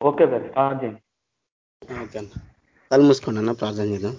Okay sir చేయండి okay అన్న కళ్ళు మూసుకోండి అన్న ప్రార్థన చేద్దాం?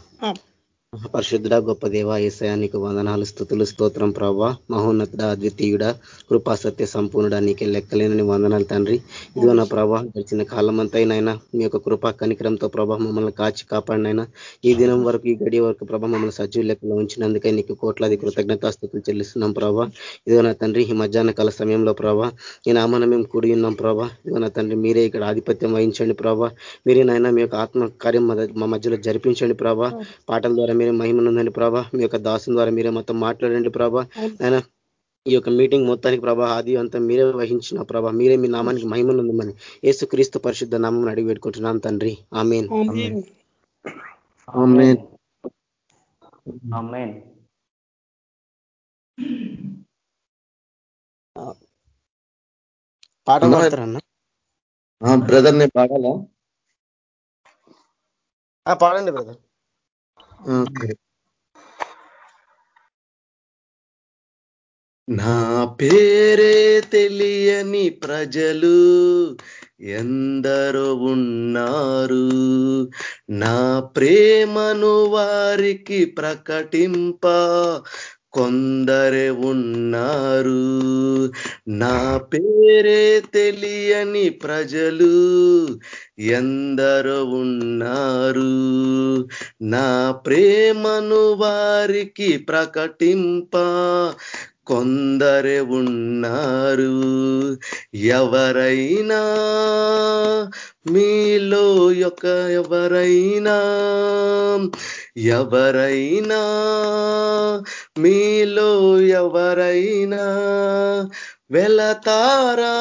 పరిశుద్ధుడ గొప్ప దేవ ఏసయానికి వందనాలు స్థుతులు స్తోత్రం ప్రభా. మహోన్నతుడ అద్వితీయుడ కృపా సత్య సంపూర్ణుడ నీకే లెక్కలేనని వందనాలు తండ్రి. ఇదిగో నా ప్రభా గడిచిన కాలం అంతైనైనా మీ యొక్క కృపా కనికరంతో ప్రభా మమ్మల్ని కాచి కాపాడినైనా ఈ దినం వరకు ఈ గడి వరకు ప్రభా మమ్మల్ని సజీవ లెక్కలో ఉంచినందుకే నీకు కోట్లాది కృతజ్ఞతాస్థుతులు చెల్లిస్తున్నాం ప్రభా. ఇదిగో నా తండ్రి ఈ మధ్యాహ్న కాల సమయంలో ప్రభా ఈ నామన మేము కూడి ఉన్నాం ప్రభా. ఇదిగో నా తండ్రి మీరే ఇక్కడ ఆధిపత్యం వహించండి ప్రభా. మీరే నాయన మీ యొక్క ఆత్మ కార్యం మా మధ్యలో జరిపించండి ప్రభా. పాటల ద్వారా మీరే మహిమనుందండి ప్రభా. మీ యొక్క దాసం ద్వారా మీరే మొత్తం మాట్లాడండి ప్రభా. ఆయన ఈ యొక్క మీటింగ్ మొత్తానికి ప్రభా ఆది అంతా మీరే వహించిన ప్రభా. మీరే మీ నామానికి మహిమనుందమని యేసు క్రీస్తు పరిశుద్ధ నామం అడిగి పెట్టుకుంటున్నాం తండ్రి. ఆమెన్. పాట పాడతారన్న? బ్రదర్ నేను పాడాలా? పాడండి బ్రదర్. నా పేరే తెలియని ప్రజలు ఎందరో ఉన్నారు. నా ప్రేమను వారికి ప్రకటింప కొందరే ఉన్నారు. నా పేరే తెలియని ప్రజలు ఎందరో ఉన్నారు. నా ప్రేమను వారికి ప్రకటింప. కొందరే ఉన్నారు. ఎవరైనా మీలో యొక్క ఎవరైనా ఎవరైనా మీలో ఎవరైనా వెళతారా?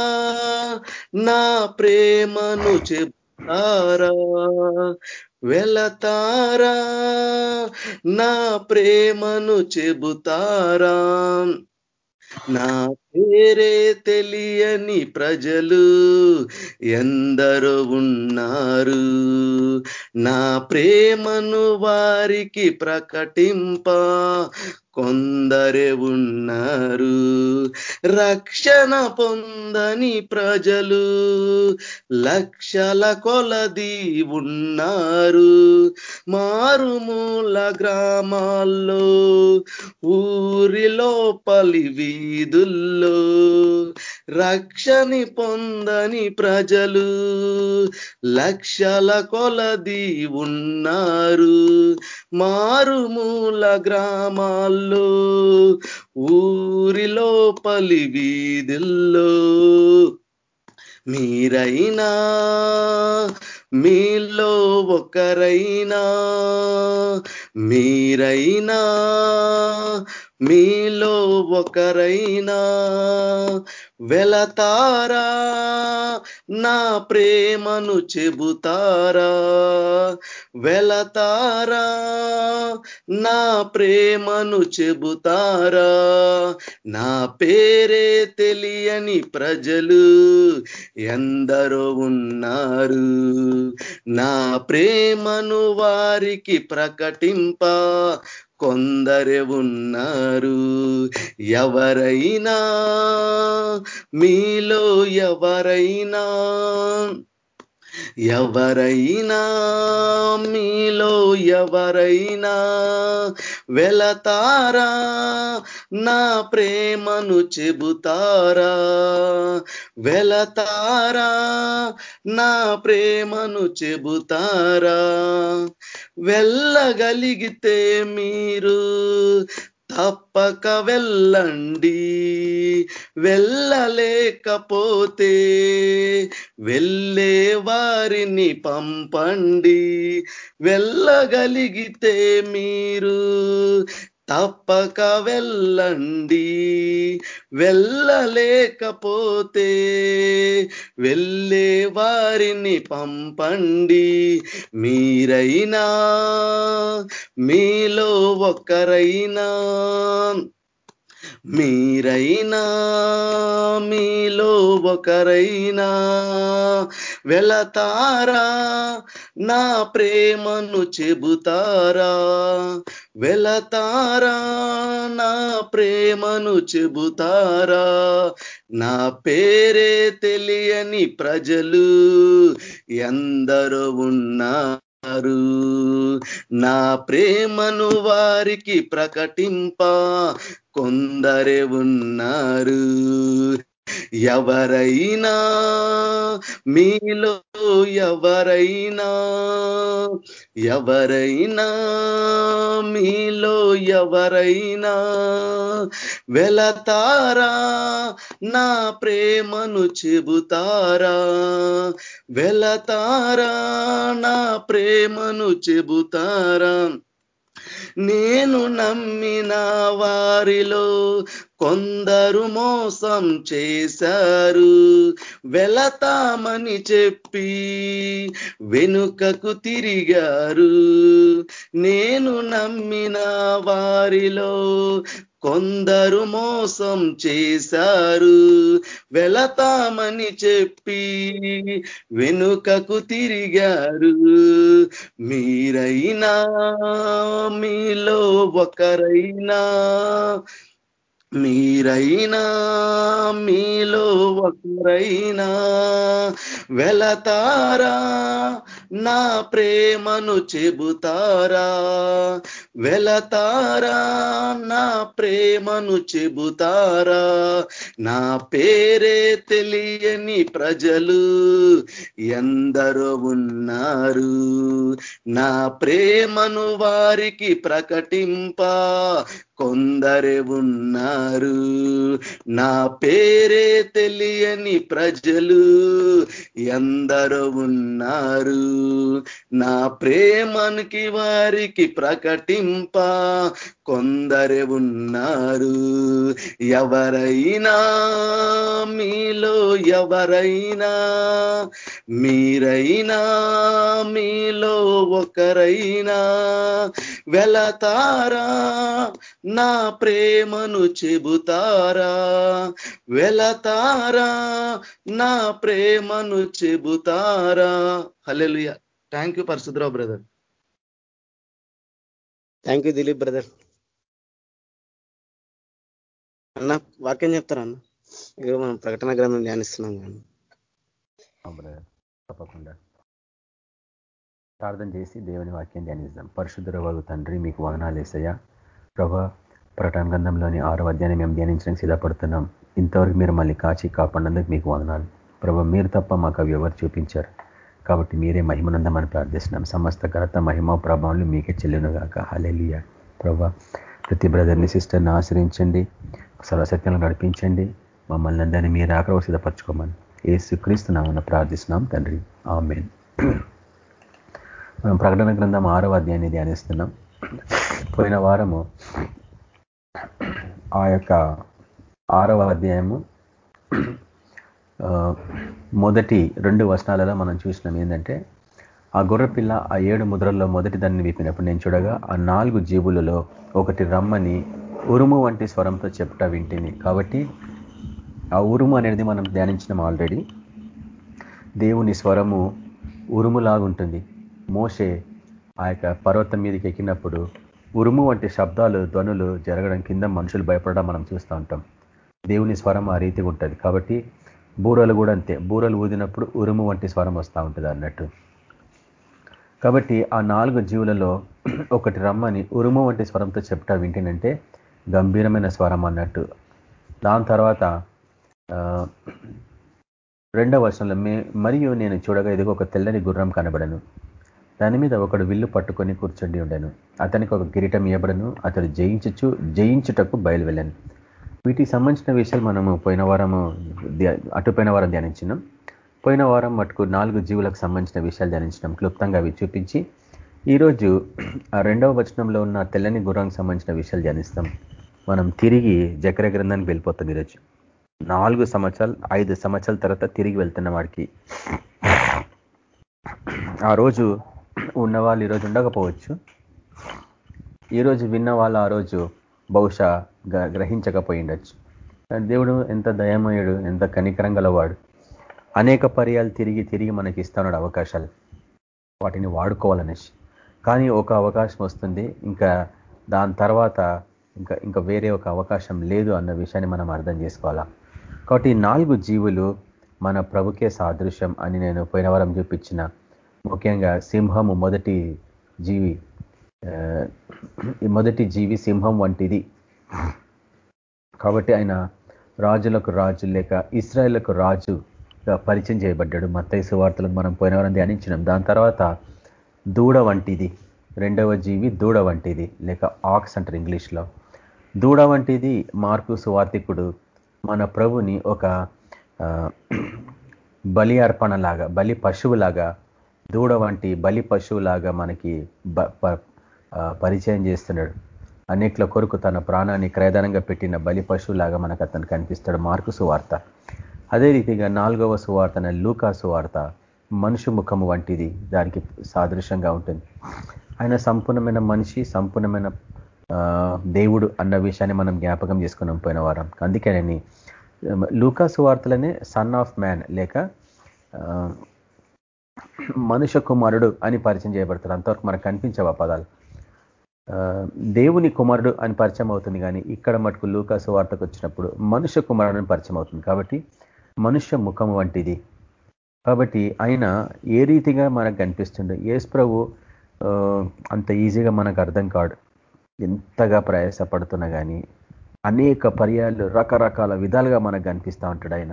నా ప్రేమను చెప్తారా వెళతారా? నా ప్రేమను చెబుతారా? నా పేరే తెలియని ప్రజలు ఎందరో ఉన్నారు. నా ప్రేమను వారికి ప్రకటింప కొందరే ఉన్నారు. రక్షణ పొందని ప్రజలు లక్షల కొలది ఉన్నారు. మారుమూల గ్రామాల్లో ఊరిలో పలి ప్రజలు రక్షని పొందని ప్రజలు లక్షల కొలది ఉన్నారు. మారుమూల గ్రామాల్లో ఊరిలో పలి వీధుల్లో మీరైనా మీలో ఒకరైనా మీరైనా మీలో ఒకరైనా వెళతారా? నా ప్రేమను చెబుతారా? వెళతారా? నా ప్రేమను చెబుతారా? నా పేరే తెలియని ప్రజలు ఎందరో ఉన్నారు. నా ప్రేమను వారికి ప్రకటింప కొందరే ఉన్నారు. ఎవరైనా మీలో ఎవరైనా ఎవరైనా మీలో ఎవరైనా వెళతారా? నా ప్రేమను చెబుతారా? వెళతారా? నా ప్రేమను చెబుతారా? వెళ్ళగలిగితే మీరు తప్పక వెళ్ళండి. వెళ్ళలేకపోతే వెళ్ళే వారిని పంపండి. వెళ్ళగలిగితే మీరు తప్పక వెళ్ళండి. వెళ్ళలేకపోతే వెళ్ళే వారిని పంపండి. మీరైనా మీలో ఒకరైనా మీరైనా మీలో ఒకరైనా వెళతారా? నా ప్రేమను చెబుతారా? వెళతారా? నా ప్రేమను చెబుతారా? నా పేరే తెలియని ప్రజలు ఎందరో వారు నా ప్రేమను వారికి ప్రకటింప కొందరే ఉన్నారు. ఎవరైనా మీలో ఎవరైనా ఎవరైనా మీలో ఎవరైనా వెళతారా? నా ప్రేమను చెబుతారా? వెళతారా? నా ప్రేమను చెబుతారా? నేను నమ్మిన వారిలో కొందరు మోసం చేశారు వెళతామని చెప్పి వెనుకకు తిరిగారు. నేను నమ్మిన వారిలో కొందరు మోసం చేశారు వెళతామని చెప్పి వెనుకకు తిరిగారు. మీరైనా మీలో ఒకరైనా మీరైనా మీలో ఒకరైనా వెళతారా? నా ప్రేమను చెబుతారా? వెళతారా? నా ప్రేమను చెబుతారా? నా పేరే తెలియని ప్రజలు ఎందరో ఉన్నారు. నా ప్రేమను వారికి ప్రకటింప కొందరే ఉన్నారు. నా పేరే తెలియని ప్రజలు ఎందరో ఉన్నారు. నా ప్రేమనికి వారికి ప్రకటింప కొందరే ఉన్నారు. ఎవరైనా మీలో ఎవరైనా మీరైనా మీలో ఒకరైనా వెళతారా? నా ప్రేమను చెబుతారా? వెళతారా? నా ప్రేమను చెబుతారా? Hallelujah thank you పరశుద్రావు brother. Thank you Dilip brother అన్న వాక్యం చెప్తారా అన్న? ఇక మనం ప్రకటన గ్రంథం ధ్యానిస్తున్నాం కానీ తప్పకుండా. ప్రార్థన చేసి దేవుని వాక్యం ధ్యానిస్తాం పరిశుద్ధ తండ్రి మీకు వదనాలు వేసయ్యా ప్రభా ప్రకటన గ్రంథంలోని ఆరో అధ్యాయం మేము ధ్యానించడానికి సిద్ధపడుతున్నాం. ఇంతవరకు మీరు మళ్ళీ కాచి కాపాడినందుకు మీకు వదనాలు. ప్రభా మీరు తప్ప మాకు అవి ఎవరు చూపించారు? కాబట్టి మీరే మహిమనందమని ప్రార్థిస్తున్నాం. సమస్త ఘనత మహిమ ప్రభావాలు మీకే చెల్లినగాక. హలెలియ ప్రభా ప్రతి బ్రదర్ని సిస్టర్ని ఆశ్రయించండి. సర్వసత్యాలను నడిపించండి. మమ్మల్ని అందరినీ మీరు ఆకలి సిద్ధపరచుకోమని ఏ క్రీస్తున్నామని ప్రార్థిస్తున్నాం తండ్రి. ఆమెన్. మనం ప్రకటన గ్రంథం ఆరవ అధ్యాయాన్ని ధ్యానిస్తున్నాం. పోయిన వారము ఆ యొక్క ఆరవ అధ్యాయము మొదటి రెండు వచనాలలో మనం చూసినాం ఏంటంటే ఆ గొర్రెపిల్ల ఆ ఏడు ముద్రల్లో మొదటి దాన్ని విప్పినప్పుడు నేను చూడగా ఆ నాలుగు జీవులలో ఒకటి రమ్మని ఉరుము వంటి స్వరంతో చెప్తా వింటిని. కాబట్టి ఆ ఉరుము అనేది మనం ధ్యానించినాం ఆల్రెడీ. దేవుని స్వరము ఉరుములాగుంటుంది మోసే ఆ యొక్క పర్వతం మీదకి ఎక్కినప్పుడు ఉరుము వంటి శబ్దాలు ధ్వనులు జరగడం కింద మనుషులు భయపడడం మనం చూస్తూ ఉంటాం. దేవుని స్వరం ఆ రీతిగా ఉంటుంది. కాబట్టి బూరలు కూడా అంతే. బూరలు ఊదినప్పుడు ఉరుము వంటి స్వరం వస్తూ ఉంటుంది అన్నట్టు. కాబట్టి ఆ నాలుగు జీవులలో ఒకటి రమ్మని ఉరుము వంటి స్వరంతో చెప్తా వింటేనంటే గంభీరమైన స్వరం అన్నట్టు. దాని తర్వాత రెండవ వర్షంలో మే మరియు నేను చూడగా ఇదిగో ఒక తెల్లని గుర్రం కనబడను. దాని మీద ఒకడు విల్లు పట్టుకొని కూర్చొని ఉండను. అతనికి ఒక కిరీటం ఇవ్వబడను అతడు జయించచ్చు జయించుటకు బయలు వెళ్ళాను వీటికి సంబంధించిన విషయాలు మనము పోయిన వారము అటుపోయిన వారం ధ్యానించినాం. పోయిన వారం మటుకు నాలుగు జీవులకు సంబంధించిన విషయాలు ధ్యానించినాం క్లుప్తంగా అవి చూపించి. ఈరోజు ఆ రెండవ వచనంలో ఉన్న తెల్లని గుర్రానికి సంబంధించిన విషయాలు ధ్యానిస్తాం. మనం తిరిగి జకర గ్రంథానికి వెళ్ళిపోతాం ఈరోజు. నాలుగు సంవత్సరాలు ఐదు సంవత్సరాల తర్వాత తిరిగి వెళ్తున్న వాడికి. ఆ రోజు ఉన్న వాళ్ళు ఈరోజు ఉండకపోవచ్చు. ఈరోజు విన్న వాళ్ళు ఆ రోజు బహుశా గ్రహించకపోయిండొచ్చు. దేవుడు ఎంత దయమయుడు ఎంత కనికరం గలవాడు. అనేక పర్యాలు తిరిగి తిరిగి మనకి ఇస్తున్నాడు అవకాశాలు. వాటిని వాడుకోవాలనేసి కానీ ఒక అవకాశం వస్తుంది ఇంకా దాని తర్వాత ఇంకా ఇంకా వేరే ఒక అవకాశం లేదు అన్న విషయాన్ని మనం అర్థం చేసుకోవాలా. కాబట్టి నాలుగు జీవులు మన ప్రభుకే సాదృశ్యం అని నేను పోయిన వారం చూపించిన ముఖ్యంగా సింహము మొదటి జీవి. మొదటి జీవి సింహం వంటిది. కాబట్టి ఆయన రాజులకు రాజు లేక ఇస్రాయేళ్ళకు రాజుగా పరిచయం చేయబడ్డాడు. మత్తయ్య సువార్తలకు మనం పోయిన వారం ధ్యానించినాం. దాని తర్వాత దూడ వంటిది. రెండవ జీవి దూడ వంటిది. లేక ఆక్స్ అంటారు ఇంగ్లీష్లో. దూడ వంటిది మార్కు సువార్తికుడు మన ప్రభుని ఒక బలి అర్పణలాగా బలి పశువులాగా దూడ వంటి బలి పశువులాగా మనకి పరిచయం చేస్తున్నాడు. అనేట్ల కొరకు తన ప్రాణాన్ని క్రయదానంగా పెట్టిన బలి పశువులాగా మనకు అతను కనిపిస్తాడు. మార్కు సువార్త. అదే రీతిగా నాలుగవ సువార్త లూకా సువార్త మనుషు ముఖము వంటిది. దానికి సాదృశ్యంగా ఉంటుంది. ఆయన సంపూర్ణమైన మనిషి సంపూర్ణమైన దేవుడు అన్న విషయాన్ని మనం జ్ఞాపకం చేసుకున్నాం పోయిన వారం. అందుకేనని లూకా సువార్తలనే సన్ ఆఫ్ మ్యాన్ లేక మనుష్య కుమారుడు అని పరిచయం చేయబడతారు అంతవరకు మనకు కనిపించవు ఆ పదాలు. దేవుని కుమారుడు అని పరిచయం అవుతుంది కానీ ఇక్కడ మటుకు లూకాసు వార్తకు వచ్చినప్పుడు మనుష్య కుమారుడు అని పరిచయం అవుతుంది. కాబట్టి మనుష్య ముఖం వంటిది. కాబట్టి ఆయన ఏ రీతిగా మనకు కనిపిస్తుండే ఏసు ప్రభు అంత ఈజీగా మనకు అర్థం కాడు. ఎంతగా ప్రయాసపడుతున్నా కానీ అనేక పర్యాలు రకరకాల విధాలుగా మనకు కనిపిస్తూ ఉంటాడు ఆయన.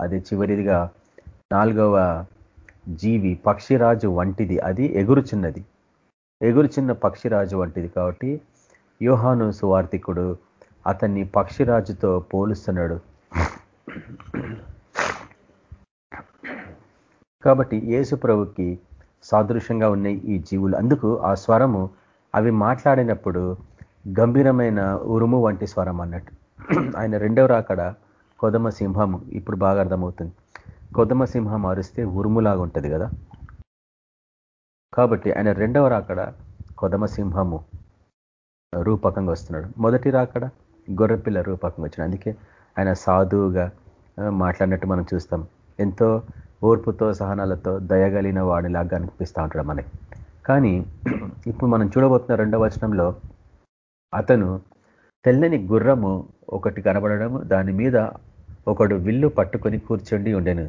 అది చివరిదిగా నాలుగవ జీవి పక్షిరాజు వంటిది. అది ఎగురుచున్నది. ఎగురుచిన్న పక్షిరాజు వంటిది కాబట్టి యోహాను సువార్థికుడు అతన్ని పక్షిరాజుతో పోలుస్తున్నాడు. కాబట్టి యేసు ప్రభుకి సాదృశ్యంగా ఉన్న ఈ జీవులు అందుకు ఆ స్వరము అవి మాట్లాడినప్పుడు గంభీరమైన ఉరుము వంటి స్వరం అన్నట్టు. ఆయన రెండవ రాకడ కొదమ సింహము ఇప్పుడు బాగా అర్థమవుతుంది. కొదమ సింహం అరిస్తే ఉరుములాగా ఉంటుంది కదా. కాబట్టి ఆయన రెండవ రాకడ కొదమ సింహము రూపకంగా వస్తున్నాడు. మొదటి రాకడ గొర్రెపిల్ల రూపకంగా వచ్చిన అందుకే ఆయన సాధువుగా మాట్లాడినట్టు మనం చూస్తాం. ఎంతో ఓర్పుతో సహనాలతో దయగలిగిన వాడిలాగా అనిపిస్తూ ఉంటాడు మనకి. కానీ ఇప్పుడు మనం చూడబోతున్న రెండవ వచనంలో అతను తెల్లని గుర్రము ఒకటి కనబడడము దాని మీద ఒకడు విల్లు పట్టుకొని కూర్చొండి ఉండేను.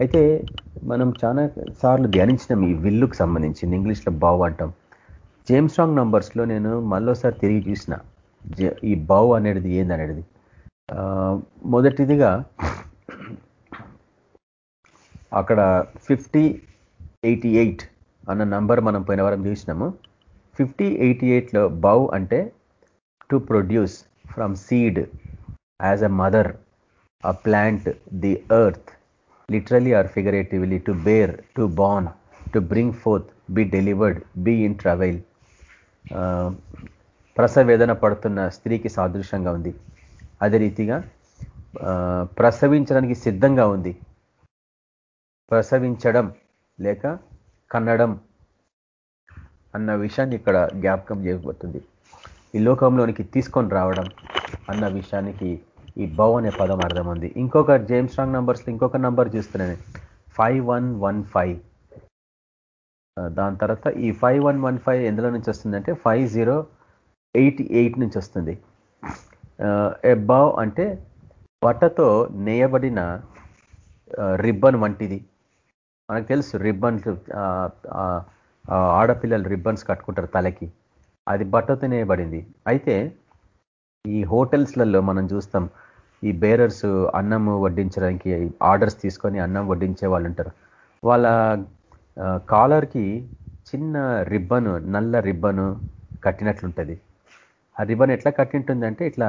అయితే మనం చాలా సార్లు ధ్యానించినాం ఈ విల్లుకు సంబంధించింది ఇంగ్లీష్లో బావ్ అంటాం. జేమ్స్ రాంగ్ నంబర్స్లో నేను మళ్ళోసారి తిరిగి చూసిన ఈ బావు అనేది ఏందనేది మొదటిదిగా అక్కడ ఫిఫ్టీ ఎయిటీ ఎయిట్ అన్న నంబర్ మనం పోయిన వారం చూసినాము. ఫిఫ్టీ ఎయిటీ ఎయిట్లో బౌ అంటే to produce from seed as a mother a plant the earth. Literally or figuratively to bear to born to bring forth be delivered be in travel ప్రసవేదన పడుతున్న స్త్రీకి సాదృశ్యంగా ఉంది. అదే రీతిగా ప్రసవించడానికి సిద్ధంగా ఉంది. ప్రసవించడం లేక కన్నడం అన్న విషయాన్ని ఇక్కడ జ్ఞాపకం చేయబోతుంది ఈ లోకంలోనికి తీసుకొని రావడం అన్న విషయానికి ఈ బౌ అనే పదం అర్థం ఉంది ఇంకొక జేమ్స్ రాంగ్ నంబర్స్ ఇంకొక నంబర్ చూస్తున్నాను. ఫైవ్ వన్ వన్ ఫైవ్ దాని తర్వాత ఈ ఫైవ్ వన్ వన్ ఫైవ్ ఎందులో నుంచి వస్తుందంటే ఫైవ్ జీరో ఎయిట్ ఎయిట్ నుంచి వస్తుంది. ఎబ్బావ్ అంటే బట్టతో నేయబడిన రిబ్బన్ వంటిది. మనకు తెలుసు రిబ్బన్స్ ఆడపిల్లలు రిబ్బన్స్ కట్టుకుంటారు తలకి. అది బట్టతో నేయబడింది. అయితే ఈ హోటల్స్లలో మనం చూస్తాం ఈ బేరర్స్ అన్నం వడ్డించడానికి ఆర్డర్స్ తీసుకొని అన్నం వడ్డించే వాళ్ళు ఉంటారు. వాళ్ళ కాలర్కి చిన్న రిబ్బను నల్ల రిబ్బను కట్టినట్లుంటుంది. ఆ రిబ్బన్ ఎట్లా కట్టింటుందంటే ఇట్లా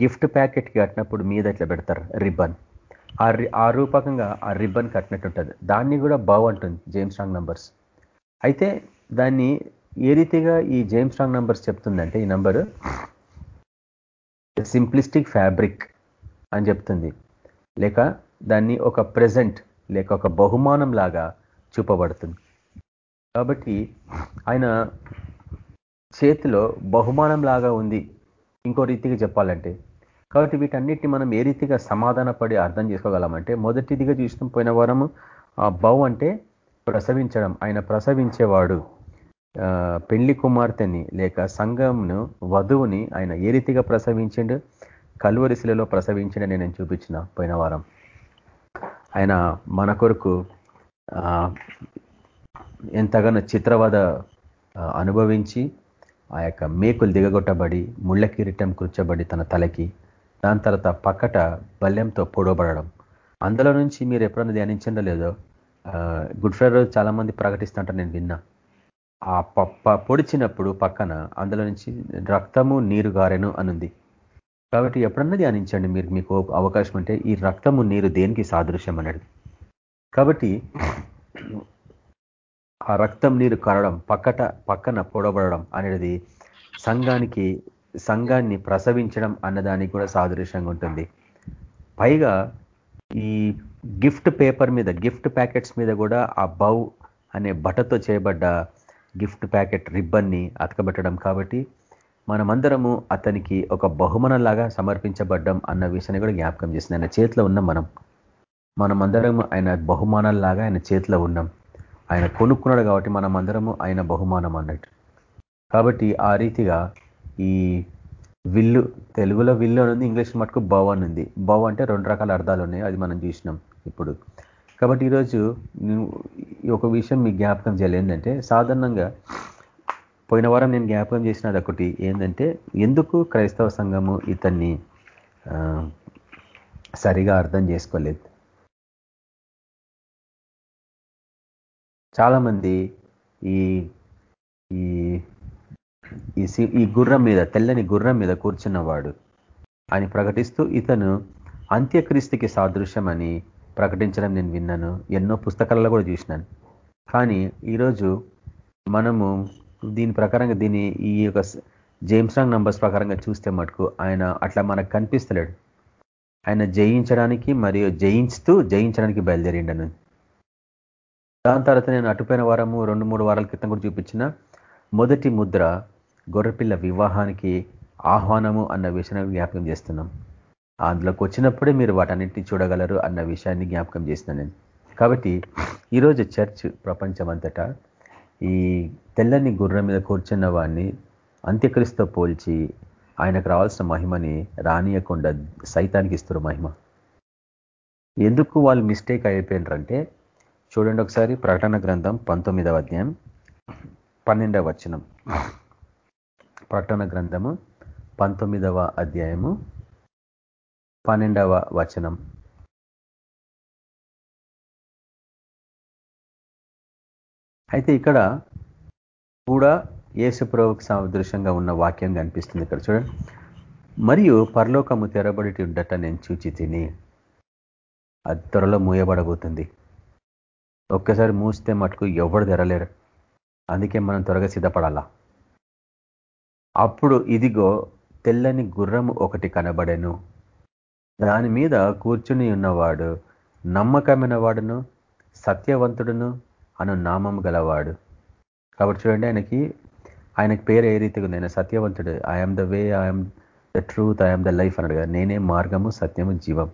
గిఫ్ట్ ప్యాకెట్కి కట్టినప్పుడు మీద ఇట్లా పెడతారు రిబ్బన్. ఆ ఆ రూపకంగా ఆ రిబ్బన్ కట్టినట్టు ఉంటుంది దాన్ని కూడా బావ్ అంటుంది జేమ్స్ రాంగ్ నంబర్స్. అయితే దాన్ని ఏ రీతిగా ఈ జేమ్స్ రాంగ్ నంబర్స్ చెప్తుందంటే ఈ నంబరు సింప్లిస్టిక్ ఫ్యాబ్రిక్ అని చెప్తుంది. లేక దాన్ని ఒక ప్రజెంట్ లేక ఒక బహుమానం లాగా చూపబడుతుంది. కాబట్టి ఆయన చేతిలో బహుమానం లాగా ఉంది. ఇంకో రీతిగా చెప్పాలంటే కాబట్టి వీటన్నిటిని మనం ఏ రీతిగా సమాధానపడి అర్థం చేసుకోగలమంటే మొదటిదిగా చూసిన పోయిన వారము ఆ బౌ అంటే ప్రసవించడం. ఆయన ప్రసవించేవాడు పెళ్ళి కుమార్తెని లేక సంఘంను వధువుని ఆయన ఏ రీతిగా ప్రసవించిండు? కలువరిశిలలో ప్రసవించిన నేను చూపించిన పోయిన వారం. ఆయన మన కొరకు ఎంతగానో చిత్రవద అనుభవించి ఆ యొక్క మేకులు దిగగొట్టబడి ముళ్ళ కిరీటం కూర్చోబడి తన తలకి దాని తర్వాత పక్కట బల్యంతో పొడవబడడం. అందులో నుంచి మీరు ఎప్పుడన్నా ధ్యానించండో లేదో గుడ్ ఫ్రైడే రోజు చాలామంది ప్రకటిస్తుంటారు నేను విన్నా. ఆ పప్ప పొడిచినప్పుడు పక్కన అందులో నుంచి రక్తము నీరు గారెను అనుంది. కాబట్టి ఎప్పుడన్నా ధ్యానించండి. మీరు మీకు అవకాశం అంటే ఈ రక్తము నీరు దేనికి సాదృశ్యం అన్నది. కాబట్టి ఆ రక్తం నీరు కరడం పక్కట పక్కన పొడబడడం అనేది సంఘానికి సంఘాన్ని ప్రసవించడం అన్నదానికి కూడా సాదృశ్యంగా ఉంటుంది. పైగా ఈ గిఫ్ట్ పేపర్ మీద గిఫ్ట్ ప్యాకెట్స్ మీద కూడా ఆ బౌ అనే బట్టతో చేయబడ్డ గిఫ్ట్ ప్యాకెట్ రిబ్బన్ని అతకబెట్టడం. కాబట్టి మనమందరము అతనికి ఒక బహుమనంలాగా సమర్పించబడ్డం అన్న విషయాన్ని కూడా జ్ఞాపకం చేసింది. ఆయన చేతిలో ఉన్నాం మనం. మనమందరం ఆయన బహుమానంలాగా ఆయన చేతిలో ఉన్నాం. ఆయన కొనుక్కున్నాడు కాబట్టి మనం అందరము ఆయన బహుమానం అన్నట్టు. కాబట్టి ఆ రీతిగా ఈ విల్లు తెలుగులో విల్లు అని ఇంగ్లీష్ మటుకు బవ్ అని ఉంది. బవ్ అంటే రెండు రకాల అర్థాలు ఉన్నాయి అది మనం చూసినాం ఇప్పుడు. కాబట్టి ఈరోజు ఒక విషయం మీ జ్ఞాపకం చేయాలి. ఏంటంటే సాధారణంగా పోయిన వారం నేను జ్ఞాపకం చేసినది ఒకటి ఏంటంటే ఎందుకు క్రైస్తవ సంఘము ఇతన్ని సరిగా అర్థం చేసుకోలేదు? చాలామంది ఈ ఈ ఈ గుర్రం మీద తెల్లని గుర్రం మీద కూర్చున్నవాడు. అని ప్రకటిస్తూ ఇతను అంత్యక్రీస్తుకి సాదృశ్యం అని ప్రకటించడం నేను విన్నాను. ఎన్నో పుస్తకాలలో కూడా చూసినాను. కానీ ఈరోజు మనము దీని ప్రకారంగా దీని ఈ యొక్క జేమ్స్ రాంగ్ నంబర్స్ ప్రకారంగా చూస్తే మటుకు ఆయన అట్లా మనకు కనిపిస్తలేడు. ఆయన జయించడానికి మరియు జయించుతూ జయించడానికి బయలుదేరిండను. దాని తర్వాత నేను అటుపోయిన వారము రెండు మూడు వారాల క్రితం కూడా చూపించిన మొదటి ముద్ర గొర్రెపిల్ల వివాహానికి ఆహ్వానము అన్న విషయాన్ని జ్ఞాపకం చేస్తున్నాం. అందులోకి వచ్చినప్పుడే మీరు వాటన్నింటినీ చూడగలరు అన్న విషయాన్ని జ్ఞాపకం చేసిన నేను. కాబట్టి ఈరోజు చర్చ్ ప్రపంచమంతటా ఈ తెల్లని గుర్రం మీద కూర్చున్న వాడిని అంత్యక్రిస్తో పోల్చి ఆయనకు రావాల్సిన మహిమని రానియకుండా సైతానికి ఇస్తారు మహిమ. ఎందుకు వాళ్ళు మిస్టేక్ అయిపోయినారంటే చూడండి ఒకసారి ప్రకటన గ్రంథం పంతొమ్మిదవ అధ్యాయం పన్నెండవ వచనం. ప్రకటన గ్రంథము పంతొమ్మిదవ అధ్యాయము పన్నెండవ వచనం. అయితే ఇక్కడ కూడా యేసుప్రభుకు సాదృశ్యంగా ఉన్న వాక్యం కనిపిస్తుంది ఇక్కడ చూడండి. మరియు పరలోకము తెరబడి ఉండట నేను చూచి తిని అది త్వరలో మూయబడబోతుంది. ఒక్కసారి మూస్తే మటుకు ఎవడు తెరలేరు. అందుకే మనం త్వరగా సిద్ధపడాలా. అప్పుడు ఇదిగో తెల్లని గుర్రము ఒకటి కనబడెను. దాని మీద కూర్చుని ఉన్నవాడు నమ్మకమైన వాడును సత్యవంతుడును అను నామం గలవాడు. కాబట్టి చూడండి ఆయనకి ఆయనకి పేరు ఏ రీతిగా ఉంది? ఆయన సత్యవంతుడు. I'm the way I'm the truth I'm the life అన్నాడు కదా. నేనే మార్గము సత్యము జీవం.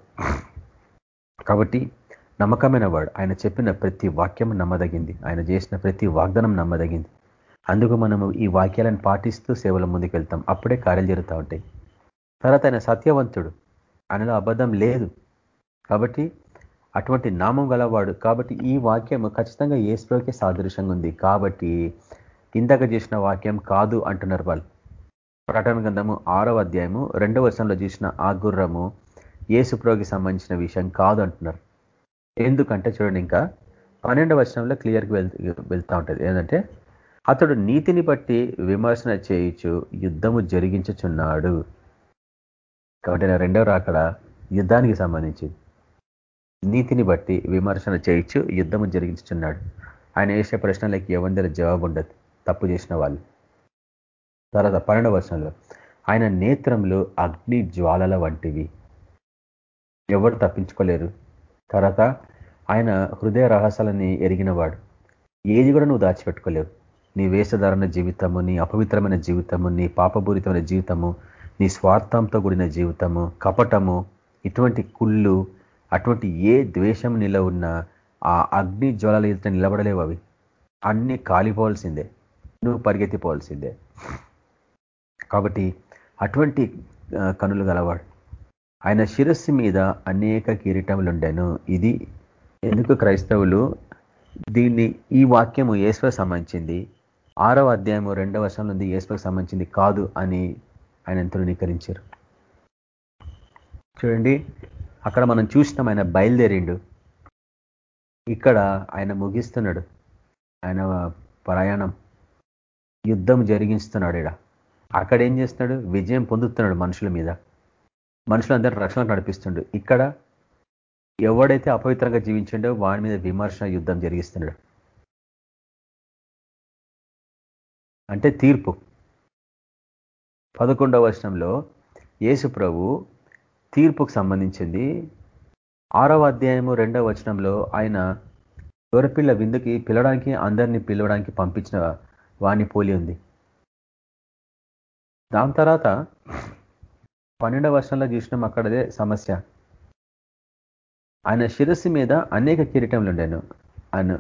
కాబట్టి నమ్మకమైన వాడు. ఆయన చెప్పిన ప్రతి వాక్యం నమ్మదగింది. ఆయన చేసిన ప్రతి వాగ్దానం నమ్మదగింది. అందుకు మనము ఈ వాక్యాలను పాటిస్తూ సేవల ముందుకు వెళ్తాం. అప్పుడే కార్యాలు జరుగుతూ ఉంటాయి. తర్వాత ఆయన సత్యవంతుడు. ఆయనలో అబద్ధం లేదు. కాబట్టి అటువంటి నామం గలవాడు. కాబట్టి ఈ వాక్యం ఖచ్చితంగా ఏసులోకే సాదృశ్యంగా ఉంది. కాబట్టి ఇందాక చేసిన వాక్యం కాదు అంటున్నారు వాళ్ళు. ప్రకటన గ్రంథము ఆరవ అధ్యాయము రెండవ వర్షంలో చూసిన ఆ గుర్రము ఏసుప్రోకి సంబంధించిన విషయం కాదు అంటున్నారు. ఎందుకంటే చూడండి ఇంకా పన్నెండవ వర్షంలో క్లియర్కి వెళ్తూ వెళ్తూ ఉంటుంది. ఏంటంటే అతడు నీతిని బట్టి విమర్శన చేయించు యుద్ధము జరిగించుచున్నాడు. కాబట్టి రెండవ రాకడ యుద్ధానికి సంబంధించింది. నీతిని బట్టి విమర్శన చేయించు యుద్ధము జరిగించుచున్నాడు. ఆయన వేసే ప్రశ్నలకి ఎవరి జవాబు ఉండదు తప్పు చేసిన వాళ్ళు. తర్వాత పన్నెండవ వర్షంలో ఆయన నేత్రములు అగ్ని జ్వాలల వంటివి. ఎవరు తప్పించుకోలేరు. తర్వాత ఆయన హృదయ రహస్యాలని ఎరిగినవాడు. ఏది కూడా నువ్వు దాచిపెట్టుకోలేవు. నీ వేషధారణ జీవితము నీ అపవిత్రమైన జీవితము నీ పాపపూరితమైన జీవితము నీ స్వార్థంతో కూడిన జీవితము కపటము ఇటువంటి కుళ్ళు అటువంటి ఏ ద్వేషం నిల ఉన్న ఆ అగ్ని జ్వలాల ఎదుట నిలబడలేవు అవి. అన్ని కాలిపోవాల్సిందే. నువ్వు పరిగెత్తిపోవాల్సిందే. కాబట్టి అటువంటి కనులు గలవాడు. ఆయన శిరస్సు మీద అనేక కిరీటములుండెను. ఇది ఎందుకు క్రైస్తవులు దీన్ని ఈ వాక్యము ఏశ్వకు సంబంధించింది? ఆరవ అధ్యాయము రెండవ వర్షంలో ఉంది ఏశ్వకు సంబంధించింది కాదు అని ఆయన ధృవీకరించారు చూడండి. అక్కడ మనం చూసినాం ఆయన బయలుదేరిండు. ఇక్కడ ఆయన ముగిస్తున్నాడు. ఆయన ప్రయాణం యుద్ధం జరిగిస్తున్నాడు ఇక్కడ అక్కడ ఏం చేస్తున్నాడు? విజయం పొందుతున్నాడు మనుషుల మీద. మనుషులందరూ రక్షణ నడిపిస్తుండు. ఇక్కడ ఎవడైతే అపవిత్రంగా జీవించిండో వాడి మీద విమర్శ యుద్ధం జరిగిస్తున్నాడు. అంటే తీర్పు. పదకొండవ వర్షంలో యేసు ప్రభు తీర్పుకు సంబంధించింది. ఆరవ అధ్యాయము రెండవ వచనంలో ఆయన దొరపిల్ల విందుకి పిలవడానికి అందరినీ పిలవడానికి పంపించిన వాణి పోలి ఉంది. దాని తర్వాత పన్నెండవ వర్షంలో చూసినాం అక్కడదే సమస్య. ఆయన శిరస్సు మీద అనేక కిరీటంలు ఉండేను ఆయన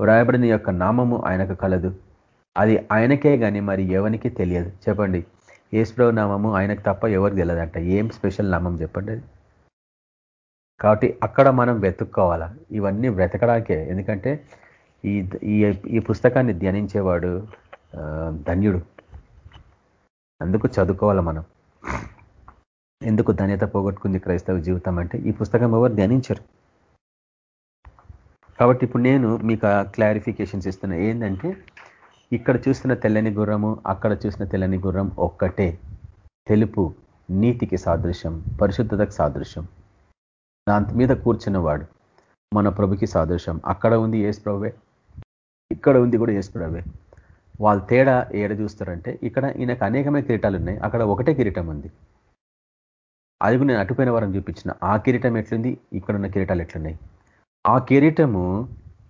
వ్రాయబడిన యొక్క నామము ఆయనకు కలదు. అది ఆయనకే కానీ మరి ఎవరికి తెలియదు. చెప్పండి. ఏసుప్రభు నామము ఆయనకు తప్ప ఎవరికి తెలియదంట. ఏం స్పెషల్ నామం చెప్పండి? కాబట్టి అక్కడ మనం వెతుక్కోవాలా? ఇవన్నీ వెతకడానికే. ఎందుకంటే ఈ ఈ పుస్తకాన్ని ధ్యానించేవాడు ధన్యుడు. అందుకు చదువుకోవాలి మనం? ఎందుకు ధన్యత పోగొట్టుకుంది క్రైస్తవ జీవితం అంటే ఈ పుస్తకం ఎవరు ధ్యానించరు. కాబట్టి ఇప్పుడు నేను మీకు క్లారిఫికేషన్స్ ఇస్తున్నా. ఏంటంటే ఇక్కడ చూసిన తెల్లని గుర్రము అక్కడ చూసిన తెల్లని గుర్రం ఒక్కటే. తెలుపు నీతికి సాదృశ్యం పరిశుద్ధతకు సాదృశ్యం. దాని మీద కూర్చున్నవాడు మన ప్రభుకి సాదృశ్యం. అక్కడ ఉంది ఏసు ప్రభువే. ఇక్కడ ఉంది కూడా ఏసు ప్రభువే. వాళ్ళ తేడా ఏడ చూస్తారంటే ఇక్కడ ఈయనకు అనేకమైన కిరీటాలు ఉన్నాయి. అక్కడ ఒకటే కిరీటం ఉంది. అది నేను అటుపోయిన వారం చూపించిన. ఆ కిరీటం ఎట్లుంది? ఇక్కడ ఉన్న కిరీటాలు ఎట్లున్నాయి? ఆ కిరీటము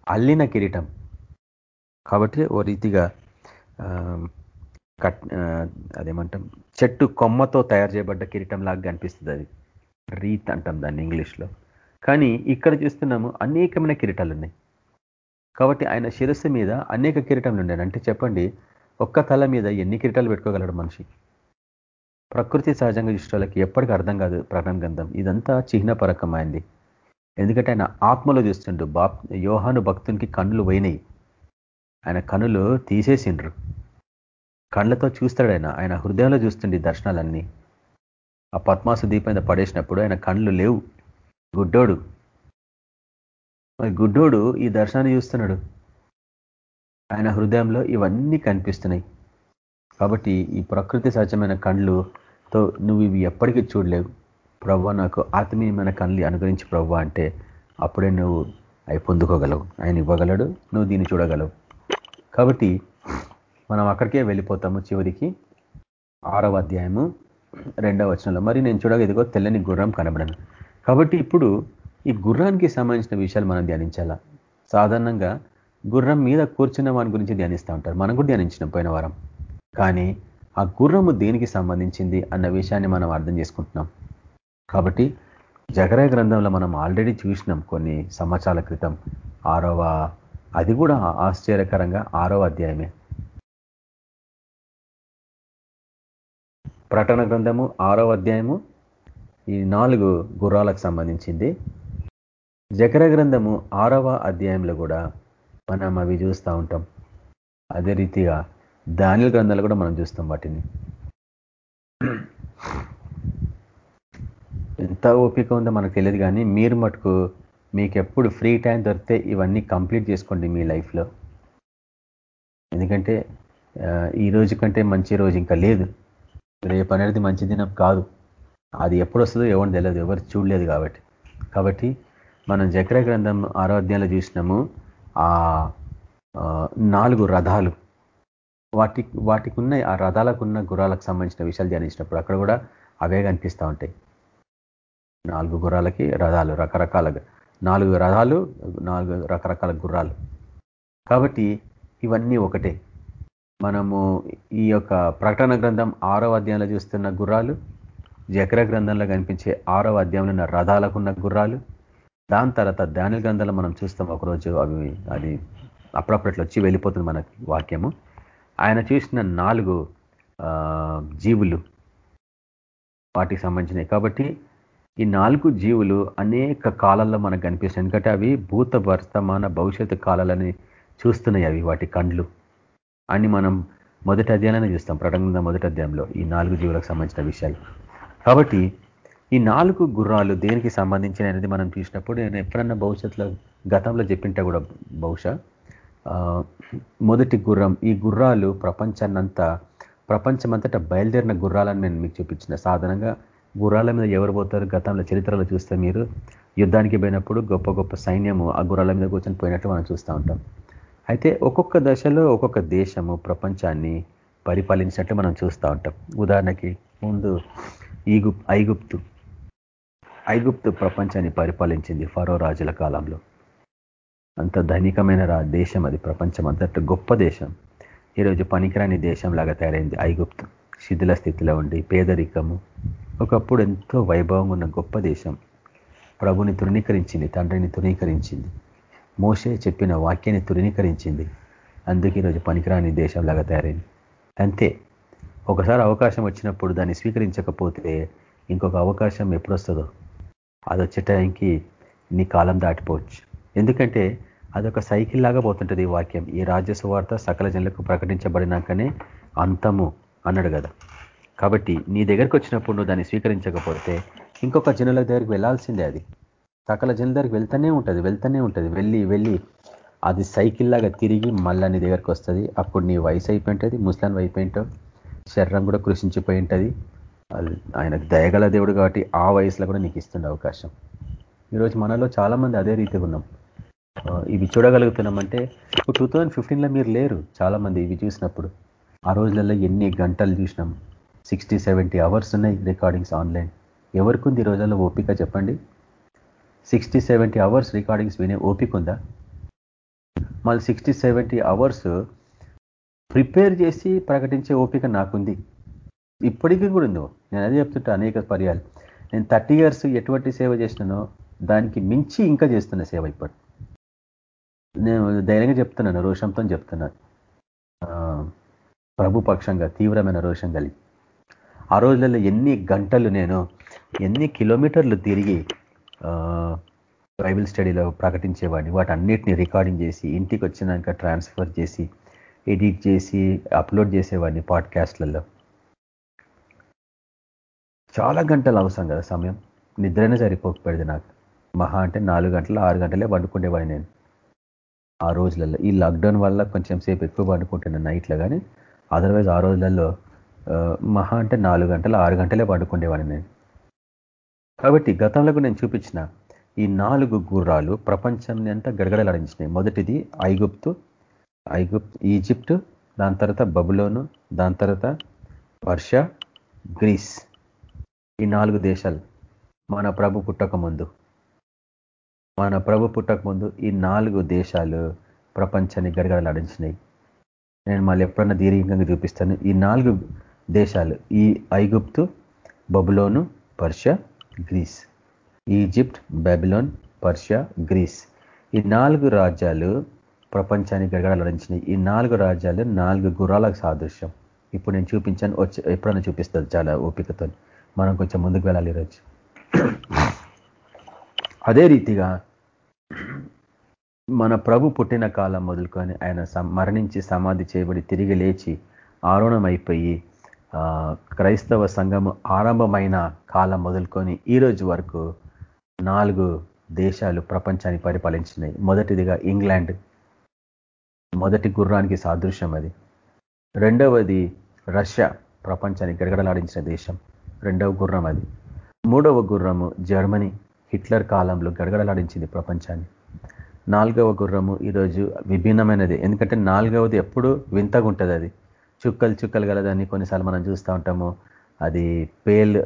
అల్లిన కిరీటం. కాబట్టి ఓ రీతిగా కట్ అదేమంటాం చెట్టు కొమ్మతో తయారు చేయబడ్డ కిరీటం లాగా కనిపిస్తుంది అది. రీత్ అంటాం దాన్ని ఇంగ్లీష్లో. కానీ ఇక్కడ చూస్తున్నాము అనేకమైన కిరీటాలు ఉన్నాయి కాబట్టి ఆయన శిరస్సు మీద అనేక కిరీటంలు ఉన్నాయి అంటే చెప్పండి ఒక్క తల మీద ఎన్ని కిరీటాలు పెట్టుకోగలడు మనిషి? ప్రకృతి సహజంగా ఇష్టాలకి ఎప్పటికీ అర్థం కాదు ప్రకటన గంధం. ఇదంతా చిహ్నపరకమైంది. ఎందుకంటే ఆయన ఆత్మలో చూస్తుండు బా యోహాను భక్తునికి కండ్లు పోయినాయి. ఆయన కనులు తీసేసిండ్రు. కళ్ళతో చూస్తాడు ఆయన. ఆయన హృదయంలో చూస్తుండే దర్శనాలన్నీ. ఆ పద్మాసు దీపం పడేసినప్పుడు ఆయన కళ్ళు లేవు. గుడ్డోడు. మరి గుడ్డోడు ఈ దర్శనాన్ని చూస్తున్నాడు. ఆయన హృదయంలో ఇవన్నీ కనిపిస్తున్నాయి. కాబట్టి ఈ ప్రకృతి సహజమైన కళ్ళుతో నువ్వు ఇవి ఎప్పటికీ చూడలేవు. ప్రవ్వ నాకు ఆత్మీయమైన కళ్ళు అనుగ్రహించి ప్రవ్వ అంటే అప్పుడే నువ్వు అవి పొందుకోగలవు. ఆయన ఇవ్వగలడు నువ్వు దీన్ని చూడగలవు. కాబట్టి మనం అక్కడికే వెళ్ళిపోతాము చివరికి. ఆరవ అధ్యాయము రెండవ వచనంలో. మరి నేను చూడగా ఇదిగో తెల్లని గుర్రం కనబడను. కాబట్టి ఇప్పుడు ఈ గుర్రానికి సంబంధించిన విషయాలు మనం ధ్యానించాలా? సాధారణంగా గుర్రం మీద కూర్చున్న వాని గురించి ధ్యానిస్తూ ఉంటారు. మనం కూడా ధ్యానించినాం పోయిన వారం. కానీ ఆ గుర్రము దేనికి సంబంధించింది అన్న విషయాన్ని మనం అర్థం చేసుకుంటున్నాం. కాబట్టి జగరాయ గ్రంథంలో మనం ఆల్రెడీ చూసినాం కొన్ని సంవత్సరాల క్రితం. ఆరవ అది కూడా ఆశ్చర్యకరంగా ఆరవ అధ్యాయమే. ప్రకటన గ్రంథము ఆరవ అధ్యాయము ఈ నాలుగు గుర్రాలకు సంబంధించింది. జకర గ్రంథము ఆరవ అధ్యాయంలో కూడా మనం అవి చూస్తూ ఉంటాం. అదే రీతిగా ధాన్యుల గ్రంథాలు కూడా మనం చూస్తాం వాటిని. ఎంత ఓపిక ఉందో మనకు తెలియదు కానీ మీరు మటుకు మీకు ఎప్పుడు ఫ్రీ టైం దొరికితే ఇవన్నీ కంప్లీట్ చేసుకోండి మీ లైఫ్లో. ఎందుకంటే ఈ రోజు కంటే మంచి రోజు ఇంకా లేదు. రేపు అనేది మంచి దినం కాదు. అది ఎప్పుడు వస్తుందో ఎవరు తెలియదు ఎవరు చూడలేదు కాబట్టి. కాబట్టి మనం జక్ర గ్రంథం ఆరాధ్యాలు చూసినాము. ఆ నాలుగు రథాలు. వాటి వాటికి ఉన్న ఆ రథాలకు ఉన్న గుర్రాలకు సంబంధించిన విషయాలు ధ్యానించినప్పుడు అక్కడ కూడా అవే కనిపిస్తూ ఉంటాయి. నాలుగు గుర్రాలకి రథాలు రకరకాలుగా. నాలుగు రథాలు నాలుగు రకరకాల గుర్రాలు. కాబట్టి ఇవన్నీ ఒకటే. మనము ఈ యొక్క ప్రకటన గ్రంథం ఆరవ అధ్యాయంలో చూస్తున్న గుర్రాలు జకర గ్రంథంలో కనిపించే ఆరవ అధ్యాయంలో ఉన్న రథాలకున్న గుర్రాలు దాని తర్వాత ధాన్య గ్రంథంలో మనం చూస్తాం ఒకరోజు అవి అది అప్పుడప్పట్లో వచ్చి వెళ్ళిపోతుంది మన వాక్యము. ఆయన చూసిన నాలుగు జీవులు వాటికి సంబంధించినవి. కాబట్టి ఈ నాలుగు జీవులు అనేక కాలాల్లో మనకు కనిపిస్తాయి. ఎందుకంటే అవి భూత వర్తమాన భవిష్యత్తు కాలాలని చూస్తున్నాయి అవి వాటి కండ్లు. అని మనం మొదటి అధ్యాయాన్ని చూస్తాం. ప్రకటన మొదటి అధ్యాయంలో ఈ నాలుగు జీవులకు సంబంధించిన విషయాలు. కాబట్టి ఈ నాలుగు గుర్రాలు దేనికి సంబంధించిన అనేది మనం చూసినప్పుడు నేను ఎప్పుడన్నా భవిష్యత్తులో గతంలో చెప్పింటే కూడా బహుశా మొదటి గుర్రం ఈ గుర్రాలు ప్రపంచాన్నంతా ప్రపంచమంతటా బయలుదేరిన గుర్రాలని నేను మీకు చూపించిన. సాధారణంగా గుర్రాల మీద ఎవరు పోతారు? గతంలో చరిత్రలో చూస్తే మీరు యుద్ధానికి పోయినప్పుడు గొప్ప గొప్ప సైన్యము ఆ గుర్రాల మీద కూర్చొని పోయినట్టు మనం చూస్తూ ఉంటాం. అయితే ఒక్కొక్క దశలో ఒక్కొక్క దేశము ప్రపంచాన్ని పరిపాలించినట్టు మనం చూస్తూ ఉంటాం. ఉదాహరణకి ముందు ఈగుప్ ఐగుప్తు. ఐగుప్తు ప్రపంచాన్ని పరిపాలించింది ఫరో రాజుల కాలంలో. అంత ధనికమైన దేశం అది. ప్రపంచం అంతట గొప్ప దేశం. ఈరోజు పనికిరాని దేశం లాగా తయారైంది ఐగుప్తు. శిథిల స్థితిలో ఉండి పేదరికము ఒకప్పుడు ఎంతో వైభవంగా ఉన్న గొప్ప దేశం. ప్రభుని తృణీకరించింది తండ్రిని తృణీకరించింది. మోసే చెప్పిన వాక్యాన్ని తృణీకరించింది. అందుకే ఈరోజు పనికిరాని దేశంలాగా తయారైంది. అంతే ఒకసారి అవకాశం వచ్చినప్పుడు దాన్ని స్వీకరించకపోతే ఇంకొక అవకాశం ఎప్పుడు వస్తుందో అది వచ్చే టైంకి నీ కాలం దాటిపోవచ్చు. ఎందుకంటే అదొక సైకిల్ లాగా పోతుంటుంది ఈ వాక్యం. ఈ రాజ్య సువార్త సకల జనులకు ప్రకటించబడినాకనే అంతము అన్నాడు కదా. కాబట్టి నీ దగ్గరికి వచ్చినప్పుడు నువ్వు దాన్ని స్వీకరించకపోతే ఇంకొక జనుల దగ్గరికి వెళ్ళాల్సిందే అది. సకల జనుల దగ్గరికి వెళ్తూనే ఉంటుంది వెళ్తూనే ఉంటుంది. వెళ్ళి వెళ్ళి అది సైకిల్ లాగా తిరిగి మళ్ళా నీ దగ్గరికి వస్తుంది. అప్పుడు నీ వయసు అయిపోయింటుంది ముస్లాం అయిపోయింటావు. శరీరం కూడా కృషించిపోయి ఉంటుంది ఆయనకు దయగల దేవుడు కాబట్టి ఆ వయసులో కూడా నీకు ఇస్తుండే అవకాశం. ఈరోజు మనలో చాలామంది అదే రీతిగా ఉన్నాం. ఇవి చూడగలుగుతున్నామంటే ఇప్పుడు టూ థౌజండ్ ఫిఫ్టీన్లో మీరు లేరు చాలా మంది ఇవి చూసినప్పుడు. ఆ రోజులలో ఎన్ని గంటలు చూసినాం? సిక్స్టీ సెవెంటీ అవర్స్ ఉన్నాయి రికార్డింగ్స్ ఆన్లైన్. ఎవరికి ఉంది ఈ రోజుల్లో ఓపిక చెప్పండి? సిక్స్టీ సెవెంటీ అవర్స్ రికార్డింగ్స్ వినే ఓపిక ఉందా? మళ్ళీ సిక్స్టీ సెవెంటీ అవర్స్ ప్రిపేర్ చేసి ప్రకటించే ఓపిక నాకుంది. ఇప్పటికీ కూడా ఉందో? నేను అదే చెప్తుంటా అనేక పర్యాలు. నేను థర్టీ ఇయర్స్ ఎటువంటి సేవ చేసినానో దానికి మించి ఇంకా చేస్తున్న సేవ ఇప్పుడు నేను ధైర్యంగా చెప్తున్నాను రోషంతో చెప్తున్నాను. ప్రభుపక్షంగా తీవ్రమైన రోషం కలిగి. ఆ రోజులలో ఎన్ని గంటలు నేను ఎన్ని కిలోమీటర్లు తిరిగి బైబిల్ స్టడీలో ప్రకటించేవాడిని వాటి అన్నిటిని రికార్డింగ్ చేసి ఇంటికి వచ్చినాక ట్రాన్స్ఫర్ చేసి ఎడిట్ చేసి అప్లోడ్ చేసేవాడిని పాడ్కాస్ట్లలో. చాలా గంటలు అవసరం కదా సమయం. నిద్రనే సరిపోకపోయేది నాకు. మహా అంటే నాలుగు గంటలు ఆరు గంటలే పండుకునేవాడిని నేను. ఆ రోజులలో ఈ లాక్డౌన్ వల్ల కొంచెం సేపు ఎక్కువ పండుకుంటున్నాను నైట్లో కానీ అదర్వైజ్ ఆ రోజులలో మహా అంటే నాలుగు గంటలు ఆరు గంటలే పండుకునేవాడిని నేను. కాబట్టి గతంలో నేను చూపించిన ఈ నాలుగు గుర్రాలు ప్రపంచాన్ని అంతా గడగడలాడించినాయి మొదటిది ఐగుప్తు ఐగుప్తు ఈజిప్టు దాని తర్వాత బబులోను దాని తర్వాత వర్ష గ్రీస్. ఈ నాలుగు దేశాలు మన ప్రభు పుట్టక ముందు. మన ప్రభు పుట్టక ముందు ఈ నాలుగు దేశాలు ప్రపంచాన్ని గడగడలాడించినాయి నేను మళ్ళీ ఎప్పుడన్నా దీర్ఘంగా చూపిస్తాను. ఈ నాలుగు దేశాలు ఈ ఐగుప్తు బబులోను Persia Greece. Egypt Babylon Persia Greece. ఈ నాలుగు రాజ్యాలు ప్రపంచానికి గడగడలాడించినాయి ఈ నాలుగు రాజ్యాలు నాలుగు గుర్రాలకు సాదృశ్యం. ఇప్పుడు నేను చూపించాను వచ్చి ఎప్పుడైనా చూపిస్తుంది చాలా ఓపికతో. మనం కొంచెం ముందుకు వెళ్ళాలి ఈరోజు. అదే రీతిగా మన ప్రభు పుట్టిన కాలం మొదలుకొని ఆయన మరణించి సమాధి చేయబడి తిరిగి లేచి ఆరోణమైపోయి క్రైస్తవ సంఘము ఆరంభమైన కాలం మొదలుకొని ఈ రోజు వరకు నాలుగు దేశాలు ప్రపంచాన్ని పరిపాలించినాయి. మొదటిదిగా ఇంగ్లాండ్ మొదటి గుర్రానికి సాదృశ్యం అది. రెండవది రష్యా ప్రపంచాన్ని గడగడలాడించిన దేశం. రెండవ గుర్రం అది. మూడవ గుర్రము జర్మనీ హిట్లర్ కాలంలో గడగడలాడించింది ప్రపంచాన్ని. నాలుగవ గుర్రము ఈరోజు విభిన్నమైనది. ఎందుకంటే నాలుగవది ఎప్పుడు వింతగా ఉంటుంది అది. చుక్కలు చుక్కలు గలదాన్ని కొన్నిసార్లు మనం చూస్తూ ఉంటాము. అది పేల్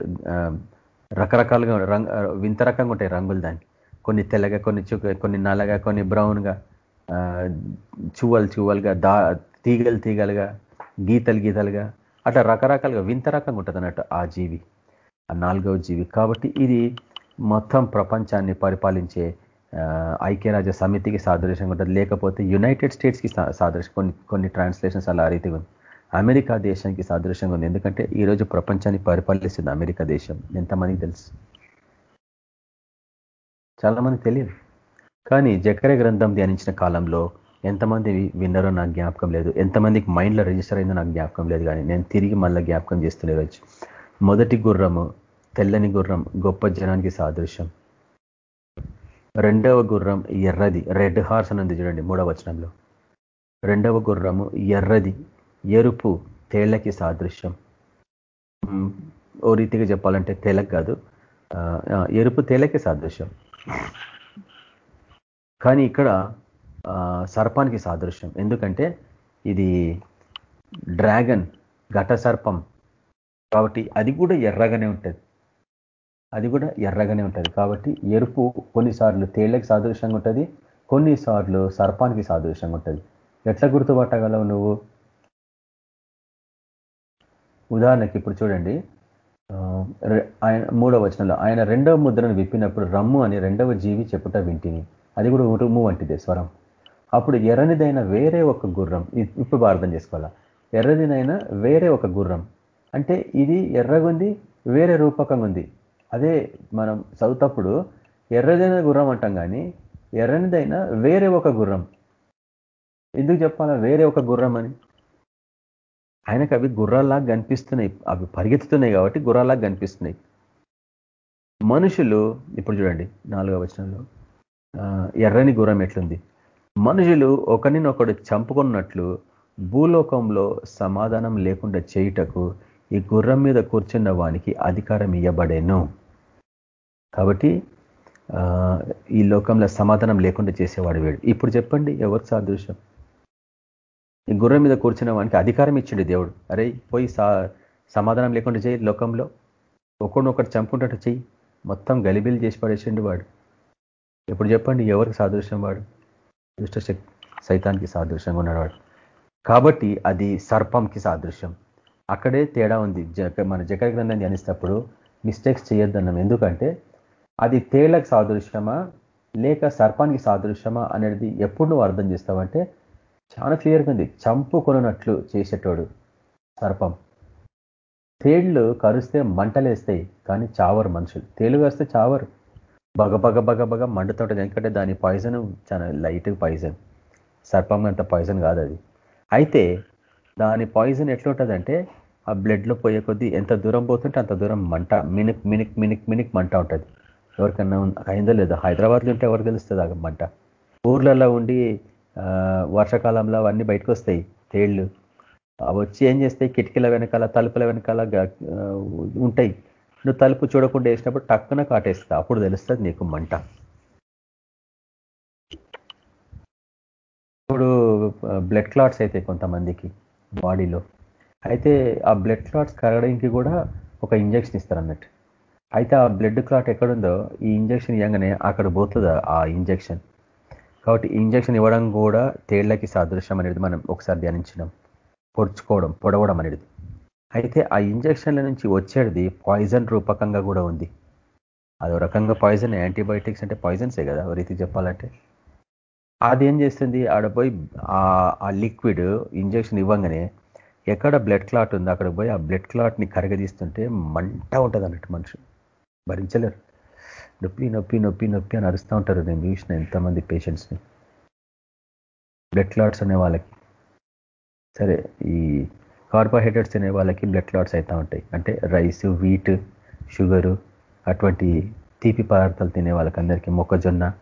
రకరకాలుగా రంగు వింత రకంగా ఉంటాయి రంగులు దాన్ని. కొన్ని తెల్లగా కొన్ని చుక్క కొన్ని నల్లగా కొన్ని బ్రౌన్గా చువ్వలు చువ్వలుగా దా తీగలు తీగలుగా గీతలు గీతలుగా అట్లా రకరకాలుగా వింత రకంగా ఉంటుంది అన్నట్టు ఆ జీవి ఆ నాలుగవ జీవి. కాబట్టి ఇది మొత్తం ప్రపంచాన్ని పరిపాలించే ఐక్యరాజ్య సమితికి సాదృశ్యంగా ఉంటుంది. లేకపోతే యునైటెడ్ స్టేట్స్కి సాదృశ్యం. కొన్ని కొన్ని ట్రాన్స్లేషన్స్ అలా రీతిగా ఉంది. అమెరికా దేశానికి సాదృశ్యంగా ఉంది. ఎందుకంటే ఈరోజు ప్రపంచాన్ని పరిపాలిస్తుంది అమెరికా దేశం. ఎంతమందికి తెలుసు? చాలా తెలియదు. కానీ జకర గ్రంథం ధ్యానించిన కాలంలో ఎంతమంది విన్నారో నాకు జ్ఞాపకం లేదు. ఎంతమందికి మైండ్లో రిజిస్టర్ అయిందో నాకు జ్ఞాపకం లేదు కానీ నేను తిరిగి మళ్ళీ జ్ఞాపకం చేస్తున్న ఈరోజు మొదటి గుర్రము తెల్లని గుర్రం గొప్ప జనానికి సాదృశ్యం. రెండవ గుర్రం ఎర్రది. రెడ్ హార్స్ అని ఉంది చూడండి మూడవ వచనంలో. రెండవ గుర్రము ఎర్రది. ఎరుపు తేళ్ళకి సాదృశ్యం. ఓ రీతిగా చెప్పాలంటే తేలకు కాదు. ఎరుపు తేలకి సాదృశ్యం. కానీ ఇక్కడ సర్పానికి సాదృశ్యం. ఎందుకంటే ఇది డ్రాగన్ ఘట సర్పం కాబట్టి అది కూడా ఎర్రగానే ఉంటుంది. అది కూడా ఎర్రగానే ఉంటుంది. కాబట్టి ఎరుపు కొన్నిసార్లు తేళ్ళకి సాదృశ్యంగా ఉంటుంది కొన్నిసార్లు సర్పానికి సాదృశ్యంగా ఉంటుంది. ఎట్లా గుర్తుపట్టగలవు నువ్వు? ఉదాహరణకి ఇప్పుడు చూడండి ఆయన మూడవ వచనంలో ఆయన రెండవ ముద్రను విప్పినప్పుడు రమ్ము అని రెండవ జీవి చెప్పుట వింటిని. అది కూడా ఉరుము వంటిదే స్వరం. అప్పుడు ఎర్రనిదైన వేరే ఒక గుర్రం ఇప్పుడు అర్థం చేసుకోవాలా? ఎర్రదినైనా వేరే ఒక గుర్రం. అంటే ఇది ఎర్రగుంది వేరే రూపకంగా ఉంది అదే మనం చదువుతప్పుడు ఎర్రదైన గుర్రం అంటాం కానీ ఎర్రనిదైనా వేరే ఒక గుర్రం. ఎందుకు చెప్పాలా? వేరే ఒక గుర్రం అని. ఆయనకు అవి గుర్రాల్లాగా కనిపిస్తున్నాయి. అవి పరిగెత్తుతున్నాయి కాబట్టి గుర్రాల్లాగా కనిపిస్తున్నాయి. మనుషులు ఇప్పుడు చూడండి నాలుగవ వచనంలో ఎర్రని గుర్రం ఎట్లుంది? మనుషులు ఒకరినొకడు చంపుకున్నట్లు భూలోకంలో సమాధానం లేకుండా చేయుటకు ఈ గుర్రం మీద కూర్చున్న వానికి అధికారం ఇవ్వబడేను కాబట్టి ఈ లోకంలో సమాధానం లేకుండా చేసేవాడు వీడు. ఇప్పుడు చెప్పండి ఎవరు సాదృశ్యం? ఈ గుర్రం మీద కూర్చున్న వానికి అధికారం ఇచ్చిండు దేవుడు. అరే పోయి సమాధానం లేకుండా చేయి లోకంలో. ఒకడినొకటి చంపుకుంటట్టు చెయ్యి. మొత్తం గలిబిలి చేసి పడేసిండు వాడు. ఇప్పుడు చెప్పండి ఎవరికి సాదృశ్యం వాడు? దుష్ట సైతానికి సాదృశ్యంగా ఉన్నాడు వాడు. కాబట్టి అది సర్పంకి సాదృశ్యం. అక్కడే తేడా ఉంది. మన జకర గ్రంథం ధ్యానిస్తప్పుడు మిస్టేక్స్ చేయొద్దన్నాం. ఎందుకంటే అది తేళ్ళకు సాదృశ్యమా లేక సర్పానికి సాదృశ్యమా అనేది ఎప్పుడు నువ్వు అర్థం చేస్తావంటే చాలా క్లియర్గా ఉంది. చంపుకొనున్నట్లు చేసేటోడు సర్పం. తేళ్ళు కరుస్తే మంటలేస్తాయి కానీ చావరు మనుషులు. తేలు కరిస్తే చావరు. బగ బగ బగ బగ మండుతుంటుంది. ఎందుకంటే దాని పాయిజన్ చాలా లైట్ పాయిజన్ సర్పం అంత పాయిజన్ కాదు అది. అయితే దాని పాయిజన్ ఎట్లుంటుందంటే ఆ బ్లడ్లో పోయే కొద్దీ ఎంత దూరం పోతుంటే అంత దూరం మంట మినిక్ మినిక్ మినిక్ మినిక్ మంట ఉంటుంది. ఎవరికన్నా అయిందో లేదో? హైదరాబాద్లో ఉంటే ఎవరు తెలుస్తుంది ఆ మంట? ఊర్లలో ఉండి వర్షాకాలంలో అవన్నీ బయటకు వస్తాయి తేళ్ళు వచ్చి ఏం చేస్తాయి? కిటికీల వెనకాల తలుపుల వెనకాల ఉంటాయి. నువ్వు తలుపు చూడకుండా వేసినప్పుడు టక్కున కాటేస్తా. అప్పుడు తెలుస్తుంది నీకు మంట. ఇప్పుడు బ్లడ్ క్లాట్స్ అయితే కొంతమందికి. బాడీలో. అయితే ఆ బ్లడ్ క్లాట్స్ కరగడానికి కూడా ఒక ఇంజక్షన్ ఇస్తారు అన్నట్టు అయితే ఆ బ్లడ్ క్లాట్ ఎక్కడుందో ఈ ఇంజక్షన్ ఇవ్వగానే అక్కడ పోతుంది ఆ ఇంజక్షన్. కాబట్టి ఇంజక్షన్ ఇవ్వడం కూడా తేళ్ళకి సాదృశ్యం అనేది మనం ఒకసారి ధ్యానించినాం. పొడుచుకోవడం పొడవడం అనేది. అయితే ఆ ఇంజక్షన్ల నుంచి వచ్చేది పాయిజన్ రూపకంగా కూడా ఉంది. అదో రకంగా పాయిజన్ యాంటీబయాటిక్స్ అంటే పాయిజన్సే కదా రీతి చెప్పాలంటే. అది ఏం చేస్తుంది ఆడపోయి ఆ లిక్విడ్ ఇంజక్షన్ ఇవ్వగానే ఎక్కడ బ్లడ్ క్లాట్ ఉందో అక్కడ పోయి ఆ బ్లడ్ క్లాట్ని కరగదీస్తుంటే మంట ఉంటుంది అన్నట్టు మనుషులు భరించలేరు. నొప్పి నొప్పి నొప్పి నొప్పి అని అరుస్తూ ఉంటారు. నేను చూసిన ఎంతమంది పేషెంట్స్ని. బ్లడ్ క్లాట్స్ అనే వాళ్ళకి. సరే ఈ కార్బోహైడ్రేట్స్ అనే వాళ్ళకి బ్లడ్ క్లాట్స్ అవుతూ ఉంటాయి. అంటే రైస్ వీట్ షుగరు అటువంటి తీపి పదార్థాలు తినే వాళ్ళకి అందరికీ మొక్కజొన్న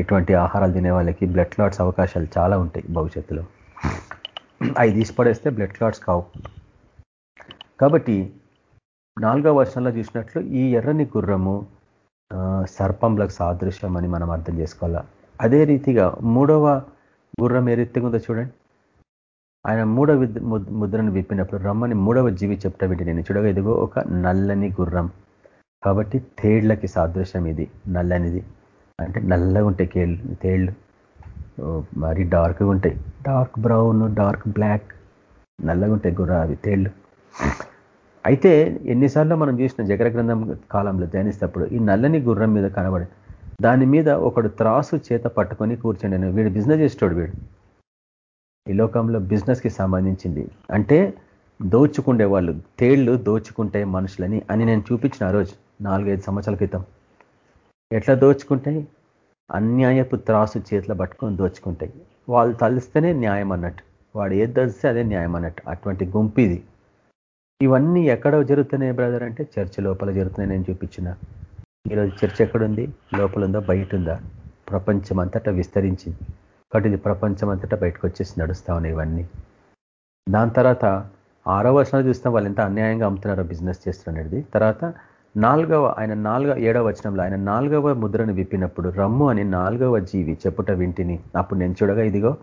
ఇటువంటి ఆహారాలు తినే వాళ్ళకి బ్లడ్ క్లాట్స్ అవకాశాలు చాలా ఉంటాయి భవిష్యత్తులో. అవి తీసి పడేస్తే బ్లడ్ క్లాట్స్ కావు. కాబట్టి నాలుగో వర్షంలో చూసినట్లు ఈ ఎర్రని గుర్రము సర్పంలకు సాదృశ్యం అని మనం అర్థం చేసుకోవాలా? అదే రీతిగా మూడవ గుర్రం ఏ రీతిగా ఉందో చూడండి. ఆయన మూడవ ముద్రను విప్పినప్పుడు రమ్మని మూడవ జీవి చెప్తా వింటి నేను. చూడగా ఇదిగో ఒక నల్లని గుర్రం. కాబట్టి తేళ్ళకి సాదృశ్యం ఇది నల్లనిది. అంటే నల్లగా ఉంటాయి కేళ్ళు తేళ్ళు మరి డార్క్గా ఉంటాయి. డార్క్ బ్రౌన్ డార్క్ బ్లాక్ నల్లగా ఉంటాయి గుర్ర అవి తేళ్ళు అయితే ఎన్నిసార్లు మనం చూసిన జగర గ్రంథం కాలంలో ధ్యానిస్తప్పుడు ఈ నల్లని గుర్రం మీద కనబడి దాని మీద ఒకడు త్రాసు చేత పట్టుకొని కూర్చోండి వీడు బిజినెస్ చేసేటోడు వీడు. ఈ లోకంలో బిజినెస్కి సంబంధించింది. అంటే దోచుకుండే వాళ్ళు తేళ్ళు దోచుకుంటే మనుషులని అని నేను చూపించిన ఆ రోజు నాలుగైదు సంవత్సరాల క్రితం. ఎట్లా దోచుకుంటాయి? అన్యాయపు త్రాసు చేతిలో పట్టుకొని దోచుకుంటాయి. వాళ్ళు తలిస్తేనే న్యాయం అన్నట్టు. వాడు ఏది తలిస్తే అదే న్యాయం అన్నట్టు. అటువంటి గుంపు ఇది. ఇవన్నీ ఎక్కడ జరుగుతున్నాయి బ్రదర్ అంటే చర్చ లోపల జరుగుతున్నాయి నేను చూపించిన. ఈరోజు చర్చ ఎక్కడుంది? లోపల ఉందా బయట ఉందా ప్రపంచం అంతటా విస్తరించింది. కాబట్టి ఇది ప్రపంచం అంతటా బయటకు వచ్చేసి నడుస్తా ఉన్నాయి ఇవన్నీ. దాని తర్వాత ఆరో వర్షాలు చూస్తాం వాళ్ళు ఎంత అన్యాయంగా అమ్ముతున్నారో బిజినెస్ చేస్తున్నది తర్వాత నాలుగవ ఆయన నాలుగవ ఏడవ వచనంలో ఆయన నాలుగవ ముద్రను విప్పినప్పుడు రమ్ము అని నాలుగవ జీవి చెప్పుట వింటిని. అప్పుడు నేను చూడగా ఇదిగో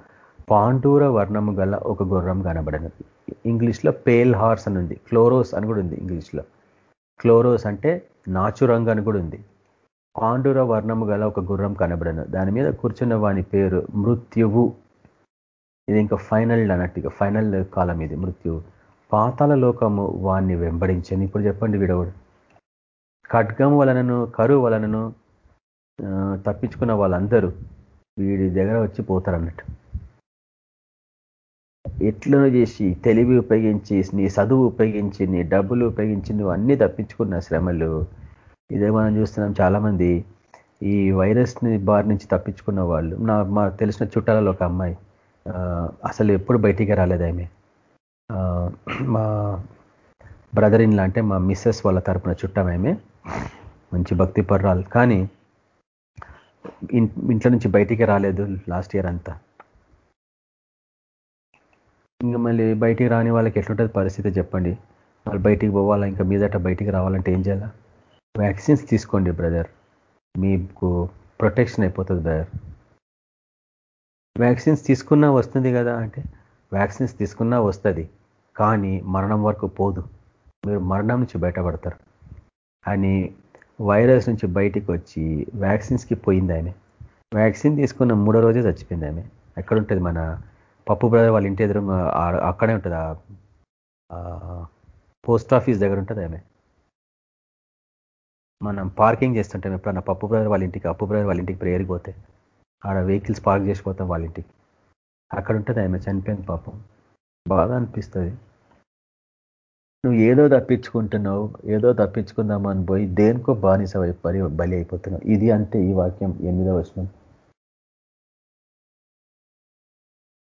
పాండూర వర్ణము గల ఒక గుర్రం కనబడినది ఇంగ్లీష్లో పేల్ హార్స్ అని ఉంది. క్లోరోస్ అని కూడా ఉంది ఇంగ్లీష్లో. క్లోరోస్ అంటే నాచురంగ్ అని కూడా ఉంది. పాండుర వర్ణము గల ఒక గుర్రం కనబడను. దాని మీద కూర్చున్న వాని పేరు మృత్యువు. ఇది ఇంకా ఫైనల్ అన్నట్టుగా ఫైనల్ కాలం ఇది మృత్యువు. పాతాల లోకము వాణ్ణి వెంబడించని. ఇప్పుడు చెప్పండి విడవడు? ఖడ్గం వలనను కరువు వలనను తప్పించుకున్న వాళ్ళందరూ వీడి దగ్గర వచ్చి పోతారు అన్నట్టు ఎట్లను చేసి తెలివి ఉపయోగించి నీ చదువు ఉపయోగించి నీ డబ్బులు ఉపయోగించి నువ్వు అన్ని తప్పించుకున్న శ్రమలు ఇదే మనం చూస్తున్నాం చాలామంది ఈ వైరస్ని బారి నుంచి తప్పించుకున్న వాళ్ళు. నా మా తెలిసిన చుట్టాలలో ఒక అమ్మాయి అసలు ఎప్పుడు బయటికి రాలేదు ఆమె. మా బ్రదర్ ఇన్లా అంటే మా మిస్సెస్ వాళ్ళ తరపున చుట్టం మంచి భక్తి పర్రాలు. కానీ ఇంట్లో నుంచి బయటికి రాలేదు లాస్ట్ ఇయర్ అంతా. ఇంకా మళ్ళీ బయటికి రాని వాళ్ళకి ఎట్లుంటుంది పరిస్థితి చెప్పండి. వాళ్ళు బయటికి పోవాలా ఇంకా మీదట బయటికి రావాలంటే ఏం చేయాలా? వ్యాక్సిన్స్ తీసుకోండి బ్రదర్. మీకు ప్రొటెక్షన్ అయిపోతుంది బ్రదర్. వ్యాక్సిన్స్ తీసుకున్నా వస్తుంది కదా అంటే వ్యాక్సిన్స్ తీసుకున్నా వస్తుంది. కానీ మరణం వరకు పోదు. మీరు మరణం నుంచి బయటపడతారు. అని వైరస్ నుంచి బయటికి వచ్చి వ్యాక్సిన్స్కి పోయింది ఆమె. వ్యాక్సిన్ తీసుకున్న మూడో రోజే చచ్చిపోయింది ఆమె. ఎక్కడ ఉంటుంది మన పప్పు బ్రదర్ వాళ్ళ ఇంటి ఎదురు అక్కడే ఉంటుంది? పోస్ట్ ఆఫీస్ దగ్గర ఉంటుంది ఆమె. మనం పార్కింగ్ చేస్తుంటాం ఎప్పుడన్నా పప్పు బ్రదర్ వాళ్ళ ఇంటికి అప్పు బ్రదర్ వాళ్ళ ఇంటికి ప్రేయర్కి పోతే. ఆడ వెహికల్స్ పార్క్ చేసిపోతాం వాళ్ళ ఇంటికి. అక్కడ ఉంటుంది ఆమె చనిపోయింది పాపం. బాగా అనిపిస్తుంది. నువ్వు ఏదో తప్పించుకుంటున్నావు ఏదో తప్పించుకుందామని పోయి దేనికో బానిస పరి బలి అయిపోతున్నావు. ఇది అంటే ఈ వాక్యం ఎనిమిదో వచనం.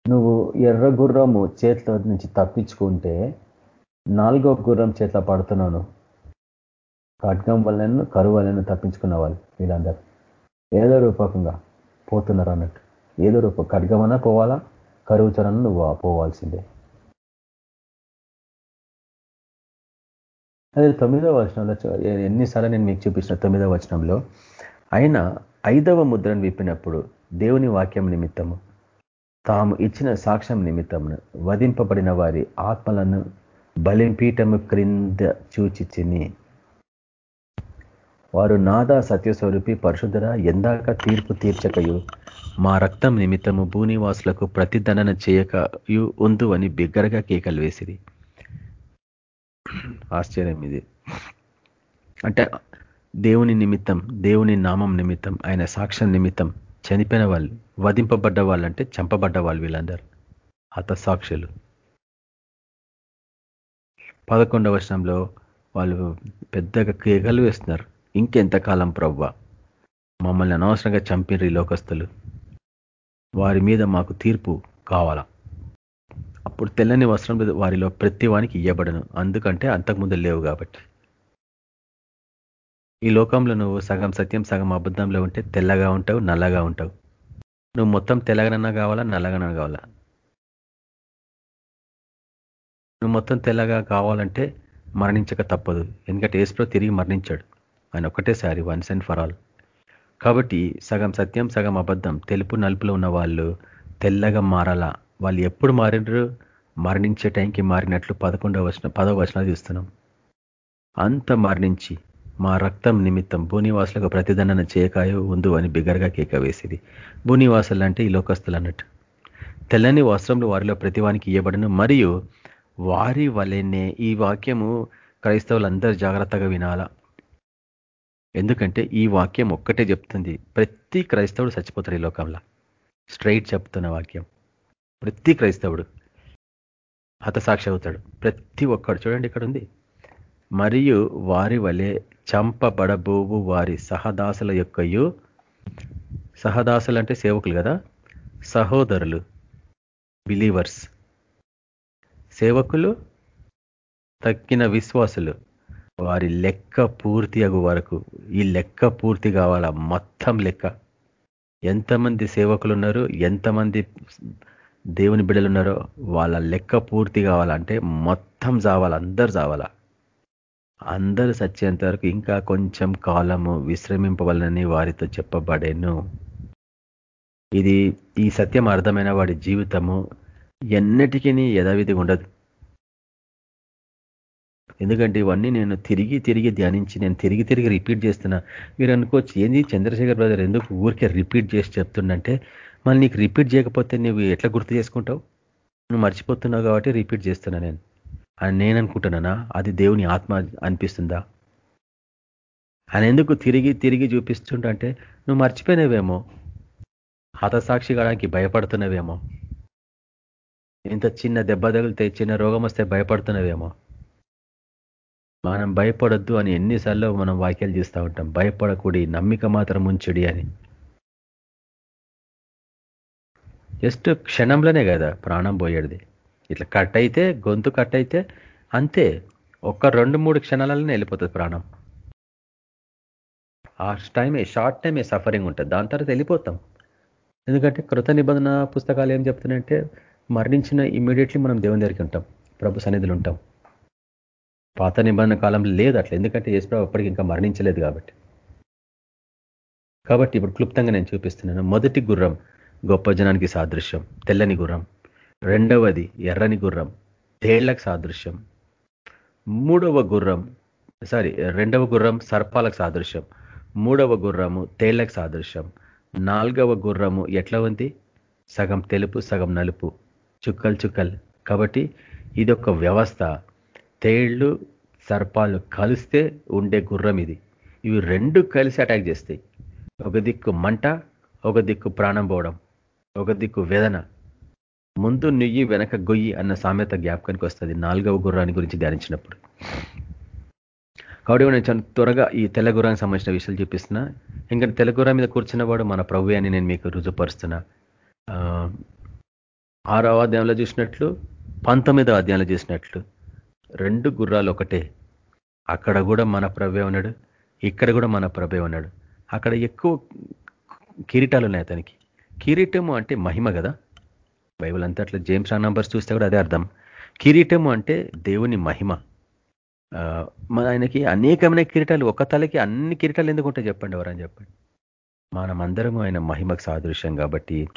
నువ్వు ఎర్ర గుర్రము చేతిలో నుంచి తప్పించుకుంటే నాలుగో గుర్రం చేతిలో పడుతున్నాను. ఖడ్గం వలన కరువు వలన తప్పించుకున్న వాళ్ళు వీళ్ళందరూ. ఏదో రూపకంగా పోతున్నారు అన్నట్టు. ఏదో రూపం ఖడ్గమన్నా పోవాలా కరువు చరణ నువ్వు పోవాల్సిందే. అదే తొమ్మిదవ వచనంలో ఎన్నిసార్లు నేను మీకు చూపించిన తొమ్మిదవ వచనంలో ఆయన ఐదవ ముద్రను విప్పినప్పుడు దేవుని వాక్యం నిమిత్తము తాము ఇచ్చిన సాక్ష్యం నిమిత్తమును వధింపబడిన వారి ఆత్మలను బలింపీఠము క్రింద చూచిచ్చిని వారు నాదా సత్యస్వరూపి పరిశుద్ధర ఎందాక తీర్పు తీర్చకయు. మా రక్తం నిమిత్తము భూనివాసులకు ప్రతిదండన చేయకయు ఉందు అని బిగ్గరగా కేకలు వేసిరి. ఆశ్చర్యం ఇది. అంటే దేవుని నిమిత్తం దేవుని నామం నిమిత్తం ఆయన సాక్ష్యం నిమిత్తం చనిపోయిన వాళ్ళు వధింపబడ్డ వాళ్ళంటే చంపబడ్డ వాళ్ళు వీళ్ళందరూ. హతసాక్షులు. పదకొండవ వర్షంలో వాళ్ళు పెద్దగా కేకలు వేస్తున్నారు. ఇంకెంతకాలం ప్రవ్వ? మమ్మల్ని అనవసరంగా చంపినరు ఈ లోకస్తులు. వారి మీద మాకు తీర్పు కావాలా? అప్పుడు తెల్లని వస్త్రం వారిలో ప్రతి వానికి ఇయ్యబడను. అందుకంటే అంతకుముందు లేవు కాబట్టి. ఈ లోకంలో నువ్వు సగం సత్యం సగం అబద్ధంలో ఉంటే తెల్లగా ఉంటావు నల్లగా ఉంటావు. నువ్వు మొత్తం తెల్లగనన్నా కావాలా నల్లగానన్నా కావాలా? నువ్వు మొత్తం తెల్లగా కావాలంటే మరణించక తప్పదు. ఎందుకంటే ఏసులో తిరిగి మరణించాడు. ఆయన ఒక్కటేసారి వన్స్ అండ్ ఫర్ ఆల్. కాబట్టి సగం సత్యం సగం అబద్ధం తెలుపు నలుపులో ఉన్న వాళ్ళు తెల్లగా మారాలా? వాళ్ళు ఎప్పుడు మారినరు? మరణించే టైంకి మారినట్లు పదకొండవ వచన పదవ వచనాలు చూస్తున్నాం. అంత మరణించి మా రక్తం నిమిత్తం భూనివాసులకు ప్రతిదండన చేయకాయో ఉందు అని బిగ్గరగా కేక వేసేది. భూనివాసులు అంటే ఈ లోకస్తులు అన్నట్టు. తెల్లని వస్త్రంలో వారిలో ప్రతివానికి ఇవ్వబడను మరియు వారి వలెనే ఈ వాక్యము క్రైస్తవులందరూ జాగ్రత్తగా వినాలా. ఎందుకంటే ఈ వాక్యం ఒక్కటే చెప్తుంది. ప్రతి క్రైస్తవుడు చచ్చిపోతారు ఈ లోకంలో. స్ట్రైట్ చెప్తున్న వాక్యం. ప్రతి క్రైస్తవుడు హతసాక్షి అవుతాడు. ప్రతి ఒక్కడు చూడండి ఇక్కడ ఉంది మరియు వారి వలె చంపబడబోవు వారి సహదాసుల యొక్కయు సహదాసులు అంటే సేవకులు కదా? సహోదరులు బిలీవర్స్. సేవకులు తక్కిన విశ్వాసులు. వారి లెక్క పూర్తి అగు వరకు ఈ లెక్క పూర్తి కావాలా మొత్తం లెక్క. ఎంతమంది సేవకులు ఉన్నారు ఎంతమంది దేవుని బిడ్డలు ఉన్నారో వాళ్ళ లెక్క పూర్తి కావాలంటే మొత్తం చావాలి అందరు చావాలా? అందరు సచ్చేంత వరకు ఇంకా కొంచెం కాలము విశ్రమింపవలనని వారితో చెప్పబడేను. ఇది ఈ సత్యం అర్థమైన వాడి జీవితము ఎన్నటికీ యథావిధిగా ఉండదు. ఎందుకంటే ఇవన్నీ నేను తిరిగి తిరిగి ధ్యానించి నేను తిరిగి తిరిగి రిపీట్ చేస్తున్నా. మీరు అనుకోవచ్చు ఏంది చంద్రశేఖర్ బ్రదర్ ఎందుకు ఊరికే రిపీట్ చేసి చెప్తుండంటే మళ్ళీ నీకు రిపీట్ చేయకపోతే నువ్వు ఎట్లా గుర్తు చేసుకుంటావు? నువ్వు మర్చిపోతున్నావు కాబట్టి రిపీట్ చేస్తున్నా నేను. అని నేను అనుకుంటున్నానా? అది దేవుని ఆత్మ అనిపిస్తుందా? ఆయన ఎందుకు తిరిగి తిరిగి చూపిస్తుంటే నువ్వు మర్చిపోయినవేమో. హతసాక్షి కావడానికి భయపడుతున్నవేమో. ఇంత చిన్న దెబ్బ తగిలితే చిన్న రోగం వస్తే భయపడుతున్నవేమో. మనం భయపడొద్దు అని ఎన్నిసార్లు మనం వాక్యాలు చేస్తూ ఉంటాం. భయపడకూడి నమ్మిక మాత్రం ఉంచుడి అని. జస్ట్ క్షణంలోనే కదా ప్రాణం పోయేది. ఇట్లా కట్ అయితే గొంతు కట్ అయితే అంతే. ఒక్క రెండు మూడు క్షణాలలోనే వెళ్ళిపోతుంది ప్రాణం. ఆ టైమే షార్ట్ టైమే సఫరింగ్ ఉంటుంది. దాని తర్వాత వెళ్ళిపోతాం. ఎందుకంటే కృత నిబంధన పుస్తకాలు ఏం చెప్తున్నాయంటే మరణించిన ఇమ్మీడియట్లీ మనం దేవుని దగ్గరికి ఉంటాం. ప్రభు సన్నిధులు ఉంటాం. పాత నిబంధన కాలంలో లేదు అట్లా. ఎందుకంటే యేసుప్రభు అప్పటికి ఇంకా మరణించలేదు కాబట్టి. కాబట్టి ఇప్పుడు క్లుప్తంగా నేను చూపిస్తున్నాను. మొదటి గుర్రం గొప్ప జనానికి సాదృశ్యం. తెల్లని గుర్రం. రెండవది ఎర్రని గుర్రం. తేళ్ళకు సాదృశ్యం. మూడవ గుర్రం సారీ రెండవ గుర్రం సర్పాలకు సాదృశ్యం. మూడవ గుర్రము తేళ్ళకు సాదృశ్యం. నాలుగవ గుర్రము ఎట్లా ఉంది సగం తెలుపు సగం నలుపు. చుక్కలు చుక్కలు. కాబట్టి ఇదొక వ్యవస్థ. తేళ్ళు సర్పాలు కలిస్తే ఉండే గుర్రం ఇది. ఇవి రెండు కలిసి అటాక్ చేస్తాయి. ఒక దిక్కు మంట ఒక దిక్కు ప్రాణం పోవడం. ఒక దిక్కు వేదన. ముందు నుయ్యి వెనక గొయ్యి అన్న సామెత జ్ఞాపకానికి వస్తుంది నాలుగవ గుర్రాన్ని గురించి ధ్యానించినప్పుడు. కాబట్టి నేను త్వరగా ఈ తెల్ల గుర్రానికి సంబంధించిన విషయాలు చూపిస్తున్నా ఇంకా తెల్ల గుర్రం మీద కూర్చున్నవాడు మన ప్రభు అని నేను మీకు రుజుపరుస్తున్నా ఆరవ అధ్యాయంలో చూసినట్లు పంతొమ్మిదవ అధ్యాయంలో చూసినట్లు రెండు గుర్రాలు ఒకటే. అక్కడ కూడా మన ప్రభే ఉన్నాడు ఇక్కడ కూడా మన ప్రభే ఉన్నాడు. అక్కడ ఎక్కువ కిరీటాలు ఉన్నాయి అతనికి. కిరీటము అంటే మహిమ కదా? బైబుల్ అంతట్లో జేమ్స్ ఆ నంబర్స్ చూస్తే కూడా అదే అర్థం. కిరీటము అంటే దేవుని మహిమ. మన ఆయనకి అనేకమైన కిరీటాలు ఒక తలకి అన్ని కిరీటాలు ఎందుకు ఉంటాయి చెప్పండి ఎవరని చెప్పండి. మనమందరము ఆయన మహిమకు సాదృశ్యం కాబట్టి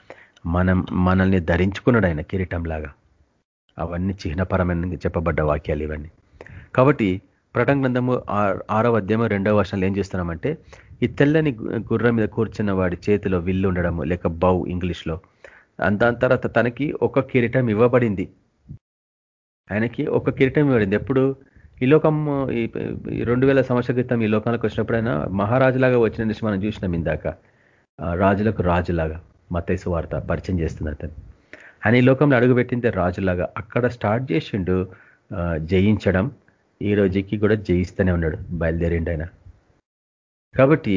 మనం మనల్ని ధరించుకున్నాడు ఆయన కిరీటంలాగా. అవన్నీ చిహ్నపరమైన చెప్పబడ్డ వాక్యాలు ఇవన్నీ. కాబట్టి ప్రటం గ్రంథము ఆరవ అధ్యాయం రెండవ వర్షంలో ఏం చేస్తున్నామంటే ఈ తెల్లని గుర్రం మీద కూర్చున్న వాడి చేతిలో విల్లు ఉండడము లేక బౌ ఇంగ్లీష్లో. దాని తర్వాత తనకి ఒక కిరీటం ఇవ్వబడింది. ఆయనకి ఒక కిరీటం ఇవ్వబడింది. ఎప్పుడు? ఈ లోకం ఈ రెండు వేల సంవత్సరాల క్రితం ఈ లోకానికి వచ్చినప్పుడు ఆయన మహారాజులాగా వచ్చిన మనం చూసినాం ఇందాక. రాజులకు రాజులాగా మతేసు వార్త పరిచయం చేస్తుంది అతను. ఆయన ఈ లోకంలో అడుగుపెట్టిందే రాజులాగా. అక్కడ స్టార్ట్ చేసిండు జయించడం. ఈ రోజుకి కూడా జయిస్తూనే ఉన్నాడు. బయలుదేరిండు ఆయన. కాబట్టి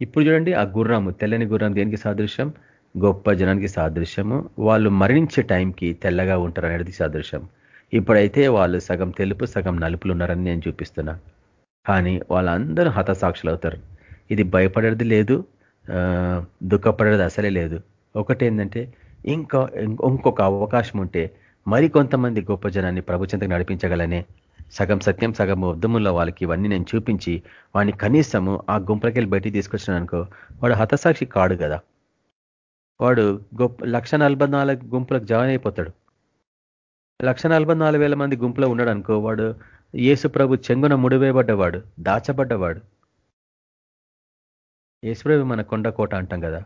ఇప్పుడు చూడండి ఆ గుర్రము తెల్లని గుర్రం దేనికి సాదృశ్యం? గొప్ప జనానికి సాదృశ్యము. వాళ్ళు మరణించే టైంకి తెల్లగా ఉంటారు అనేది సాదృశ్యం. ఇప్పుడైతే వాళ్ళు సగం తెలుపు సగం నలుపులు ఉన్నారని నేను చూపిస్తున్నా. కానీ వాళ్ళందరూ హతసాక్షులు అవుతారు. ఇది భయపడేది లేదు దుఃఖపడేది అసలే లేదు. ఒకటేంటంటే ఇంకా ఇంకొక అవకాశం ఉంటే మరి కొంతమంది గొప్ప జనాన్ని ప్రభుత్వంతో నడిపించగలనే సగం సత్యం సగం ఉద్దముల్లో వాళ్ళకి ఇవన్నీ నేను చూపించి వాడిని కనీసము ఆ గుంపులకెళ్ళి బయటికి తీసుకొచ్చిన అనుకో వాడు హతసాక్షి కాడు కదా. వాడు గొప్ప లక్ష గుంపులకు జాయిన్ అయిపోతాడు. లక్ష మంది గుంపులో ఉన్నాడు అనుకో వాడు యేసు ప్రభు చెంగున ముడివేయబడ్డవాడు దాచబడ్డవాడు. యేసుప్రభు మన కొండ కోట అంటాం కదా.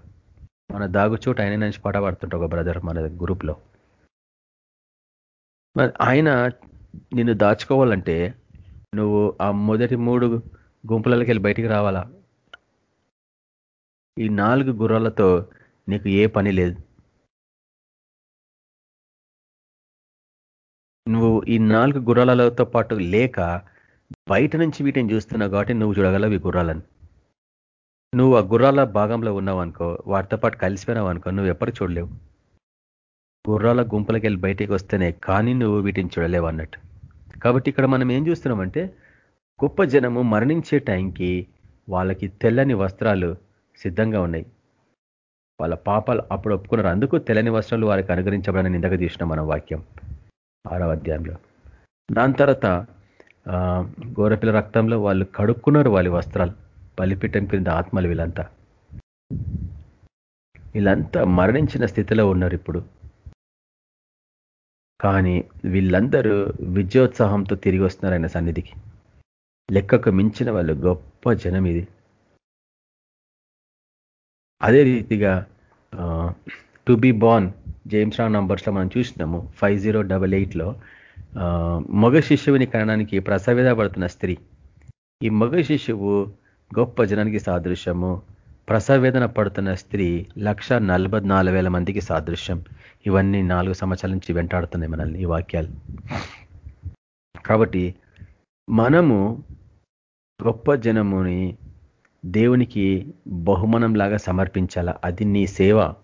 మన దాగుచోట ఆయన నుంచి పాట పాడుతుంటా ఒక బ్రదర్ మన గ్రూప్లో. ఆయన నిన్ను దాచుకోవాలంటే నువ్వు ఆ మొదటి మూడు గుంపులకి వెళ్ళి బయటికి రావాలా? ఈ నాలుగు గుర్రాలతో నీకు ఏ పని లేదు. నువ్వు ఈ నాలుగు గుర్రాలతో పాటు లేక బయట నుంచి వీటిని చూస్తున్నావు కాబట్టి నువ్వు చూడగలవు ఈ గుర్రాలను. నువ్వు ఆ గుర్రాల భాగంలో ఉన్నావు అనుకో వాటితో పాటు కలిసిపోయినావు అనుకో నువ్వు ఎప్పటికి చూడలేవు. గుర్రాల గుంపులకి వెళ్ళి బయటికి వస్తేనే కానీ నువ్వు వీటిని చూడలేవు అన్నట్టు. కాబట్టి ఇక్కడ మనం ఏం చూస్తున్నామంటే గొప్ప జనము మరణించే టైంకి వాళ్ళకి తెల్లని వస్త్రాలు సిద్ధంగా ఉన్నాయి. వాళ్ళ పాపాలు అప్పుడు ఒప్పుకున్నారు. అందుకు తెల్లని వస్త్రాలు వారికి అనుగ్రహించబడని ఇందాక చూసిన మన వాక్యం ఆరవ అధ్యాయంలో. దాని తర్వాత గోరపిల్ల రక్తంలో వాళ్ళు కడుక్కున్నారు వాళ్ళ వస్త్రాలు. బలిపీఠం క్రింద ఆత్మలు వీళ్ళంతా. వీళ్ళంతా మరణించిన స్థితిలో ఉన్నారు ఇప్పుడు. కానీ వీళ్ళందరూ విజయోత్సాహంతో తిరిగి వస్తున్నారు ఆయన సన్నిధికి. లెక్కకు మించిన వాళ్ళు గొప్ప జనం ఇది. అదే రీతిగా to be born James Strong నంబర్స్లో మనం చూసినాము ఫైవ్ జీరో డబల్ ఎయిట్లో మగ శిష్యుని కనడానికి ప్రసవేదపడుతున్న స్త్రీ. ఈ మగ శిశువు గొప్ప జనానికి సాదృశ్యము. ప్రసవేదన పడుతున్న స్త్రీ లక్ష మందికి సాదృశ్యం. ఇవన్నీ నాలుగు సంవత్సరాల నుంచి వెంటాడుతున్నాయి మనల్ని ఈ వాక్యాలు. కాబట్టి మనము గొప్ప జనముని దేవునికి బహుమానం లాగా సమర్పించాలా? అది నీ సేవ.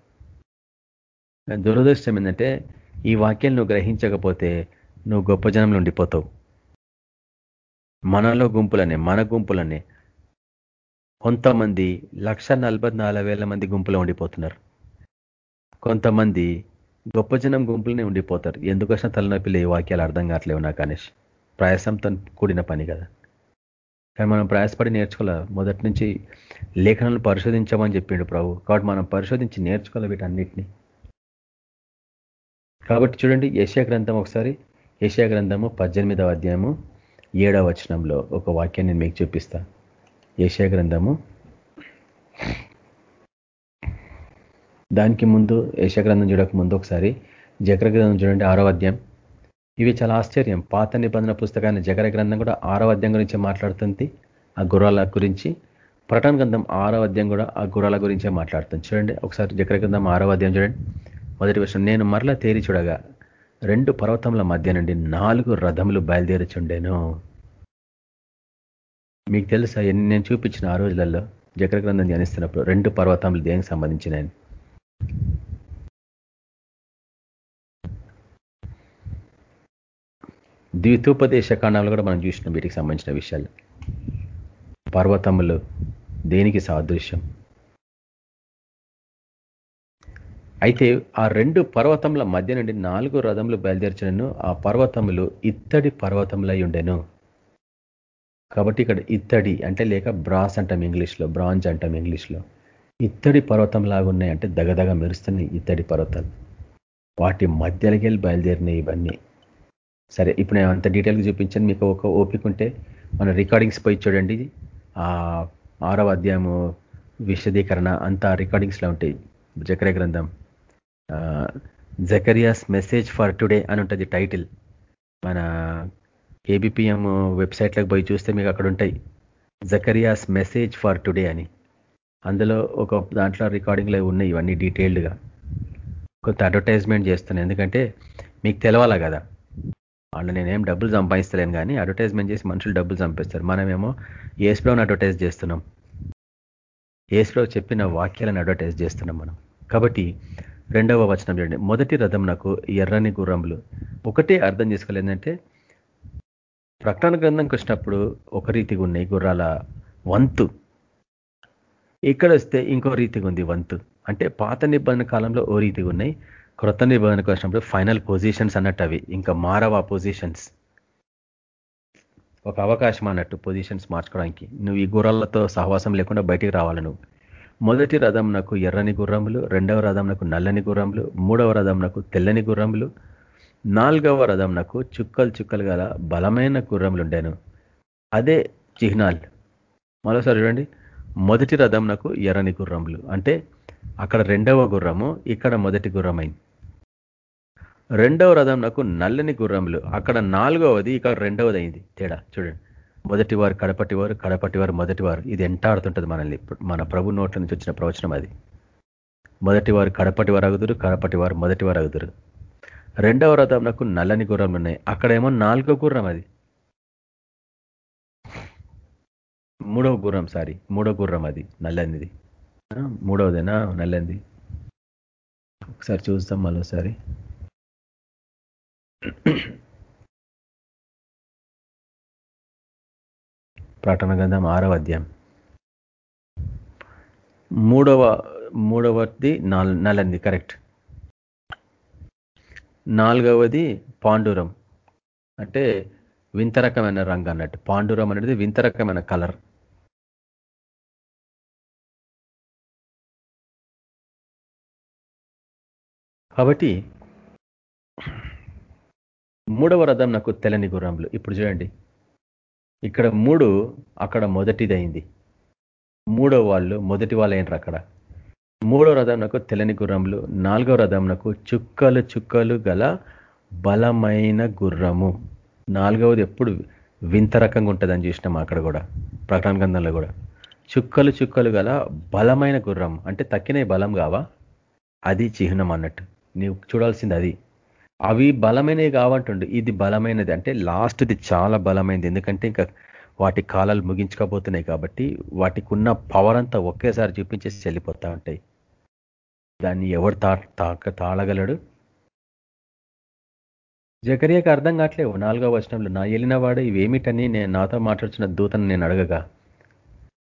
దురదృష్టం ఏంటంటే ఈ వాక్యాలు నువ్వు గ్రహించకపోతే నువ్వు గొప్ప జనంలో ఉండిపోతావు. మనలో గుంపులనే మన గుంపులనే. కొంతమంది లక్ష మంది గుంపులో ఉండిపోతున్నారు. కొంతమంది గొప్ప జనం గుంపులనే ఉండిపోతారు. ఎందుకోసం తలనొప్పిలో ఈ వాక్యాలు అర్థం కావట్లేవు నాకు అనేష్. ప్రయాసంతో కూడిన పని కదా. కానీ మనం ప్రయాసపడి నేర్చుకోవాలి? మొదటి నుంచి లేఖనాలను పరిశోధించమని చెప్పిండు ప్రభు. కాబట్టి మనం పరిశోధించి నేర్చుకోవాలి వీటన్నిటినీ? కాబట్టి చూడండి ఏషియా గ్రంథం ఒకసారి ఏషియా గ్రంథము పద్దెనిమిదవ అధ్యాయము ఏడవ వచనంలో ఒక వాక్యాన్ని నేను మీకు చూపిస్తాను ఏషియా గ్రంథము. దానికి ముందు ఏషియా గ్రంథం చూడక ముందు ఒకసారి జకర గ్రంథం చూడండి ఆరో అధ్యాయం. ఇవి చాలా ఆశ్చర్యం. పాత నిబంధన పుస్తకాన్ని జగర గ్రంథం కూడా ఆరో అధ్యాయం గురించి మాట్లాడుతుంది ఆ గుర్రాల గురించి. ప్రటన గ్రంథం ఆరో అధ్యాయం కూడా ఆ గుర్రాల గురించే మాట్లాడుతుంది. చూడండి ఒకసారి జకర గ్రంథం ఆరో అధ్యాయం చూడండి. మొదటి విషయం నేను మరల తేరి చూడగా రెండు పర్వతముల మధ్య నుండి నాలుగు రథములు బయలుదేరుచుండేను. మీకు తెలుసా నేను చూపించిన ఆ రోజులలో జకర గ్రంథం ధ్యానిస్తున్నప్పుడు రెండు పర్వతములు దేనికి సంబంధించిన ద్వితోపదేశ కాండంలో కూడా మనం చూసినాం వీటికి సంబంధించిన విషయాలు. పర్వతములు దేనికి సాదృశ్యం? అయితే ఆ రెండు పర్వతముల మధ్య నుండి నాలుగు రథములు బయలుదేర్చను ఆ పర్వతములు ఇత్తడి పర్వతములై ఉండెను. కాబట్టి ఇక్కడ ఇత్తడి అంటే లేక బ్రాస్ అంటాం ఇంగ్లీష్లో బ్రాంజ్ అంటాం ఇంగ్లీష్లో. ఇత్తడి పర్వతం లాగా ఉన్నాయి అంటే దగదగ మెరుస్తున్నాయి ఇత్తడి పర్వతాలు. వాటి మధ్యలోకి వెళ్ళి బయలుదేరినాయి ఇవన్నీ. సరే ఇప్పుడు నేను అంత డీటెయిల్గా చూపించాను. మీకు ఒక ఓపిక ఉంటే మన రికార్డింగ్స్ పోయి చూడండి. ఆ ఆరవ అధ్యాయము విశదీకరణ అంతా రికార్డింగ్స్లో ఉంటాయి. జకరే గ్రంథం. జకరియాస్ మెసేజ్ ఫర్ టుడే అని ఉంటుంది టైటిల్. మన ఏబిపిఎం వెబ్సైట్లోకి పోయి చూస్తే మీకు అక్కడ ఉంటాయి. జకరియాస్ మెసేజ్ ఫర్ టుడే అని. అందులో ఒక దాంట్లో రికార్డింగ్లో ఉన్నాయి ఇవన్నీ డీటెయిల్డ్గా. కొంత అడ్వర్టైజ్మెంట్ చేస్తున్నాను ఎందుకంటే మీకు తెలవాలా కదా? వాళ్ళు నేనేం డబ్బులు సంపాదిస్తలేను కానీ అడ్వర్టైజ్మెంట్ చేసి మనుషులు డబ్బులు సంపాదిస్తారు మనమేమో ఏస్ప్రోని అడ్వర్టైజ్ చేస్తున్నాం. ఏస్ప్రో చెప్పిన వాక్యాలను అడ్వర్టైజ్ చేస్తున్నాం మనం. కాబట్టి రెండవ వచనం చూడండి. మొదటి రథం నాకు ఎర్రని గుర్రములు. ఒకటే అర్థం చేసుకోలేదంటే ప్రకటన గ్రంథంకి వచ్చినప్పుడు ఒక రీతిగా ఉన్నాయి గుర్రాల వంతు. ఇక్కడ వస్తే ఇంకో రీతిగా ఉంది వంతు. అంటే పాత నిబంధన కాలంలో ఓ రీతిగా ఉన్నాయి. క్రొత్త నిబంధనకు వచ్చినప్పుడు ఫైనల్ పొజిషన్స్ అన్నట్టు అవి. ఇంకా మారవ పొజిషన్స్. ఒక అవకాశం అన్నట్టు పొజిషన్స్ మార్చుకోవడానికి. నువ్వు ఈ గుర్రాలతో సహవాసం లేకుండా బయటికి రావాలి నువ్వు. మొదటి రథం నాకు ఎర్రని గుర్రములు రెండవ రథం నాకు నల్లని గుర్రములు మూడవ రథం నాకు తెల్లని గుర్రములు నాలుగవ రథం నాకు చుక్కలు చుక్కలు గల బలమైన గుర్రములు ఉండాను. అదే చిహ్నాలు. మరోసారి చూడండి. మొదటి రథం నాకు ఎర్రని గుర్రములు. అంటే అక్కడ రెండవ గుర్రము ఇక్కడ మొదటి గుర్రమైంది. రెండవ రథం నాకు నల్లని గుర్రములు. అక్కడ నాలుగవది ఇక్కడ రెండవది అయింది తేడా? చూడండి. మొదటి వారు కడపటి వారు కడపటి వారు మొదటి వారు ఇది ఎంటాడుతుంటుంది మనల్ని. మన ప్రభు నోట్ల నుంచి వచ్చిన ప్రవచనం అది. మొదటి వారు కడపటి వారు అగుదురు కడపటి వారు మొదటి వారు అగుదురు రెండవ రథం నల్లని గుర్రం ఉన్నాయి. అక్కడేమో నాలుగో గుర్రం అది. మూడవ గుర్రం సారీ మూడో గుర్రం అది నల్లనిది మూడవదేనా? నల్లంది. ఒకసారి చూస్తాం మరోసారి. ప్రకటన గ్రంథం ఆరవ అధ్యాయం. మూడవ మూడవది నలంది కరెక్ట్ నాలుగవది పాండురం. అంటే వింత రకమైన రంగు అన్నట్టు. పాండురం అనేది వింత రకమైన కలర్. కాబట్టి మూడవ రథం నాకు తెలని గుర్రంలు. ఇప్పుడు చూడండి. ఇక్కడ మూడు అక్కడ మొదటిదైంది. మూడో వాళ్ళు మొదటి వాళ్ళు అయినరు అక్కడ. మూడో రథంనకు తెల్లని గుర్రములు నాలుగో రథంనకు చుక్కలు చుక్కలు గల బలమైన గుర్రము. నాలుగవది ఎప్పుడు వింత రకంగా ఉంటుందని చూసినాం అక్కడ కూడా ప్రకటన గంధంలో కూడా. చుక్కలు చుక్కలు గల బలమైన గుర్రం అంటే తక్కిన బలం కావా? అది చిహ్నం అన్నట్టు. నీవు చూడాల్సింది అది. అవి బలమైనవి కావంటుండు. ఇది బలమైనది. అంటే లాస్ట్ది చాలా బలమైనది ఎందుకంటే ఇంకా వాటి కాలాలు ముగించుకోబోతున్నాయి కాబట్టి వాటికి ఉన్న పవర్ అంతా ఒకేసారి చూపించేసి చెల్లిపోతూ ఉంటాయి. దాన్ని ఎవరు తా తాక తాళగలడు? జకరియకు అర్థం కావట్లేవు నాలుగో వచనంలో నా వాడు ఇవేమిటని నేను నాతో మాట్లాడుతున్న దూతను నేను అడగగా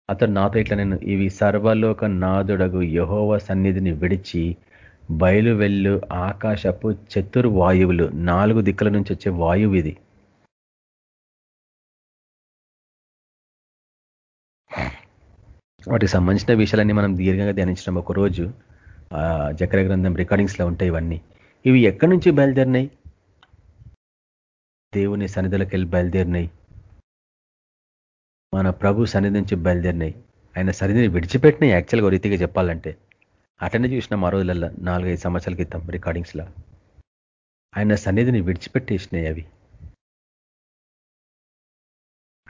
అతను నాతో ఇట్లా నేను ఇవి సర్వలోక నాదుడగు యహోవ సన్నిధిని విడిచి బయలు వెళ్ళు ఆకాశపు చతుర్ వాయువులు నాలుగు దిక్కుల నుంచి వచ్చే వాయువు ఇది. వాటికి సంబంధించిన విషయాలన్నీ మనం దీర్ఘంగా ధ్యానించడం. ఒకరోజు జకర గ్రంథం రికార్డింగ్స్లో ఉంటాయి ఇవన్నీ. ఇవి ఎక్కడి నుంచి బయలుదేరినాయి? దేవుని సన్నిధిలోకి వెళ్ళి బయలుదేరినాయి. మన ప్రభు సన్నిధి నుంచి బయలుదేరినాయి. ఆయన సన్నిధిని విడిచిపెట్టినాయి యాక్చువల్గా రీతిగా చెప్పాలంటే. అటనే చూసిన ఆ రోజులలో నాలుగైదు సంవత్సరాల క్రితం రికార్డింగ్స్లో. ఆయన సన్నిధిని విడిచిపెట్టేసినాయి అవి.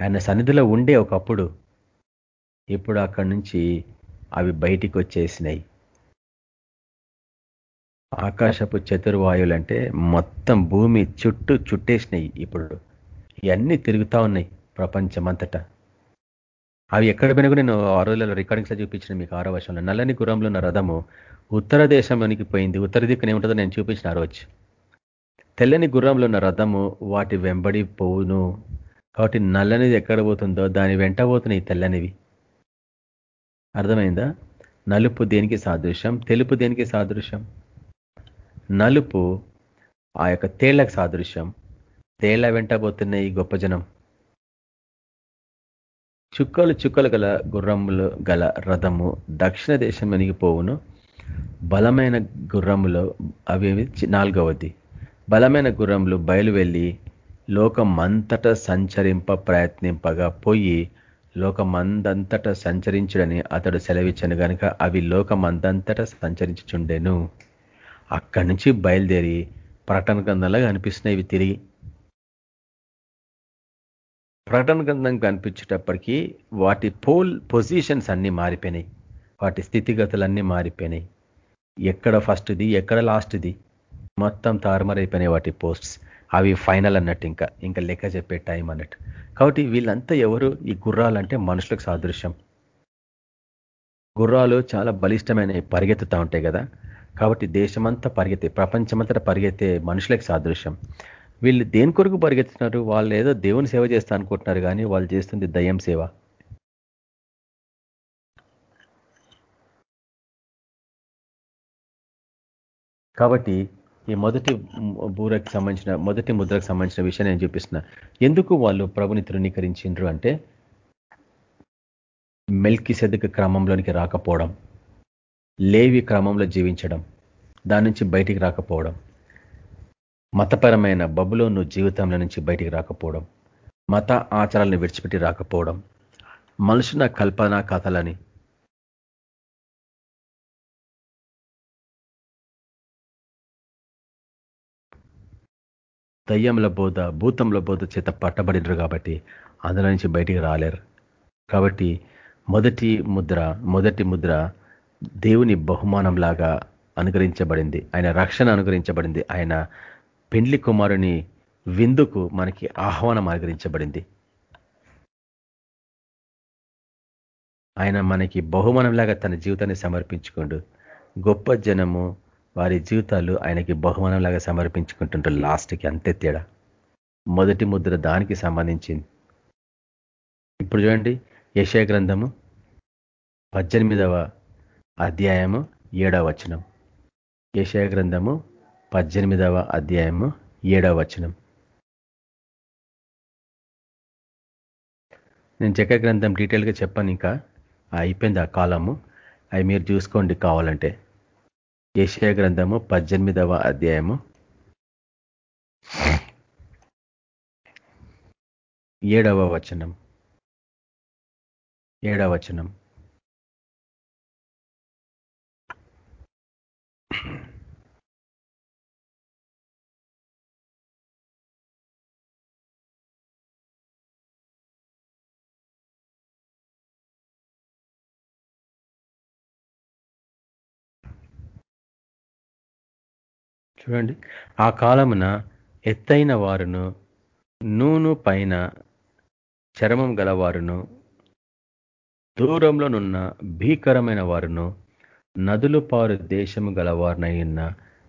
ఆయన సన్నిధిలో ఉండే ఒకప్పుడు ఇప్పుడు అక్కడి నుంచి అవి బయటికి వచ్చేసినాయి ఆకాశపు చతుర్వాయువులు అంటే మొత్తం భూమి చుట్టూ చుట్టేసినాయి ఇప్పుడు. ఇవన్నీ తిరుగుతూ ఉన్నాయి ప్రపంచమంతటా. అవి ఎక్కడ పోయినా కూడా నేను ఆ రోజులలో రికార్డింగ్స్లో చూపించిన మీకు ఆరో వర్షంలో. నల్లని గురంలో ఉన్న రథము ఉత్తర దేశంలోనికి పోయింది. ఉత్తర దిక్కున ఏముంటుందో నేను చూపించిన ఆ రోజు. తెల్లని గుర్రంలో ఉన్న రథము వాటి వెంబడి పోవును. కాబట్టి నల్లనిది ఎక్కడ పోతుందో దాని వెంట పోతున్నాయి తెల్లనివి. అర్థమైందా? నలుపు దేనికి సాదృశ్యం? తెలుపు దేనికి సాదృశ్యం? నలుపు ఆ యొక్క తేళ్ళకు సాదృశ్యం. తేళ్ళ వెంట పోతున్నాయి గొప్ప జనం. చుక్కలు చుక్కలు గల గుర్రములు గల రథము దక్షిణ దేశం వెనిగిపోవును బలమైన గుర్రములు అవి నాలుగవది. బలమైన గుర్రములు బయలు వెళ్ళి లోకమంతట సంచరింప ప్రయత్నింపగా పోయి లోకమందంతట సంచరించుడని అతడు సెలవిచ్చను కనుక అవి లోకమందంతట సంచరించుచుండెను. అక్కడి నుంచి బయలుదేరి ప్రకటన గ్రంథంలో కనిపిస్తున్నాయి ఇవి తిరిగి. ప్రకటన గ్రంథం కనిపించేటప్పటికీ వాటి పోల్ పొజిషన్స్ అన్నీ మారిపోయినాయి. వాటి స్థితిగతులన్నీ మారిపోయినాయి. ఎక్కడ ఫస్ట్ది ఎక్కడ లాస్ట్ది మొత్తం తారుమారైపోయినాయి వాటి పోస్ట్స్. అవి ఫైనల్ అన్నట్టు ఇంకా ఇంకా లెక్క చెప్పే టైం అన్నట్టు. కాబట్టి వీళ్ళంతా ఎవరు? ఈ గుర్రాలంటే మనుషులకు సాదృశ్యం. గుర్రాలు చాలా బలిష్టమైన పరిగెత్తుతూ ఉంటాయి కదా. కాబట్టి దేశమంతా పరిగెత్తే ప్రపంచమంతటా పరిగెత్తే మనుషులకు సాదృశ్యం. వీళ్ళు దేని కొరకు పరిగెత్తున్నారు వాళ్ళు ఏదో దేవుని సేవ చేస్తా అనుకుంటున్నారు కానీ వాళ్ళు చేస్తుంది దయ్యం సేవ. కాబట్టి ఈ మొదటి బూరకు సంబంధించిన మొదటి ముద్రకు సంబంధించిన విషయం నేను చూపిస్తున్నా. ఎందుకు వాళ్ళు ప్రభుని తృణీకరించిండ్రు అంటే మెల్కి సెదక క్రమంలోనికి రాకపోవడం లేవి క్రమంలో జీవించడం దాని నుంచి బయటికి రాకపోవడం మతపరమైన బబులోను జీవితంలో నుంచి బయటికి రాకపోవడం మత ఆచారాలను విడిచిపెట్టి రాకపోవడం మనుషుల కల్పన కథలని దయ్యంల బోధ భూతంల బోధ చేత పట్టబడినరు కాబట్టి అందులో నుంచి బయటికి రాలేరు. కాబట్టి మొదటి ముద్ర మొదటి ముద్ర దేవుని బహుమానంలాగా అనుగ్రహించబడింది. ఆయన రక్షణ అనుగ్రహించబడింది. ఆయన పెండ్లి కుమారుని విందుకు మనకి ఆహ్వానం అనుగ్రహించబడింది. ఆయన మనకి బహుమానంలాగా తన జీవితాన్ని సమర్పించుకోండు. గొప్ప జనము వారి జీవితాలు ఆయనకి బహుమానంలాగా సమర్పించుకుంటుంటారు లాస్ట్కి అంతే తేడా. మొదటి ముద్ర దానికి సంబంధించింది. ఇప్పుడు చూడండి యశా గ్రంథము పద్దెనిమిదవ అధ్యాయము ఏడవ వచనం. యశా గ్రంథము పద్దెనిమిదవ అధ్యాయము ఏడవ వచనం. నేను చెక్క గ్రంథం డీటెయిల్గా చెప్పాను ఇంకా అయిపోయింది ఆ కాలము. అవి మీరు చూసుకోండి కావాలంటే. ఏషియా గ్రంథము పద్దెనిమిదవ అధ్యాయము. ఏడవ వచనం. ఏడవ వచనం. చూడండి. ఆ కాలమున ఎత్తైన వారును నూను పైన చర్మం గలవారును దూరంలోనున్న భీకరమైన వారును నదులు పారు దేశము గలవారినై ఉన్న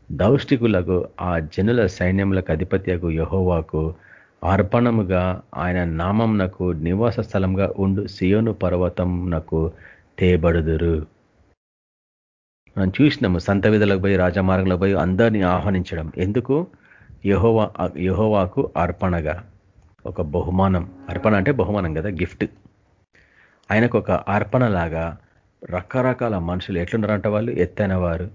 దౌష్టికులకు ఆ జనుల సైన్యములకు అధిపత్యకు యహోవాకు అర్పణముగా ఆయన నామంనకు నివాస స్థలంగా ఉండు. సియోను పర్వతంనకు తేబడుదురు. మనం చూసినాము సంత విధులకు పోయి రాజమార్గంలో పోయి అందరినీ ఆహ్వానించడం. ఎందుకు? యహోవా యహోవాకు అర్పణగా. ఒక బహుమానం. అర్పణ అంటే బహుమానం కదా గిఫ్ట్. ఆయనకు ఒక అర్పణ లాగా రకరకాల మనుషులు ఎట్లున్నారంట వాళ్ళు? ఎత్తైన వారు.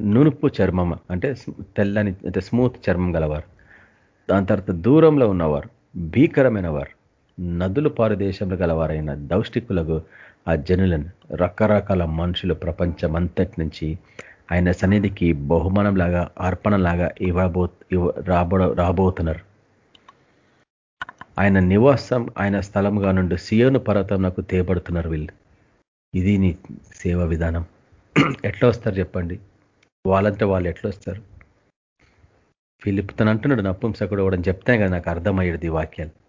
నునుపు చర్మం అంటే తెల్లని అంటే స్మూత్ చర్మం గలవారు. దాని తర్వాత దూరంలో ఉన్నవారు. భీకరమైన వారు నదులు పారు దేశంలో గలవారైన దౌష్టికులకు ఆ జనులను రకరకాల మనుషులు ప్రపంచమంతటి నుంచి ఆయన సన్నిధికి బహుమానం లాగా అర్పణలాగా ఇవ్వబో రాబో రాబోతున్నారు. ఆయన నివాసం ఆయన స్థలంగా నుండి సియోను పర్వతంకు తేబడుతున్నారు వీళ్ళు. ఇది నీ సేవా విధానం. ఎట్లా వస్తారు చెప్పండి? వాళ్ళంటే వాళ్ళు ఎట్లా వస్తారు? ఫిలిప్ తను అంటున్నాడు నపుంసకుడు కూడా చెప్తే కదా నాకు అర్థమయ్యేది ఈ వాక్యాలు.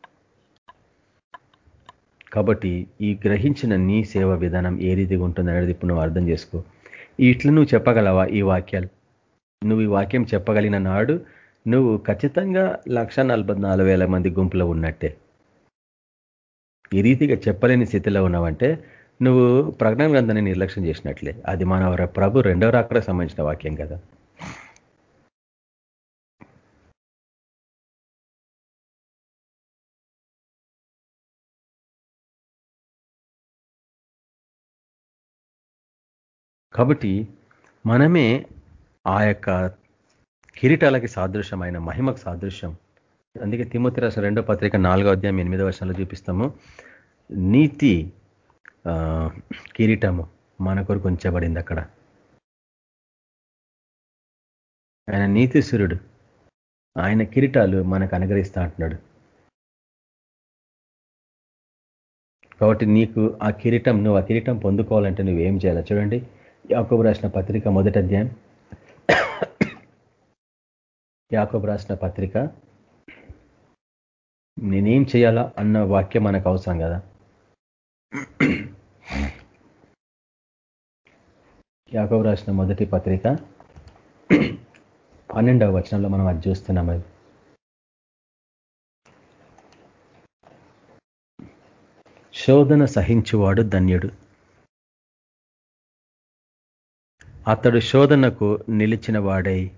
కాబట్టి ఈ గ్రహించిన నీ సేవ విధానం ఏ రీతిగా ఉంటుంది అనేది ఇప్పుడు నువ్వు అర్థం చేసుకో. ఇట్లు నువ్వు చెప్పగలవా ఈ వాక్యాలు? నువ్వు ఈ వాక్యం చెప్పగలిగిన నాడు నువ్వు ఖచ్చితంగా లక్ష మంది గుంపులో ఉన్నట్టే. ఈ రీతిగా చెప్పలేని స్థితిలో ఉన్నావంటే నువ్వు ప్రజ్ఞాన గ్రంథాన్ని నిర్లక్ష్యం చేసినట్లే. అది మన ప్రభు రెండవ రాకడ సంబంధించిన వాక్యం కదా. కాబట్టి మనమే ఆ యొక్క కిరీటాలకి సాదృశ్యమైన మహిమకు సాదృశ్యం. అందుకే తిమ్మతి రాసిన రెండో పత్రిక నాలుగో అధ్యాయం ఎనిమిదో వర్షంలో చూపిస్తాము. నీతి కిరీటము మన కొరకు ఉంచబడింది అక్కడ. ఆయన నీతి సూర్యుడు. ఆయన కిరీటాలు మనకు అనుగ్రహిస్తా అంటున్నాడు. కాబట్టి నీకు ఆ కిరీటం నువ్వు ఆ కిరీటం పొందుకోవాలంటే నువ్వేం చేయాలి? చూడండి. యాకోబు రాసిన పత్రిక మొదటి అధ్యాయం. యాకోబు రాసిన పత్రిక. నేనేం చేయాలా అన్న వాక్యం మనకు అవసరం కదా? యాకోబు రాసిన మొదటి పత్రిక. పన్నెండవ వచనంలో మనం అది చూస్తున్నాం అది శోధన సహించువాడు ధన్యుడు. అతడు శోధనకు నిలిచిన వాడై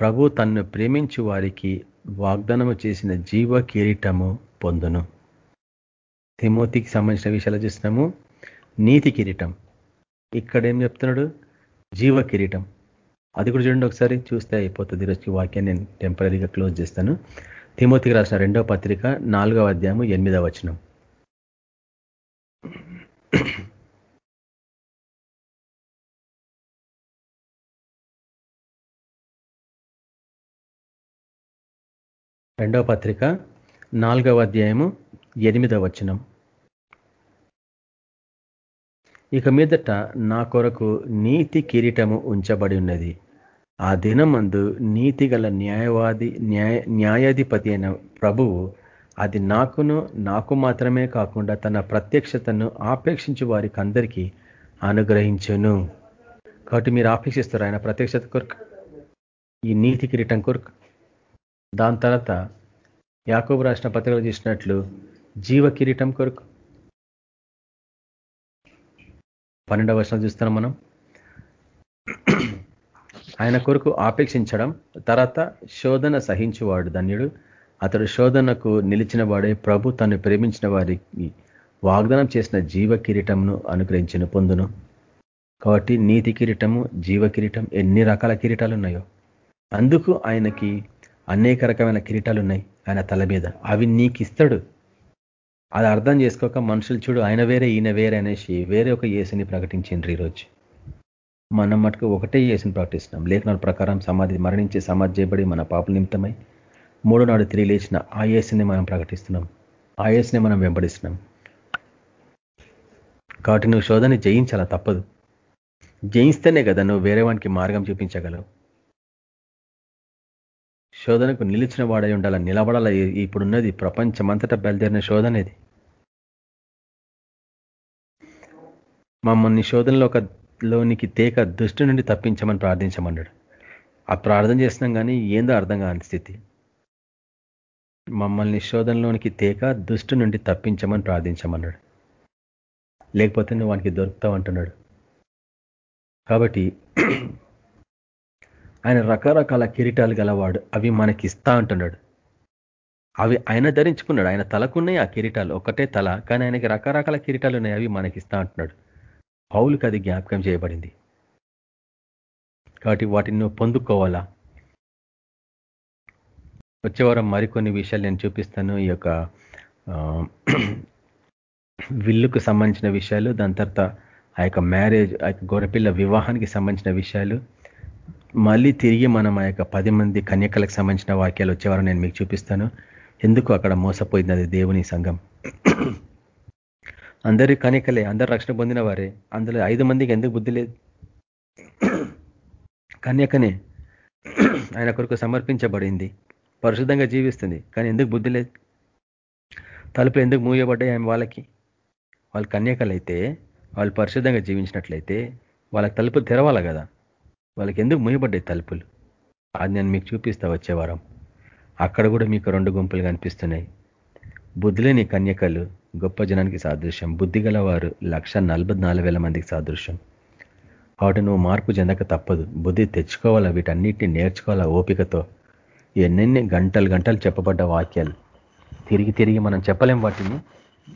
ప్రభు తన్ను ప్రేమించు వారికి వాగ్దానము చేసిన జీవ కిరీటము పొందును. తిమోతికి సంబంధించిన విషయాలు చూసినాము. నీతి కిరీటం. ఇక్కడ ఏం చెప్తున్నాడు? జీవ కిరీటం. అది కూడా చూడండి ఒకసారి చూస్తే అయిపోతుంది. ఈరోజుకి వాక్యాన్ని నేను టెంపరీగా క్లోజ్ చేస్తాను. తిమోతికి రాసిన రెండవ పత్రిక నాలుగవ అధ్యాయము ఎనిమిదవ వచనం. రెండవ పత్రిక నాలుగవ అధ్యాయము ఎనిమిదవ వచనం. ఇక మీదట నా కొరకు నీతి కిరీటము ఉంచబడి ఉన్నది. ఆ దినమందు నీతి గల న్యాయవాది న్యాయ న్యాయాధిపతి అయిన ప్రభువు అది నాకును నాకు మాత్రమే కాకుండా తన ప్రత్యక్షతను ఆపేక్షించి వారికి అందరికీ అనుగ్రహించును. కాబట్టి మీరు ఆపేక్షిస్తారు ఆయన ప్రత్యక్షత కొరకు ఈ నీతి కిరీటం కొరకు. దాని తర్వాత యాకోబు రాసిన పత్రికలు చూసినట్లు జీవ కిరీటం కొరకు. పన్నెండవ వర్షాలు చూస్తున్నాం మనం. ఆయన కొరకు ఆపేక్షించడం తర్వాత శోధన సహించువాడు ధన్యుడు. అతడు శోధనకు నిలిచిన వాడే ప్రభు తను ప్రేమించిన వారికి వాగ్దానం చేసిన జీవ కిరీటంను అనుగ్రహించిన పొందును. కాబట్టి నీతి కిరీటము జీవ కిరీటం ఎన్ని రకాల కిరీటాలు ఉన్నాయో. అందుకు ఆయనకి అనేక రకమైన కిరీటాలు ఉన్నాయి ఆయన తల మీద. అవి నీకు ఇస్తాడు అది అర్థం చేసుకోక మనుషులు చూడు ఆయన వేరే ఈయన వేరే అనేసి వేరే ఒక ఏసుని ప్రకటించిండ్రు ఈరోజు. మనం మటుకు ఒకటే ఏసుని ప్రకటిస్తున్నాం. లేఖనాల ప్రకారం సమాధి మరణించి సమాధి చేయబడి మన పాప నిమిత్తమై మూడో నాడు తిరిగి లేచిన ఆ ఏసుని మనం ప్రకటిస్తున్నాం. ఆ ఏసుని మనం వెంబడిస్తున్నాం. కాబట్టి నువ్వు శోధన జయించాలా? తప్పదు. జయిస్తేనే కదా నువ్వు వేరే వానికి మార్గం చూపించగలవు. శోధనకు నిలిచిన వాడై ఉండాల నిలబడాల? ఇప్పుడున్నది ప్రపంచమంతటా బయలుదేరిన శోధన ఇది మమ్మల్ని శోధనలో ఒక లోనికి తేక దుష్టి నుండి తప్పించమని ప్రార్థించమన్నాడు. ఆ ప్రార్థన చేసినాం కానీ ఏందో అర్థం కాని స్థితి. మమ్మల్ని శోధనలోనికి తేక దుష్టి నుండి తప్పించమని ప్రార్థించమన్నాడు. లేకపోతే నువ్వు వానికి దొరుకుతావు అంటున్నాడు. కాబట్టి ఆయన రకరకాల కిరీటాలు గలవాడు. అవి మనకి ఇస్తా అంటున్నాడు. అవి ఆయన ధరించుకున్నాడు. ఆయన తలకున్నాయి ఆ కిరీటాలు. ఒకటే తల కానీ ఆయనకి రకరకాల కిరీటాలు ఉన్నాయి. అవి మనకి ఇస్తా అంటున్నాడు. పౌలుకి అది జ్ఞాపకం చేయబడింది. కాబట్టి వాటిని నువ్వు పొందుకోవాలా? వచ్చేవారం మరికొన్ని విషయాలు నేను చూపిస్తాను. ఈ యొక్క విల్లుకు సంబంధించిన విషయాలు దాని తర్వాత ఆ యొక్క మ్యారేజ్ ఆ యొక్క గొర్రెపిల్ల వివాహానికి సంబంధించిన విషయాలు. మళ్ళీ తిరిగి మనం ఆ యొక్క పది మంది కన్యకలకు సంబంధించిన వాక్యాలు వచ్చేవారు నేను మీకు చూపిస్తాను. ఎందుకు అక్కడ మోసపోయింది అది దేవుని సంఘం? అందరి కనికలే అందరు రక్షణ పొందిన వారే అందులో ఐదు మందికి ఎందుకు బుద్ధి లేదు? కన్యకనే ఆయన కొరకు సమర్పించబడింది. పరిశుద్ధంగా జీవిస్తుంది కానీ ఎందుకు బుద్ధి లేదు? తలుపులు ఎందుకు మూయబడ్డాయి ఆమె వాళ్ళకి? వాళ్ళు కన్యకలైతే వాళ్ళు పరిశుద్ధంగా జీవించినట్లయితే వాళ్ళకి తలుపులు తెరవాలి కదా. వాళ్ళకి ఎందుకు మూయబడ్డాయి తలుపులు? అది నేను మీకు చూపిస్తా వచ్చే వారం. అక్కడ కూడా మీకు రెండు గుంపులు కనిపిస్తున్నాయి బుద్ధిలేని కన్యకలు గొప్ప జనానికి సాదృశ్యం. బుద్ధి గలవారు లక్ష మందికి సాదృశ్యం. కాబట్టి నువ్వు మార్పు చెందక తప్పదు. బుద్ధి తెచ్చుకోవాలా? వీటన్నిటిని నేర్చుకోవాలా ఓపికతో? ఎన్నెన్ని గంటలు గంటలు చెప్పబడ్డ వాక్యాలు? తిరిగి తిరిగి మనం చెప్పలేం వాటిని?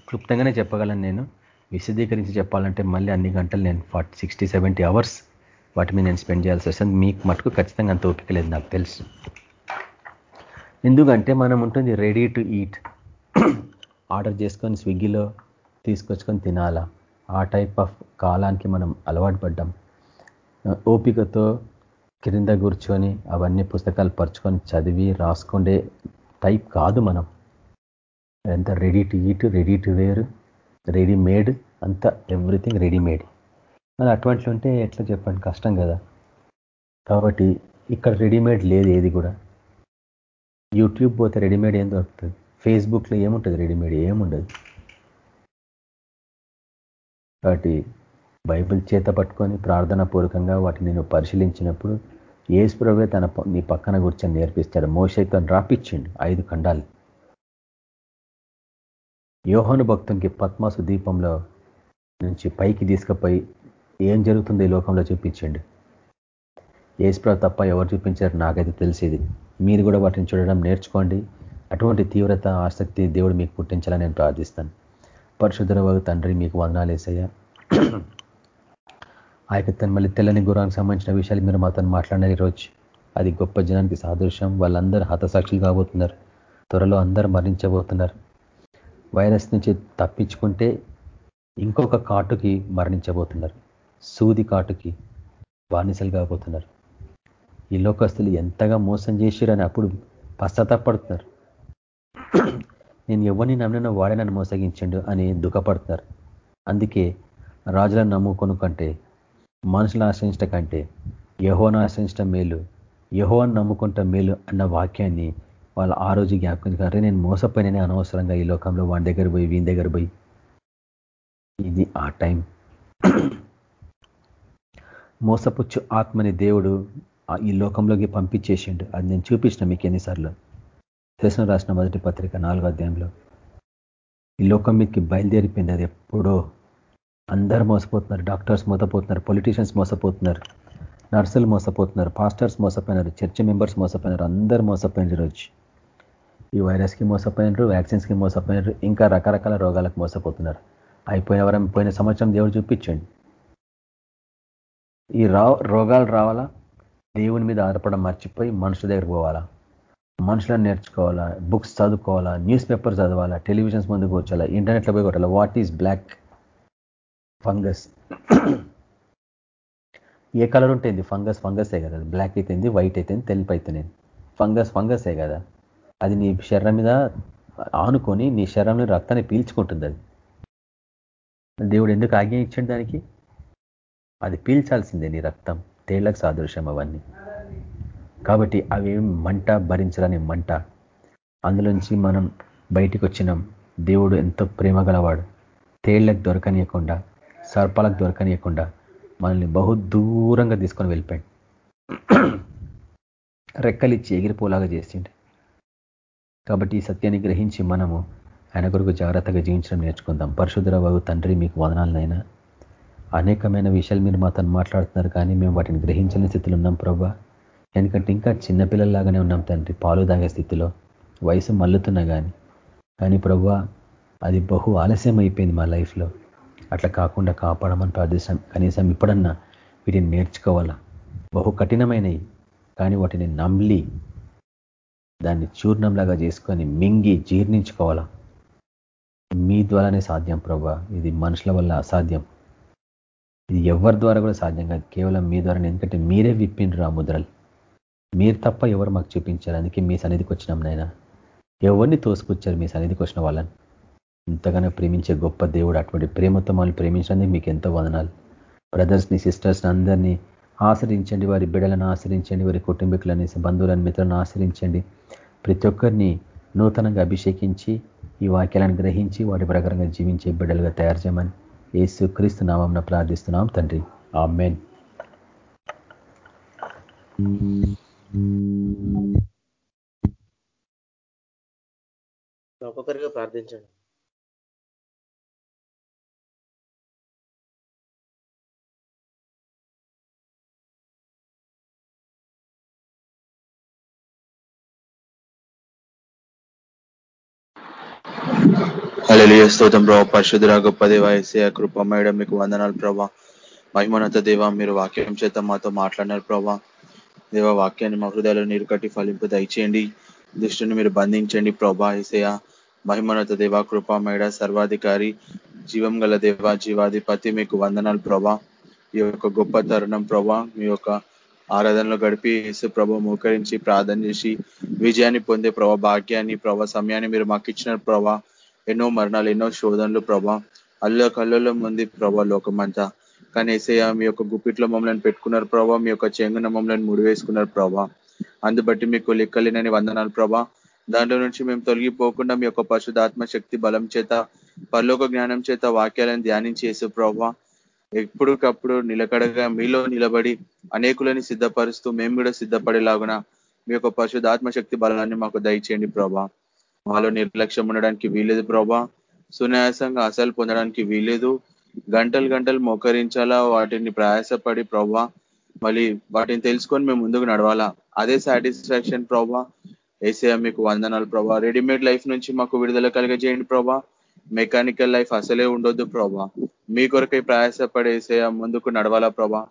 క్లుప్తంగానే చెప్పగలను నేను. విశదీకరించి చెప్పాలంటే మళ్ళీ అన్ని గంటలు నేను ఫార్టీ సిక్స్టీ సెవెంటీ అవర్స్ వాటి మీద నేను స్పెండ్ చేయాల్సి వస్తుంది. మీకు మటుకు ఖచ్చితంగా అంత ఓపిక లేదు నాకు తెలుసు. ఎందుకంటే మనం ఉంటుంది రెడీ టు ఈట్ ఆర్డర్ చేసుకొని స్విగ్గీలో తీసుకొచ్చుకొని తినాలా? ఆ టైప్ ఆఫ్ కాలానికి మనం అలవాటు పడ్డాం. ఓపికతో క్రింద కూర్చొని అవన్నీ పుస్తకాలు పరుచుకొని చదివి రాసుకుండే టైప్ కాదు మనం. ఎంత ready to eat ready to wear readymade అంతా ఎవ్రీథింగ్ రెడీమేడ్ మరి అటువంటి ఉంటే ఎట్లా చెప్పండి? కష్టం కదా. కాబట్టి ఇక్కడ రెడీమేడ్ లేదు ఏది కూడా. యూట్యూబ్ పోతే రెడీమేడ్ ఏం దొరుకుతుంది? ఫేస్బుక్లో ఏముంటుంది రెడీమేడ్? ఏముండదు. కాబట్టి బైబిల్ చేత పట్టుకొని ప్రార్థన పూర్వకంగా వాటిని నేను పరిశీలించినప్పుడు ఏసుప్రవే తన నీ పక్కన కూర్చొని నేర్పిస్తాడు. మోషైతో రాపిచ్చిండు ఐదు ఖండాలు. యోహను భక్తునికి పద్మాసు దీపంలో నుంచి పైకి తీసుకుపోయి ఏం జరుగుతుంది ఈ లోకంలో చూపించండి. ఏసుప్రభు తప్ప ఎవరు చూపించారు నాకైతే తెలిసేది. మీరు కూడా వాటిని చూడడం నేర్చుకోండి. అటువంటి తీవ్రత ఆసక్తి దేవుడు మీకు పుట్టించాలని నేను ప్రార్థిస్తాను. పరిశుద్ధరవ తండ్రి మీకు వందనాలు వేసయ్యా ఆ యొక్క తన మళ్ళీ తెల్లని గురానికి సంబంధించిన విషయాలు మీరు మాతో మాట్లాడినారు ఈరోజు. అది గొప్ప జనానికి సాదృశ్యం. వాళ్ళందరూ హతసాక్షులు కాబోతున్నారు. త్వరలో అందరూ మరణించబోతున్నారు. వైరస్ నుంచి తప్పించుకుంటే ఇంకొక కాటుకి మరణించబోతున్నారు. సూది కాటుకి బానిసలు కాబోతున్నారు. ఈ లోకస్తులు ఎంతగా మోసం చేసిరని అప్పుడు పశ్చాత్తపడుతున్నారు. నేను ఎవరిని నమ్మిన వాడే నన్ను మోసగించండు అని దుఃఖపడుతున్నారు. అందుకే రాజులను నమ్ముకొను కంటే మనుషులను ఆశ్రయించడం కంటే యహోను ఆశ్రయించడం మేలు యహోని నమ్ముకుంట మేలు అన్న వాక్యాన్ని వాళ్ళు ఆ రోజు జ్ఞాపకం కంటే నేను మోసపోయిననే అనవసరంగా ఈ లోకంలో వాడి దగ్గర పోయి వీని దగ్గర పోయి. ఇది ఆ టైం. మోసపుచ్చు ఆత్మని దేవుడు ఈ లోకంలోకి పంపించేసిండు. అది నేను చూపించిన మీకు ఎన్నిసార్లు? తెలిసిన రాసిన మొదటి పత్రిక నాలుగో అధ్యాయంలో. ఈ లోకం మీదకి బయలుదేరిపోయింది. అది ఎప్పుడో అందరు మోసపోతున్నారు. డాక్టర్స్ మోసపోతున్నారు. పొలిటీషియన్స్ మోసపోతున్నారు. నర్సులు మోసపోతున్నారు. పాస్టర్స్ మోసపోయినారు. చర్చ్ మెంబర్స్ మోసపోయినారు. అందరు మోసపోయినారు రోజు ఈ వైరస్కి మోసపోయినారు. వ్యాక్సిన్స్కి మోసపోయినారు. ఇంకా రకరకాల రోగాలకు మోసపోతున్నారు. అయిపోయిన వరం పోయిన సంవత్సరం దేవుడు చూపించండి. ఈ రా రోగాలు రావాలా? దేవుని మీద ఆధారపడడం మర్చిపోయి మనుషుల దగ్గర పోవాలా? మనుషులను నేర్చుకోవాలా? బుక్స్ చదువుకోవాలా? న్యూస్ పేపర్ చదవాలా? టెలివిజన్స్ ముందు కూర్చోాలా ఇంటర్నెట్లో పోయి కొట్టాలా? What is black fungus? A colour ఉంటుంది ఫంగస్ ఫంగసే కదా. బ్లాక్ అయితేంది వైట్ అయితేంది తెలుపు అయితేనేది ఫంగస్ ఫంగసే కదా. అది నీ శరీరం మీద ఆనుకొని నీ శరీరంలో రక్తాన్ని పీల్చుకుంటుంది అది. దేవుడు ఎందుకు ఆజ్ఞ ఇచ్చాడు దానికి? అది పీల్చాల్సిందే నీ రక్తం. తేళ్ళకు సాదృశ్యం అవన్నీ. కాబట్టి అవి మంట భరించరాని మంట. అందులోంచి మనం బయటికి వచ్చినాం దేవుడు ఎంతో ప్రేమ గలవాడు. తేళ్ళకు దొరకనీయకుండా సర్పాలకు దొరకనీయకుండా మనల్ని బహు దూరంగా తీసుకొని వెళ్ళిపోయాడు. రెక్కలిచ్చి ఎగిరిపోలాగా చేసిండు. కాబట్టి ఈ సత్యాన్ని గ్రహించి మనము ఆయన కొరకు జాగ్రత్తగా జీవించడం నేర్చుకుందాం. పరశుధర బాబు తండ్రి మీకు వదనాలనైనా అనేకమైన విషయాలు మీరు మాతో మాట్లాడుతున్నారు కానీ మేము వాటిని గ్రహించని స్థితిలో ఉన్నాం ప్రభా. ఎందుకంటే ఇంకా చిన్నపిల్లల్లాగానే ఉన్నాం తండ్రి పాలు తాగే స్థితిలో వయసు మల్లుతున్నా కానీ కానీ ప్రభా అది బహు ఆలస్యం అయిపోయింది మా లైఫ్లో. అట్లా కాకుండా కాపాడమని ప్రార్థిస్తాం. కనీసం ఇప్పుడన్నా వీటిని నేర్చుకోవాలా? బహు కఠినమైనవి కానీ వాటిని నమ్లి దాన్ని చూర్ణంలాగా చేసుకొని మింగి జీర్ణించుకోవాలా? మీ ద్వారానే సాధ్యం ప్రభా. ఇది మనుషుల వల్ల అసాధ్యం. ఇది ఎవరి ద్వారా కూడా సాధ్యం కాదు. కేవలం మీ ద్వారా ఎందుకంటే మీరే విప్పిండ్రు ఆ ముద్రలు. మీరు తప్ప ఎవరు మాకు చూపించారు అందుకే మీ సన్నిధికి వచ్చినాం నాయన. ఎవరిని తోసుకొచ్చారు మీ సన్నిధికి వచ్చిన వాళ్ళని? ఇంతగానో ప్రేమించే గొప్ప దేవుడు అటువంటి ప్రేమతో వాళ్ళు ప్రేమించడానికి మీకు ఎంతో వదనాలు. బ్రదర్స్ని సిస్టర్స్ని అందరినీ ఆశ్రయించండి. వారి బిడలను ఆశ్రయించండి. వారి కుటుంబీకులని బంధువులను మిత్రులను ఆశ్రయించండి. ప్రతి ఒక్కరిని నూతనంగా అభిషేకించి ఈ వాక్యాలను గ్రహించి వాటి ప్రకారంగా జీవించే బిడ్డలుగా తయారు చేయమని ఏసు క్రీస్తు నామం ప్రార్థిస్తున్నాం తండ్రి. ఆ మెయిన్ ఒక్కొక్కరిగా ప్రార్థించండి. అలలియ స్తోత్రం ప్రభా. పరిశుద్ధురా గొప్ప దేవ ఏసయ కృపమేయడం మీకు వందనాలు ప్రభా. మహిమోన్నత దేవ మీరు వాక్యం చేత మాతో మాట్లాడినారు ప్రభా. దేవ వాక్యాన్ని మా హృదయాలు నీరు కట్టి ఫలింపు దయచేయండి. దృష్టిని మీరు బంధించండి ప్రభా ఏసయ మహిమోన్నత దేవ కృపమేడ సర్వాధికారి జీవం గల దేవ జీవాధిపతి మీకు వందనాలు ప్రభా. ఈ యొక్క గొప్ప తరుణం ప్రభా మీ యొక్క ఆరాధనలో గడిపి యేసు ప్రభు మోకరించి ప్రార్థన చేసి విజయాన్ని పొందే ప్రభా భాగ్యాన్ని ప్రభా సమయాన్ని మీరు మాకు ఇచ్చిన ప్రభా. ఎన్నో మరణాలు ఎన్నో శోధనలు ప్రభా. అల్లు కళ్ళలో ఉంది ప్రభా లోకమంతా. కానీ ఏసయ్య మీ యొక్క గుప్పిట్లో మమ్మల్ని పెట్టుకున్నారు ప్రభా. మీ యొక్క చెంగున మమ్మల్ని ముడివేసుకున్నారు ప్రభా. అందుబట్టి మీకు లెక్కలేనని వందనాలు ప్రభా. దాంట్లో నుంచి మేము తొలగిపోకుండా మీ యొక్క పశుధాత్మ శక్తి బలం చేత పరలోక జ్ఞానం చేత వాక్యాలను ధ్యానించి ప్రభా ఎప్పటికప్పుడు నిలకడగా మీలో నిలబడి అనేకులని సిద్ధపరుస్తూ మేము కూడా సిద్ధపడేలాగున మీ యొక్క పరిశుధాత్మ శక్తి బలాన్ని మాకు దయచేయండి ప్రభా. మాలో నిర్లక్ష్యం ఉండడానికి వీలేదు ప్రభా. సునాయాసంగా అసలు పొందడానికి వీలేదు గంటలు గంటలు మోకరించాలా వాటిని ప్రయాసపడి ప్రభా మళ్ళీ వాటిని తెలుసుకొని మేము ముందుకు నడవాలా? అదే సాటిస్ఫాక్షన్ ప్రభా. ఏసే మీకు వందనాలు ప్రభా. రెడీమేడ్ లైఫ్ నుంచి మాకు విడుదల కలిగజేయండి ప్రభా. మెకానికల్ లైఫ్ అసలే ఉండొద్దు ప్రభా. మీ కొరకై ప్రయాసపడేసే ముందుకు నడవాలా ప్రభా?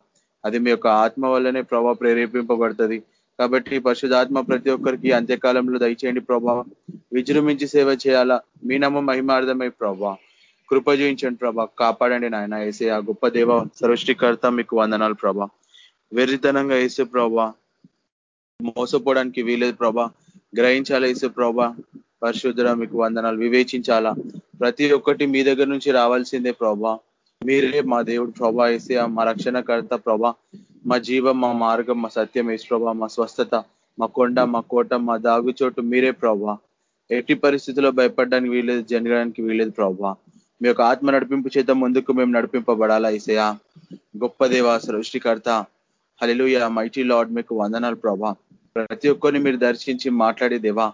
అది మీ యొక్క ఆత్మ వల్లనే ప్రభా ప్రేరేపింపబడుతుంది. కాబట్టి పరిశుధాత్మ ప్రతి ఒక్కరికి అంత్యకాలంలో దయచేయండి ప్రభా. విజృంభించి సేవ చేయాలా? మీ నమ్మ మహిమార్థమై ప్రభా. కృప చూయించండి ప్రభా. కాపాడండి నాయన. వేసే ఆ గొప్ప దేవ సృష్టికర్త మీకు వందనాలు ప్రభా. వెర్రితనంగా వేసే ప్రభా. మోసపోవడానికి వీలేదు ప్రభా. గ్రహించాలా వేసే ప్రభా? పరిశుద్ధ మీకు వందనాలు. వివేచించాలా? ప్రతి ఒక్కటి మీ దగ్గర నుంచి రావాల్సిందే ప్రభా. మీరే మా దేవుడు ప్రభా వేసే మా రక్షణకర్త ప్రభా. మా జీవం మా మార్గం మా సత్యం వేసి ప్రభా మా స్వస్థత మా కొండ మా కోట మా దాగుచోటు మీరే ప్రభా. ఎట్టి పరిస్థితుల్లో భయపడడానికి వీలేదు జరగడానికి వీలేదు ప్రభా. మీ యొక్క ఆత్మ నడిపింపు చేత ముందుకు మేము నడిపింపబడాలా ఇసయా గొప్ప దేవ సృష్టికర్త. హలిలుయ మైటీ లార్డ్ మీకు వందనాలు ప్రభా. ప్రతి ఒక్కరిని మీరు దర్శించి మాట్లాడే దేవా.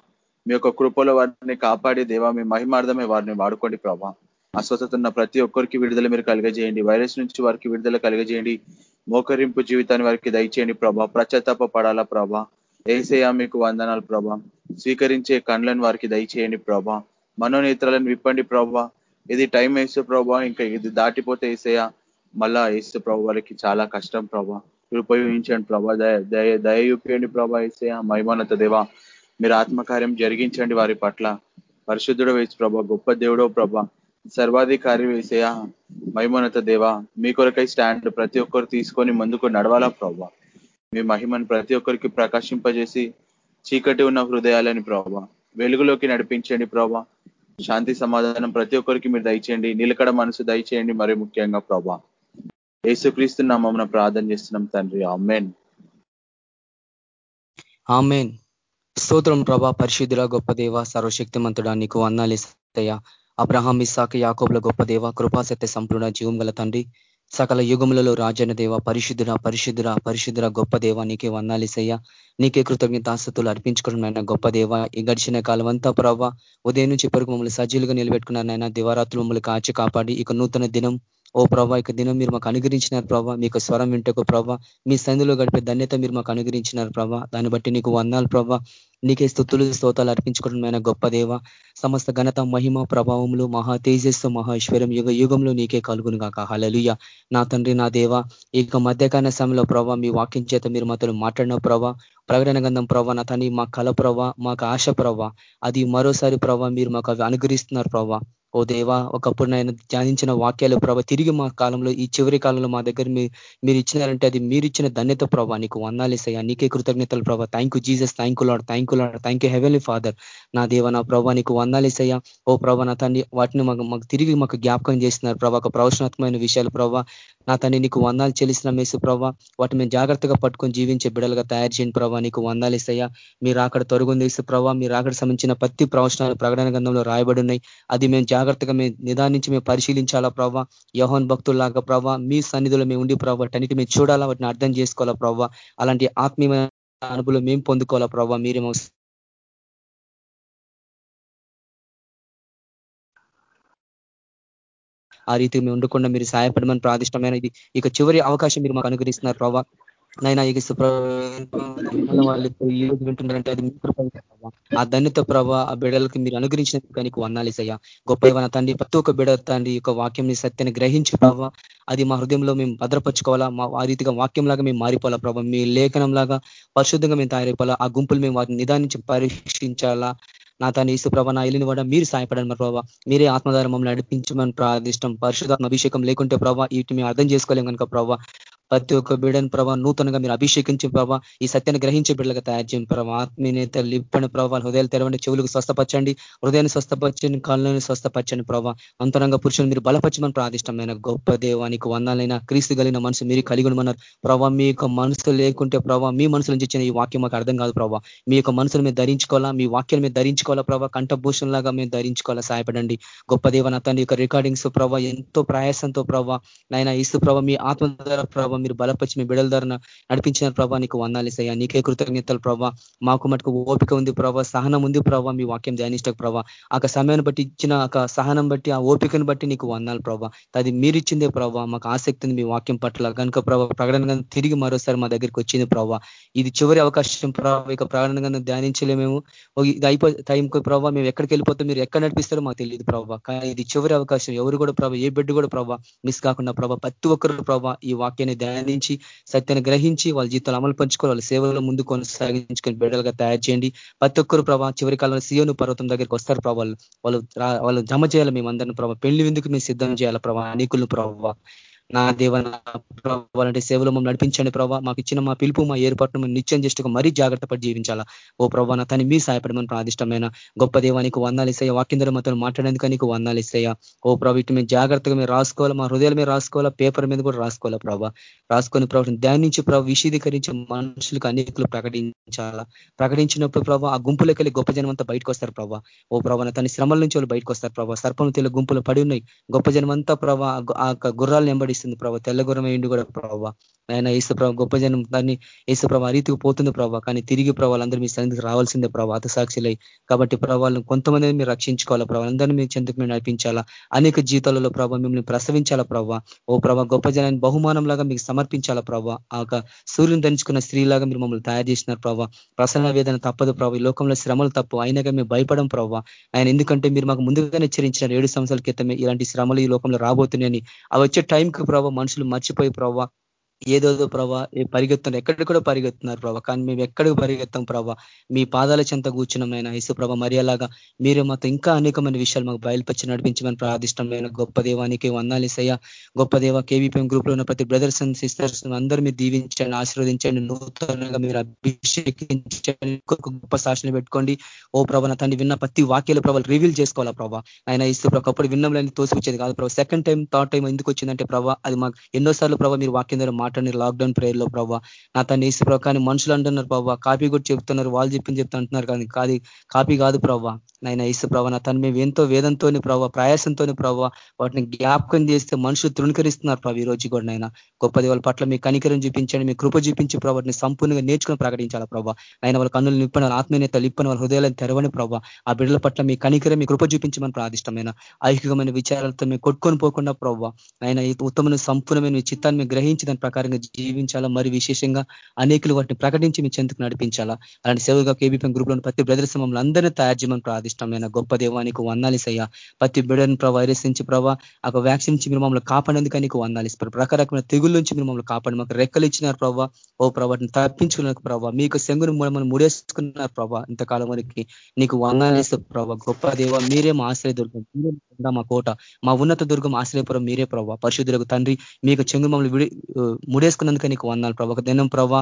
మీ యొక్క కృపలో వారిని కాపాడి దేవా మీ మహిమార్థమే వారిని వాడుకోండి ప్రభా. అస్వస్థత ఉన్న ప్రతి ఒక్కరికి విడుదల మీరు కలిగజేయండి. వైరస్ నుంచి వారికి విడుదల కలిగజేయండి. మోకరింపు జీవితాన్ని వారికి దయచేయండి ప్రభా. ప్రచతాప పడాలా ప్రభా. ఏసయా మీకు వందనాలు ప్రభా. స్వీకరించే కండ్లను వారికి దయచేయండి ప్రభా. మనోనేత్రాలను విప్పండి ప్రభా. ఇది టైం వేస్తే ప్రభా. ఇంకా ఇది దాటిపోతే ఏసయా మళ్ళా వేస్తే ప్రభు వాళ్ళకి చాలా కష్టం ప్రభా. ఉపయోగించండి ప్రభా. దయ దయ దయ చూపించండి ప్రభా ఏసయా మహిమానత దేవా. మీరు ఆత్మకార్యం జరిగించండి వారి పట్ల. పరిశుద్ధుడు వేసి ప్రభా గొప్ప దేవుడో ప్రభా సర్వాధికారి వేసేయ మహిమోన్నత దేవా మీ కొరకై స్టాండ్ ప్రతి ఒక్కరు తీసుకొని ముందుకు నడవాలా ప్రభా? మీ మహిమను ప్రతి ఒక్కరికి ప్రకాశింపజేసి చీకటి ఉన్న హృదయాలని ప్రభా వెలుగులోకి నడిపించండి ప్రభా. శాంతి సమాధానం ప్రతి ఒక్కరికి మీరు దయచేయండి. నిలకడ మనసు దయచేయండి మరి ముఖ్యంగా ప్రభా. ఏసుక్రీస్తు నామం ప్రార్థన చేస్తున్నాం తండ్రి. Amen amen. స్తోత్రం ప్రభా పరిశుద్ధుల గొప్ప దేవ సర్వశక్తిమంతుడా నీకు వందాలేసయ్యా అబ్రహాం ఇస్సాక యాకోబుల గొప్ప దేవ కృపాసత్య సంపూర్ణ జీవం గల తండ్రి సకల యుగములలో రాజన దేవ పరిశుద్ధుర పరిశుద్ధుర పరిశుద్ధుర గొప్ప దేవ నీకే వందాలిసయ్య నీకే కృతజ్ఞతాస్థుతులు అర్పించుకున్న గొప్ప దేవ ఈ గడిచిన కాలం అంతా ప్రభావ ఉదయం నుంచి ఇప్పటికి మమ్మల్ని సజ్జీలుగా నిలబెట్టుకున్నారు దివారాత్రులు మమ్మల్ని కాచి కాపాడి ఇక నూతన దినం ఓ ప్రభా ఇక దినం మీరు మాకు అనుగ్రహించినారు ప్రభా మీకు స్వరం వింటకు ప్రభా మీ సంధిలో గడిపే ధన్యత మీరు మాకు అనుగ్రహించినారు ప్రభా దాన్ని బట్టి నీకు వందాలు ప్రభా నీకే స్థుతులు స్తోతాలు అర్పించుకోవడం గొప్ప దేవ. సమస్త ఘనత మహిమ ప్రభావములు మహా తేజస్సు మహేశ్వరం యుగ యుగంలో నీకే కలుగును కాక హలలుయ నా తండ్రి నా దేవ ఇక మధ్యకాల సమయంలో ప్రభా మీ వాక్యం చేత మీరు మాతో మాట్లాడిన ప్రభా ప్రకటన గంధం ప్రభా నా తని మా కళ ప్రభా మాకు ఆశ ప్రభా అది మరోసారి ప్రభా మీరు మాకు అవి అనుగ్రహిస్తున్నారు ప్రభా. ఓ దేవా ఒకప్పుడు నేను ధ్యానించిన వాక్యాలు ప్రభ తిరిగి మా కాలంలో ఈ చివరి కాలంలో మా దగ్గర మీరు ఇచ్చినారంటే అది మీరు ఇచ్చిన ధన్యత ప్రభా నీకు వందాలేసయ్యా నీకే కృతజ్ఞతలు ప్రభా. Thank you Jesus thank you lord thank you thank you heavenly father నా దేవ నా ప్రభా నీకు వందాలేసయ్యా ఓ ప్రభా నా తండ్రి వాటిని మాకు మాకు తిరిగి మాకు జ్ఞాపకం చేస్తున్నారు ప్రభా. ఒక ప్రవచనాత్మకమైన విషయాలు ప్రభా. నా తండ్రి నీకు వందాలు చెల్లిసిన మేసు ప్రభా. వాటిని మేము జాగ్రత్తగా పట్టుకొని జీవించే బిడలుగా తయారు చేయండి ప్రభా. నీకు వందాలేసయ్యా మీరు అక్కడ తొరుగుందేసి ప్రభా. మీరు అక్కడ సంబంధించిన ప్రతి ప్రవచనాలు ప్రకటన గ్రంథంలో రాయబడి ఉన్నాయి. అది మేము జాగ్రత్తగా మేము నిదానించి మేము పరిశీలించాలా ప్రభావ యోహన్ భక్తుల్లాగా ప్రభా. మీ సన్నిధిలో మేము ఉండి ప్రభావ వాటన్నిటి మేము చూడాలా. వాటిని అర్థం చేసుకోవాలా ప్రభావ అలాంటి ఆత్మీయమైన అనుభవం మేము పొందుకోవాలా ప్రభావ మీరే ఆ రీతి మేము ఉండకుండా మీరు సహాయపడమని ప్రాదిష్టమైన ఇది ఇక చివరి అవకాశం మీరు మాకు అనుగ్రహిస్తున్నారు ప్రభావ నైనా ఈ వాళ్ళు ఈ రోజు వింటున్నారంటే అది ఆ ధన్యత ప్రభా ఆ బిడలకి మీరు అనుగ్రహించిన నీకు వందాలిసయ్యా గొప్ప ఇవన్న తండ్రి ప్రతి ఒక్క బిడ తండ్రి యొక్క వాక్యం సత్యాన్ని గ్రహించి ప్రభావ అది మా హృదయంలో మేము భద్రపరచుకోవాలా మా ఆ రీతిగా వాక్యం లాగా మేము మారిపోవాలా ప్రభావ మీ లేఖనం లాగా పరిశుద్ధంగా మేము తయారైపోవాలా ఆ గుంపులు మేము వాటిని నిదానించి పరీక్షించాలా. నా తన ఈసు ప్రభా నా ఇల్లుని కూడా మీరు సాయపడండి ప్రభావ మీరే ఆత్మధారమంలో మమ్మల్ని నడిపించమని ప్రార్థిష్టం. పరిశుధాత్మ అభిషేకం లేకుంటే ప్రభావ వీటిని మేము అర్థం చేసుకోలేం కనుక ప్రభావ ప్రతి ఒక్క బిడని ప్రభావ నూతనంగా మీరు అభిషేకించే ప్రభావ ఈ సత్యాన్ని గ్రహించే బిడ్డలుగా తయారు చేయండి ప్రభావ ఆత్మీయత లిప్పని ప్రభావ హృదయాలు తెరవండి చెవులకు స్వస్థపరచండి హృదయాన్ని స్వస్థపరచండి కాళ్ళని స్వస్థపరచండి ప్రభావ అంతరంగ పురుషులు మీరు బలపరచమని ప్రాదిష్టమైన గొప్ప దేవానికి వందాలైన క్రీస్తు కలిగిన మనసు మీరు కలిగి ఉండమన్నారు ప్రభావ మీ యొక్క మనసు లేకుంటే ప్రభావ మీ మనసు నుంచి ఇచ్చిన ఈ వాక్యం మాకు అర్థం కాదు ప్రభావ మీ యొక్క మనసును మేము ధరించుకోవాలా? మీ వాక్యాలు మేము ధరించుకోవాలా ప్రభావ కంఠభూషణ లాగా మేము ధరించుకోవాలా? సహాయపడండి. గొప్ప దేవ నా యొక్క రికార్డింగ్స్ ప్రభావ ఎంతో ప్రయాసంతో ప్రభావ నాయన ఇసు ప్రభావ మీ ఆత్మ ద్వారా ప్రభావ మీరు బలపరిచి మీ బిడల ధరణ నడిపించిన ప్రభా నీకు వందాలేసయ్యా నీకే కృతజ్ఞతలు ప్రభా. మాకు మటుకు ఓపిక ఉంది ప్రభా. సహనం ఉంది ప్రభా. మీ వాక్యం ధ్యానిష్టకు ప్రభా. ఆ సమయాన్ని బట్టి ఇచ్చిన ఆ సహనం బట్టి ఆ ఓపికను బట్టి నీకు వందాలి ప్రభా. అది మీరిచ్చిందే ప్రభా. మాకు ఆసక్తి ఉంది మీ వాక్యం పట్ల కనుక ప్రభా ప్రకటన తిరిగి మరోసారి మా దగ్గరికి వచ్చింది ప్రభావ ఇది చివరి అవకాశం ప్రభావ ఇక ప్రకటన ధ్యానించలేమేము ఇది అయిపో టైంకి ప్రభావ మేము ఎక్కడికి వెళ్ళిపోతాం మీరు ఎక్కడ నడిపిస్తారో మాకు తెలియదు ప్రభావ కానీ ఇది చివరి అవకాశం. ఎవరు కూడా ప్రభావ ఏ బిడ్డ కూడా ప్రభావ మిస్ కాకుండా ప్రభావ ప్రతి ఒక్కరు ప్రభావ ఈ వాక్యాన్ని ధ్యానించి సత్యాన్ని గ్రహించి వాళ్ళ జీవితాలు అమలు పంచుకోవాలి వాళ్ళ సేవలో ముందు కొనసాగించుకొని బిడ్డలుగా తయారు చేయండి. ప్రతి ఒక్కరు ప్రభావ చివరి కాలంలో సియోను పర్వతం దగ్గరికి వస్తారు ప్రభావాలు వాళ్ళు వాళ్ళు జమ చేయాలి మేమందరిని ప్రభావ పెళ్ళి విందుకు మేము సిద్ధం చేయాలి ప్రభావ అనేకులను ప్రభావ నా దేవ ప్రభావాలంటే సేవలు మమ్మల్ని నడిపించండి ప్రభావ మాకు ఇచ్చిన మా పిలుపు మా ఏర్పాటును మేము నిత్యం చేస్తూ మరీ జాగ్రత్త పడి జీవించాలా. ఓ ప్రభావ నా తను మీరు సహాయపడమని ప్రాదిష్టమైన గొప్ప దేవానికి వందాలు ఇస్తాయా. వాక్యం మాతో మాట్లాడేందుకు నీకు వందాలు ఇస్తాయా. ఓ ప్రభావ ఇటు మేము జాగ్రత్తగా మేము రాసుకోవాలా మా హృదయాల మీద రాసుకోవాలా పేపర్ మీద కూడా రాసుకోవాలా ప్రభావ రాసుకొని ప్రభావం ధ్యానించి ప్రభావ విశీదీకరించి మనుషులకు అనేకులు ప్రకటించాలా. ప్రకటించినప్పుడు ప్రభావ ఆ గుంపులోకి వెళ్ళి గొప్ప జనం అంతా బయటకు వస్తారు ప్రభావ ఓ ప్రభావ తన శ్రమల నుంచి వాళ్ళు బయటకు వస్తారు ప్రభావ సర్పం తెల్ల గుంపులు పడి ఉన్నాయి. గొప్ప జనం అంతా ప్రభావ ఆ గుర్రాలను కనిపిస్తుంది ప్రభావ తెల్లగురం ఏంటి కూడా ప్రభావ ఆయన ఏసు ప్రభావ గొప్ప జనం దాన్ని ఏసు ప్రభావ రీతికి పోతుంది ప్రభావ కానీ తిరిగి ప్రభావాలందరూ మీ సన్నిధికి రావాల్సిందే ప్రభావ అతసాక్షులై కాబట్టి ప్రభావాలను కొంతమంది మీరు రక్షించుకోవాలా ప్రభావ అందరినీ మీ చెందుకు మీరు నడిపించాలా? అనేక జీతాలలో ప్రభావ మిమ్మల్ని ప్రసవించాలా ప్రభావ ఓ ప్రభావ గొప్ప జనాన్ని బహుమానం లాగా మీకు సమర్పించాలా ప్రభావ ఆ సూర్యుని ధరించుకున్న స్త్రీలాగా మీరు మమ్మల్ని తయారు చేసినారు ప్రభావ ప్రసన్న వేదన తప్పదు ప్రభావ ఈ లోకంలో శ్రమలు తప్పు. అయినాగా మేము భయపడం ప్రభావ ఆయన ఎందుకంటే మీరు మాకు ముందుగానే హెచ్చరించినారు. ఏడు సంవత్సరాల క్రితమే ఇలాంటి శ్రమలు ఈ లోకంలో రాబోతున్నాయని. అవి వచ్చే టైంకి ప్రభావ మనుషులు మర్చిపోయి ప్రభావ ఏదోదో ప్రభా పరిగెత్తున్నారు ఎక్కడికి కూడా పరిగెత్తున్నారు ప్రభా. కానీ మేము ఎక్కడికి పరిగెత్తాం ప్రభా? మీ పాదాల చెంత కూర్చున్నాం నాయన. యేసు ప్రభ మరి అలాగా మీరు మాతో ఇంకా అనేకమైన విషయాలు మాకు బయలుపరిచి నడిపించమని ప్రార్థిష్టమైన గొప్ప దేవానికి వందాలిసయ్య గొప్ప దేవ కేవీపీఎం గ్రూప్లో ఉన్న ప్రతి బ్రదర్స్ అండ్ సిస్టర్స్ అందరూ మీరు దీవించండి ఆశీర్వదించండి నూతనంగా మీరు అభిషేకించండి గొప్ప సాక్షిని పెట్టుకోండి. ఓ ప్రభ తండ్రి విన్న ప్రతి వాక్యాల ప్రభావం రివీల్ చేసుకోవాలా ప్రభా? ఆయన ఇస్తూ ఒకప్పుడు విన్నంలో తోసిపుచ్చేది కాదు ప్రభావ సెకండ్ టైం థర్డ్ టైం ఎందుకు వచ్చిందంటే ప్రభావ అది మాకు ఎన్నోసార్లు ప్రభావ మీరు వాక్యం ద్వారా మాట్లాడి లాక్డౌన్ ప్రేయర్లో ప్రభావ నా తను వేసి ప్రభావ కానీ మనుషులు అంటున్నారు ప్రభావ కాపీ కూడా చెప్తున్నారు వాళ్ళు చెప్పింది చెప్తా అంటున్నారు కానీ కాదు కాపీ కాదు ప్రభావ నైనా ఇసు ప్రభావ నా తను మేము ఎంతో వేదంతోని ప్రభావ ప్రయాసంతోని ప్రభావ వాటిని జ్ఞాపకం చేస్తే మనుషులు తృణీకరిస్తున్నారు ప్రభావ ఈ రోజు కూడా నైనా గొప్పది వాళ్ళ పట్ల మీ కనికరం చూపించండి మీ కృప చూపించి ప్రభావిని సంపూర్ణంగా నేర్చుకుని ప్రకటించాలా ప్రభావ ఆయన వాళ్ళ కన్నులు నిప్పని వాళ్ళ ఆత్మీయత లిప్పని వాళ్ళ హృదయాలను తెరవని ప్రభావ ఆ బిడ్డల పట్ల మీ కనికరం మీ కృప చూపించమని ప్రాదిష్టమైన ఐహికమైన విచారాలతో మేము కొట్టుకొని పోకుండా ప్రభావ ఆయన ఉత్తమైన సంపూర్ణమైన చిత్తాన్ని గ్రహించి దాని ప్రకారంగా జీవించాలా? మరి విశేషంగా అనేకులు వాటిని ప్రకటించి మీ చెంతకు నడిపించాలా? అలాంటి సేవగా కేబీపీఎం గ్రూప్లో ప్రతి బ్రదర్స్ మమ్మల్ని అందరినీ తయారు చేయమని ప్రాదిష్టమైన గొప్ప దేవానికి వందాలిసయ్యా ప్రతి బిడ్డను ప్రభావ వైరస్ నుంచి ప్రభావ ఆ వ్యాక్సిన్ నుంచి మీరు మమ్మల్ని కాపాడేందుకు నీకు వందాలి రకరకమైన తెగుల నుంచి మీరు మమ్మల్ని కాపాడి మాకు రెక్కలు ఇచ్చినారు ప్రభావ ఓ ప్రభావం తప్పించుకున్న ప్రభావ మీకు శంగును మనం ముడేసుకున్నారు ప్రభావ ఇంతకాలం వరకు నీకు వందాలిస్తారు ప్రభావ గొప్ప దేవ మీరే మా ఆశ్రయ దుర్గం. మీరే మా కోట. మా ఉన్నత దుర్గం ఆశ్రయపురం మీరే ప్రభావ పరిశుద్ధులకు తండ్రి మీకు చెంగు మమ్మల్ని విడి ముడేసుకున్నందుకే నీకు వందాలు ప్రభా. ఒక దినం ప్రభా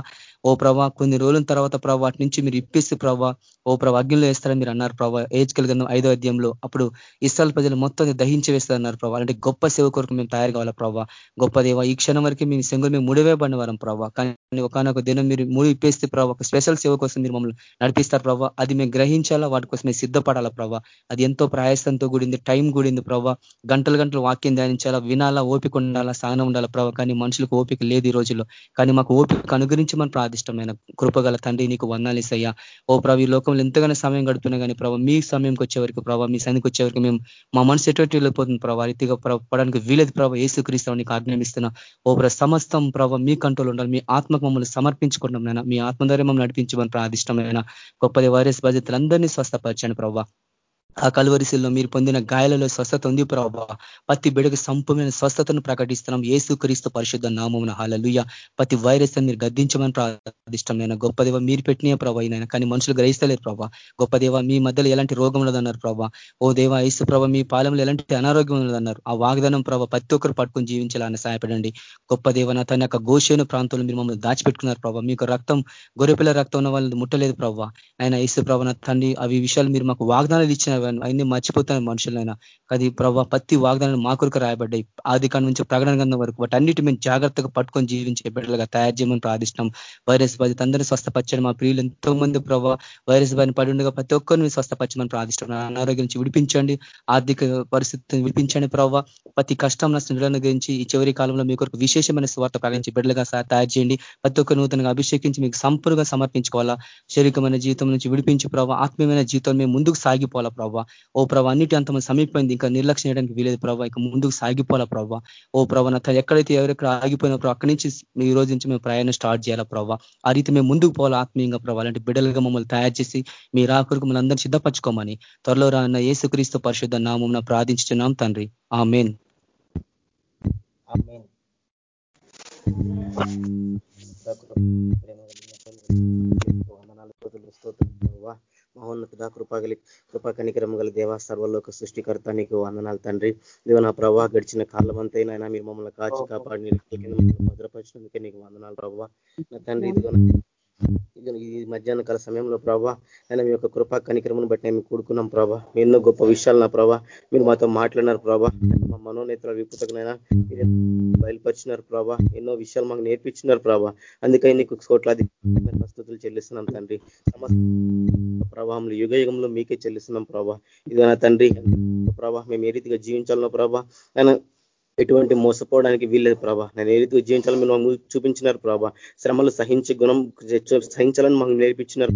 ఓ ప్రభా కొన్ని రోజుల తర్వాత ప్రభా వాటి నుంచి మీరు ఇప్పిస్తే ప్రభా ఓ ప్రభా అగ్నిలో వేస్తారని మీరు అన్నారు ప్రభా. ఏజ్ కలిగిన ఐదో అధ్యాయంలో అప్పుడు ఇస్రాల్ ప్రజలు మొత్తం దహించి వేస్తారన్నారు ప్రభా. అంటే గొప్ప సేవ కొరకు మేము తయారు కావాలా ప్రభా? గొప్ప దేవ ఈ క్షణం వరకు మీ సెంగులు మేము ముడివేయబడిన వారం ప్రభా. కానీ ఒకనొక దినం మీరు ముడి ఇప్పేస్తే ప్రభా ఒక స్పెషల్ సేవ కోసం మీరు మమ్మల్ని నడిపిస్తారు ప్రభా. అది మేము గ్రహించాలా? వాటి కోసం మేము సిద్ధపడాలా ప్రభావ అది ఎంతో ప్రయాసంతో కూడింది టైం కూడింది ప్రభావ గంటలు గంటలు వాక్యం ధ్యానించాలా? వినాలా? ఓపిక ఉండాలా? సహనం ఉండాలా ప్రభా? కానీ మనుషులకు ఓపిక లేదు. ఈ రోజుల్లో? కానీ మాకు ఓపిక అనుగ్రహించమని ప్రార్థిష్టమైన కృపగల తండ్రి నీకు వందాలిసయ్యా ఓ ప్రభు ఈ లోకంలో ఎంతగానో సమయం గడుపుతున్నా కానీ ప్రభావ మీ సమయంకి వచ్చే వరకు ప్రభావ మీ సన్నికి వచ్చే వరకు మేము మా మనసు ఎటువంటి వెళ్ళిపోతుంది ప్రభావ రీతిగా పడడానికి వీలేదు ప్రభావ ఏసు క్రీస్తావు నీకు ఆజ్ఞాపిస్తున్నా ఓ ప్ర సమస్తం ప్రభావ మీ కంట్రోల్ ఉండాలి. మీ ఆత్మకు మమ్మల్ని సమర్పించుకుంటాం నైనా మీ ఆత్మధార్యం మమ్మల్ని నడిపించమని ప్రార్థిష్టమైన గొప్పది వైరస్ బాధ్యతలందరినీ స్వస్థపరచండి ప్రభావ ఆ కలువరిశిల్లో మీరు పొందిన గాయాలలో స్వస్థత ఉంది ప్రభావ ప్రతి బిడకు సంపూర్ణ స్వస్థతను ప్రకటిస్తున్నాం. ఏసు క్రీస్తు పరిశుద్ధ నామమున. హాలలుయ ప్రతి వైరస్ మీరు గద్దించమని ప్రార్థిష్టం గొప్ప దేవ మీరు పెట్టిన ప్రభావ కానీ మనుషులు గ్రహిస్తలేరు ప్రభావ గొప్ప దేవ మీ మధ్యలో ఎలాంటి రోగం ఉన్నదన్నారు ప్రభావ ఓ దేవ ఏసు ప్రభ మీ పాలెంలో ఎలాంటి అనారోగ్యం ఉన్నదన్నారు. ఆ వాగ్దానం ప్రభావ ప్రతి ఒక్కరు పట్టుకొని జీవించాలని సహాయపడండి. గొప్ప దేవన తన యొక్క గోషేను ప్రాంతంలో మీరు మమ్మల్ని దాచిపెట్టుకున్నారు ప్రభావ మీకు రక్తం గొర్రెపిల్ల రక్తం ఉన్న వాళ్ళు ముట్టలేదు ప్రభావ ఆయన ఏసు ప్రభన తండ్రి అవి విషయాలు మీరు మాకు వాగ్దానాలు ఇచ్చిన అన్ని మర్చిపోతాను మనుషులైనా. అది ప్రభావ ప్రతి వాగ్దానాలు మా కొరకు రాయబడ్డాయి. ఆది కాడి నుంచి ప్రకటన గంధం వరకు వాటి అన్నిటి మేము జాగ్రత్తగా పట్టుకొని జీవించే బిడ్డలుగా తయారు చేయమని ప్రార్థిస్తున్నాం. వైరస్ బాధిత అందరినీ స్వస్థపచ్చని మా ప్రియులు. ఎంతో మంది ప్రభావ వైరస్ బాధిని పడి ఉండగా ప్రతి ఒక్కరిని స్వస్థపచ్చమని ప్రార్థిస్తున్నాం. అనారోగ్యం నుంచి విడిపించండి. ఆర్థిక పరిస్థితిని విడిపించండి ప్రభావ ప్రతి కష్టం నష్టం గురించి ఈ చివరి కాలంలో మీ కొరకు విశేషమైన స్వార్థ ప్రకటించి బిడ్డలుగా తయారు చేయండి. ప్రతి ఒక్క నూతనంగా అభిషేకించి మీకు సంపూర్ణంగా సమర్పించుకోవాలా. శరీరమైన జీవితం నుంచి విడిపించి ప్రభావ ఆత్మీయమైన జీవితం మేము ముందుకు సాగిపోవాలా ప్రభావ ఓ ప్రభా అన్నిటి అంత సమీపమైంది. ఇంకా నిర్లక్ష్యం చేయడానికి వీలేదు ప్రభావ ఇక ముందుకు సాగిపోవాలా ప్రభావ ఓ ప్రభా నా ఎక్కడైతే ఎవరెక్కడ ఆగిపోయిన ప్రభావ అక్కడి నుంచి ఈ రోజు నుంచి మేము ప్రయాణం స్టార్ట్ చేయాలా ప్రభావ ఆ రీతి మేము ముందుకు పోవాలా ఆత్మీయంగా ప్రభావ అలాంటి బిడ్డలుగా మమ్మల్ని తయారు చేసి మీ రాకరకు మమ్మల్ని అందరినీ సిద్ధపరచుకోమని త్వరలో రాన్న ఏసుక్రీస్తు పరిశుద్ధ నామం ప్రార్థించుతున్నాం తండ్రి. ఆ మెయిన్ మహోన్నత మహోన్నత కృపాగలి కృపా కనికరం గల దేవ సర్వలోక సృష్టికర్త నీకు వందనాలు తండ్రి. ఇదిగో నా ప్రభావ గడిచిన కాలమంతైనా మీరు మమ్మల్ని కాచి కాపాడి భద్రపరిచినందుకే నీకు వందనాలు ప్రభావ నా తండ్రి ఇదిగో ఈ మధ్యాహ్న కాల సమయంలో ప్రభా ఆయన మీ యొక్క కృపా కనికరమును బట్టి మేము కూడుకున్నాం ప్రభా. ఎన్నో గొప్ప విషయాలు నా ప్రభా. మీరు మాతో మాట్లాడినారు ప్రభా. మా మనోనేతల విపుతకునైనా మీరు బయలుపరిచినారు ప్రభా. ఎన్నో విషయాలు మాకు నేర్పించినారు ప్రభా. అందుకని నీకు కోట్లాది ప్రస్తుతులు చెల్లిస్తున్నాం తండ్రి. ప్రభావంలో యుగ యుగంలో మీకే చెల్లిస్తున్నాం ప్రభా. ఇది నా తండ్రి ప్రభా మేము ఏ రీతిగా జీవించాలనో ప్రభా. ఆయన ఎటువంటి మోసపోవడానికి వీల్లేదు ప్రభా. నేను ఏ రీతిగా జీవించాలని మీరు చూపించినారు ప్రభా. శ్రమలు సహించి గుణం సహించాలని మాకు నేర్పించినారు.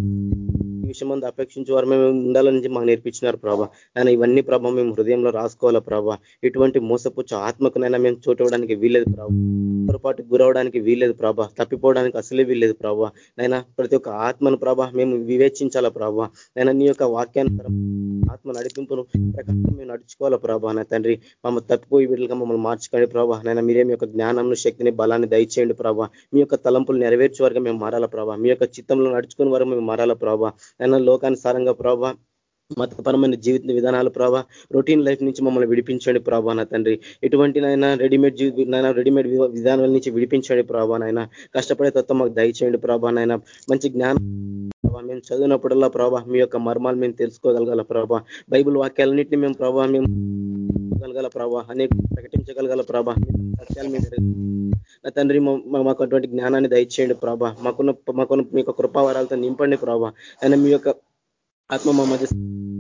విషయం అపేక్షించే వారు మేము ఉండాలని మాకు నేర్పించినారు ప్రభా. ఆయన ఇవన్నీ ప్రభావ మేము హృదయంలో రాసుకోవాలా ప్రభా. ఇటువంటి మోసపుచ్చ ఆత్మకునైనా మేము చోటవడానికి వీల్లేదు ప్రభావ పొరపాటు గురవడానికి వీల్లేదు ప్రభా. తప్పిపోవడానికి అసలే వీల్లేదు ప్రభా. నైనా ప్రతి ఒక్క ఆత్మను ప్రభా మేము వివేచించాలా ప్రభా. నైనా నీ యొక్క వాక్యానుసరం ఆత్మ నడిపింపును ప్రకారం మేము నడుచుకోవాలా ప్రభా. నా తండ్రి మమ్మల్ని తప్పిపోయి వీటిగా మమ్మల్ని మార్చుకోండి ప్రభా. నైనా మీరే మీ యొక్క జ్ఞానంను శక్తిని బలాన్ని దయచేయండి ప్రభా. మీ యొక్క తలంపులు నెరవేర్చే వరకు మేము మారాలా ప్రభా. మీ యొక్క చిత్తంలో నడుచుకునే వరకు మేము మారాలా ప్రభా. అయినా లోకానుసారంగా ప్రభా మతపరమైన జీవిత విధానాలు ప్రభా రొటీన్ లైఫ్ నుంచి మమ్మల్ని విడిపించండి ప్రభా నా తండ్రి. ఎటువంటి నైనా రెడీమేడ్ నైనా రెడీమేడ్ విధానాల నుంచి విడిపించండి ప్రభా నాయన. కష్టపడే తత్వం మాకు దయచేయండి ప్రభా నాయన. మంచి జ్ఞానం మేము చదివినప్పుడల్లా ప్రభా మీ యొక్క మర్మాలు మేము తెలుసుకోగలగాల ప్రభా. బైబుల్ వాక్యాలన్నింటినీ మేము ప్రభా మేము కలగల ప్రభా. అనేక ప్రకటించగలగల ప్రభా. సత్యాలు మేము నా తండ్రి మాకు అటువంటి జ్ఞానాన్ని దయచేయండి ప్రభా. మాకున్న మాకున్న మీ యొక్క కృపావరాలతో నింపండి ప్రభా. అయినా మీ యొక్క ఆత్మ మా మధ్య మీ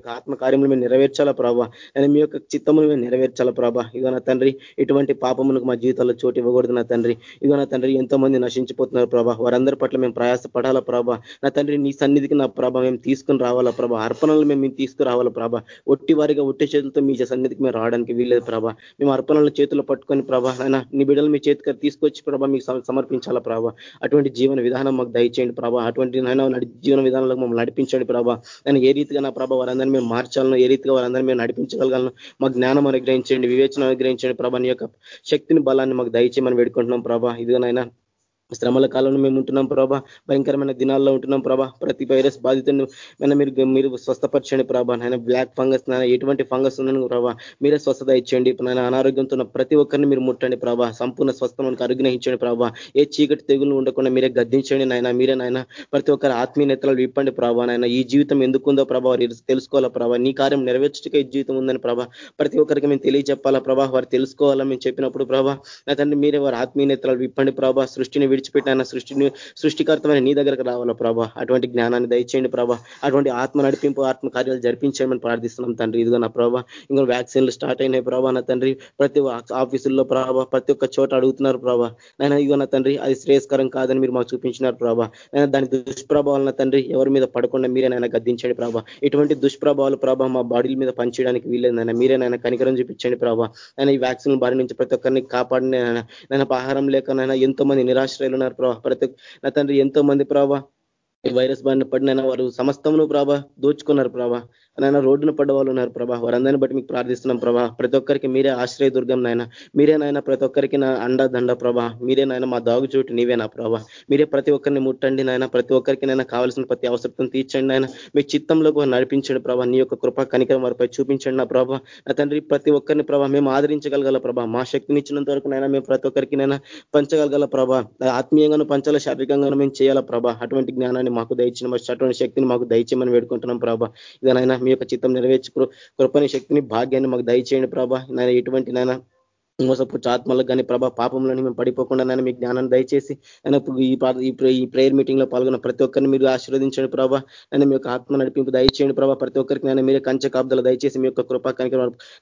యొక్క ఆత్మ కార్యములు మేము నెరవేర్చాలా ప్రభా? నేను మీ యొక్క చిత్తములు మేము నెరవేర్చాలా ప్రభా? ఇదో నా తండ్రి ఎటువంటి పాపములకు మా జీవితాల్లో చోటు ఇవ్వకూడదు నా తండ్రి. ఇదో నా తండ్రి ఎంతో మంది నశించిపోతున్నారు ప్రభా. వారందరి పట్ల మేము ప్రయాసపడాలా ప్రభా. నా తండ్రి నీ సన్నిధికి నా ప్రభా మేము తీసుకుని రావాలా ప్రభా. అర్పణలు మేము తీసుకురావాలా ప్రభా. ఒట్టి వారిగా ఒట్టి చేతులతో మీ సన్నిధికి మేము రావడానికి వీల్లేదు ప్రభా. మేము అర్పణలను చేతులు పట్టుకొని ప్రభా అయినా నీ బిడ్డలు మీ చేతికి తీసుకొచ్చి ప్రభా మీకు సమర్పించాలా ప్రభా. అటువంటి జీవన విధానం మాకు దయచేయండి ప్రభా. అటువంటి నైనా జీవన విధానంలో మమ్మల్ని నడిపించండి ప్రభా. నేను ఏ రీతిగా నా ప్రభా వారందరినీ మేము మార్చాలను ఏ రీతిగా వాళ్ళందరినీ మేము నడిపించగలగాలను మా జ్ఞానం అనుగ్రహించండి వివేచన అనుగ్రహించండి ప్రభా. నీ యొక్క శక్తిని బలాన్ని మాకు దయచేయమని వేడుకుంటున్నాం ప్రభా. ఇదిగోనైనా శ్రమల కాలంలో మేము ఉంటున్నాం ప్రభా. భయంకరమైన దినాల్లో ఉంటున్నాం ప్రభా. ప్రతి వైరస్ బాధితులను అయినా మీరు మీరు స్వస్థపరచండి ప్రభా. నాయన బ్లాక్ ఫంగస్ నాయన ఎటువంటి ఫంగస్ ఉందని ప్రభా మీరే స్వస్థత ఇచ్చండి నాయన అనారోగ్యంతో ఉన్న ప్రతి ఒక్కరిని మీరు ముట్టండి ప్రభా. సంపూర్ణ స్వస్థ మనకు అనుగ్రహించండి ప్రభా. ఏ చీకటి తెగులు ఉండకుండా మీరే గద్దించండి నాయన మీరే నాయన ప్రతి ఒక్కరి ఆత్మీయ నేతలు విప్పండి ప్రభా. నాయన ఈ జీవితం ఎందుకుందో ప్రభా వారు తెలుసుకోవాలా ప్రభా. నీ కార్యం నెరవేర్చక ఈ జీవితం ఉందని ప్రభా. ప్రతి ఒక్కరికి మేము తెలియచెప్పాలా ప్రభా. వారు తెలుసుకోవాలా మేము చెప్పినప్పుడు ప్రభా. నా తండ్రి మీరే వారి ఆత్మీయ నేతలు విప్పండి ప్రభా. సృష్టిని విడిచిపెట్టిన. సృష్టిని సృష్టికర్తమైన నీ దగ్గరకు రావాలా ప్రభా? అటువంటి జ్ఞానాన్ని దయచేయండి ప్రభా. అటువంటి ఆత్మ నడిపింపు ఆత్మ కార్యాలు జరిపించేయమని ప్రార్థిస్తున్నాం తండ్రి. ఇదిగో నా ప్రభా ఇంకా వ్యాక్సిన్లు స్టార్ట్ అయినాయి ప్రభా నా తండ్రి. ప్రతి ఆఫీసుల్లో ప్రభా ప్రతి ఒక్క చోట అడుగుతున్నారు ప్రభా. నేను ఇదిగో నా తండ్రి అది శ్రేయస్కరం కాదని మీరు మాకు చూపించినారు ప్రభా. నేను దాని దుష్ప్రభావాలు తండ్రి ఎవరి మీద పడకుండా మీరే నాయన గద్దించండి ప్రభా. ఇటువంటి దుష్ప్రభావాలు ప్రభా మా బాడీల మీద పనిచేయడానికి వీలేదైనా మీరే నాయన కనికరం చూపించండి ప్రభా. నేను ఈ వ్యాక్సిన్ బారి నుంచి ప్రతి ఒక్కరిని కాపాడిన నేను ఆహారం లేక నాయన ఎంతో మంది నిరాశ్రయులు ఉన్నారు ప్రభావ ప్రతి నా తండ్రి ఎంతో మంది ప్రభావ ఈ వైరస్ బారిన పడినైనా వారు సమస్తమును ప్రభా దోచుకున్నారు ప్రభా. నాయన రోడ్డున పడ్డ వాళ్ళు ఉన్నారు ప్రభా. వారందరిని బట్టి మీకు ప్రార్థిస్తున్నాం ప్రభా. ప్రతి ఒక్కరికి మీరే ఆశ్రయ దుర్గం నాయన. మీరే నాయన ప్రతి ఒక్కరికి నా అండ దండ ప్రభా. మీరే నాయన మా దాగు చోటు నీవే నా ప్రభా. మీరే ప్రతి ఒక్కరిని ముట్టండి నాయన. ప్రతి ఒక్కరికి నైనా కావాల్సిన ప్రతి అవసరం తీర్చండి నాయన. మీ చిత్తంలోకి నడిపించండి ప్రభా. నీ యొక్క కృప కనికరం వారిపై చూపించండి నా ప్రభా. నా తండ్రి ప్రతి ఒక్కరిని ప్రభా మేము ఆదరించగలగల ప్రభా. మా శక్తిని ఇచ్చినంత వరకు నైనా మేము ప్రతి ఒక్కరికి నైనా పంచగలగల ప్రభా. ఆత్మీయంగాను పంచాల శారీరకంగాను మేము చేయాల ప్రభా. అటువంటి జ్ఞానాన్ని మాకు దయచిన అటువంటి శక్తిని మాకు దయచేయమని వేడుకుంటున్నాం ప్రభా. ఇదనైనా మీ యొక్క చిత్తం నెరవేర్చు కృపని శక్తిని భాగ్యాన్ని మాకు దయచేయండి ప్రభా. నాయన ఎటువంటి నాయన మోసపు ఆత్మలకు కానీ ప్రభా పాపంలోని మేము పడిపోకుండా నేను మీ జ్ఞానాన్ని దయచేసి నేను ఈ ప్రేయర్ మీటింగ్లో పాల్గొన్న ప్రతి ఒక్కరిని మీరు ఆశీర్వదించండి ప్రభా. నేను మీ యొక్క ఆత్మ నడిపింపు దయచేయండి ప్రభా. ప్రతి ఒక్కరికి నేను మీరే కంచె కాబ్దాలు దయచేసి మీ యొక్క కృపా కనుక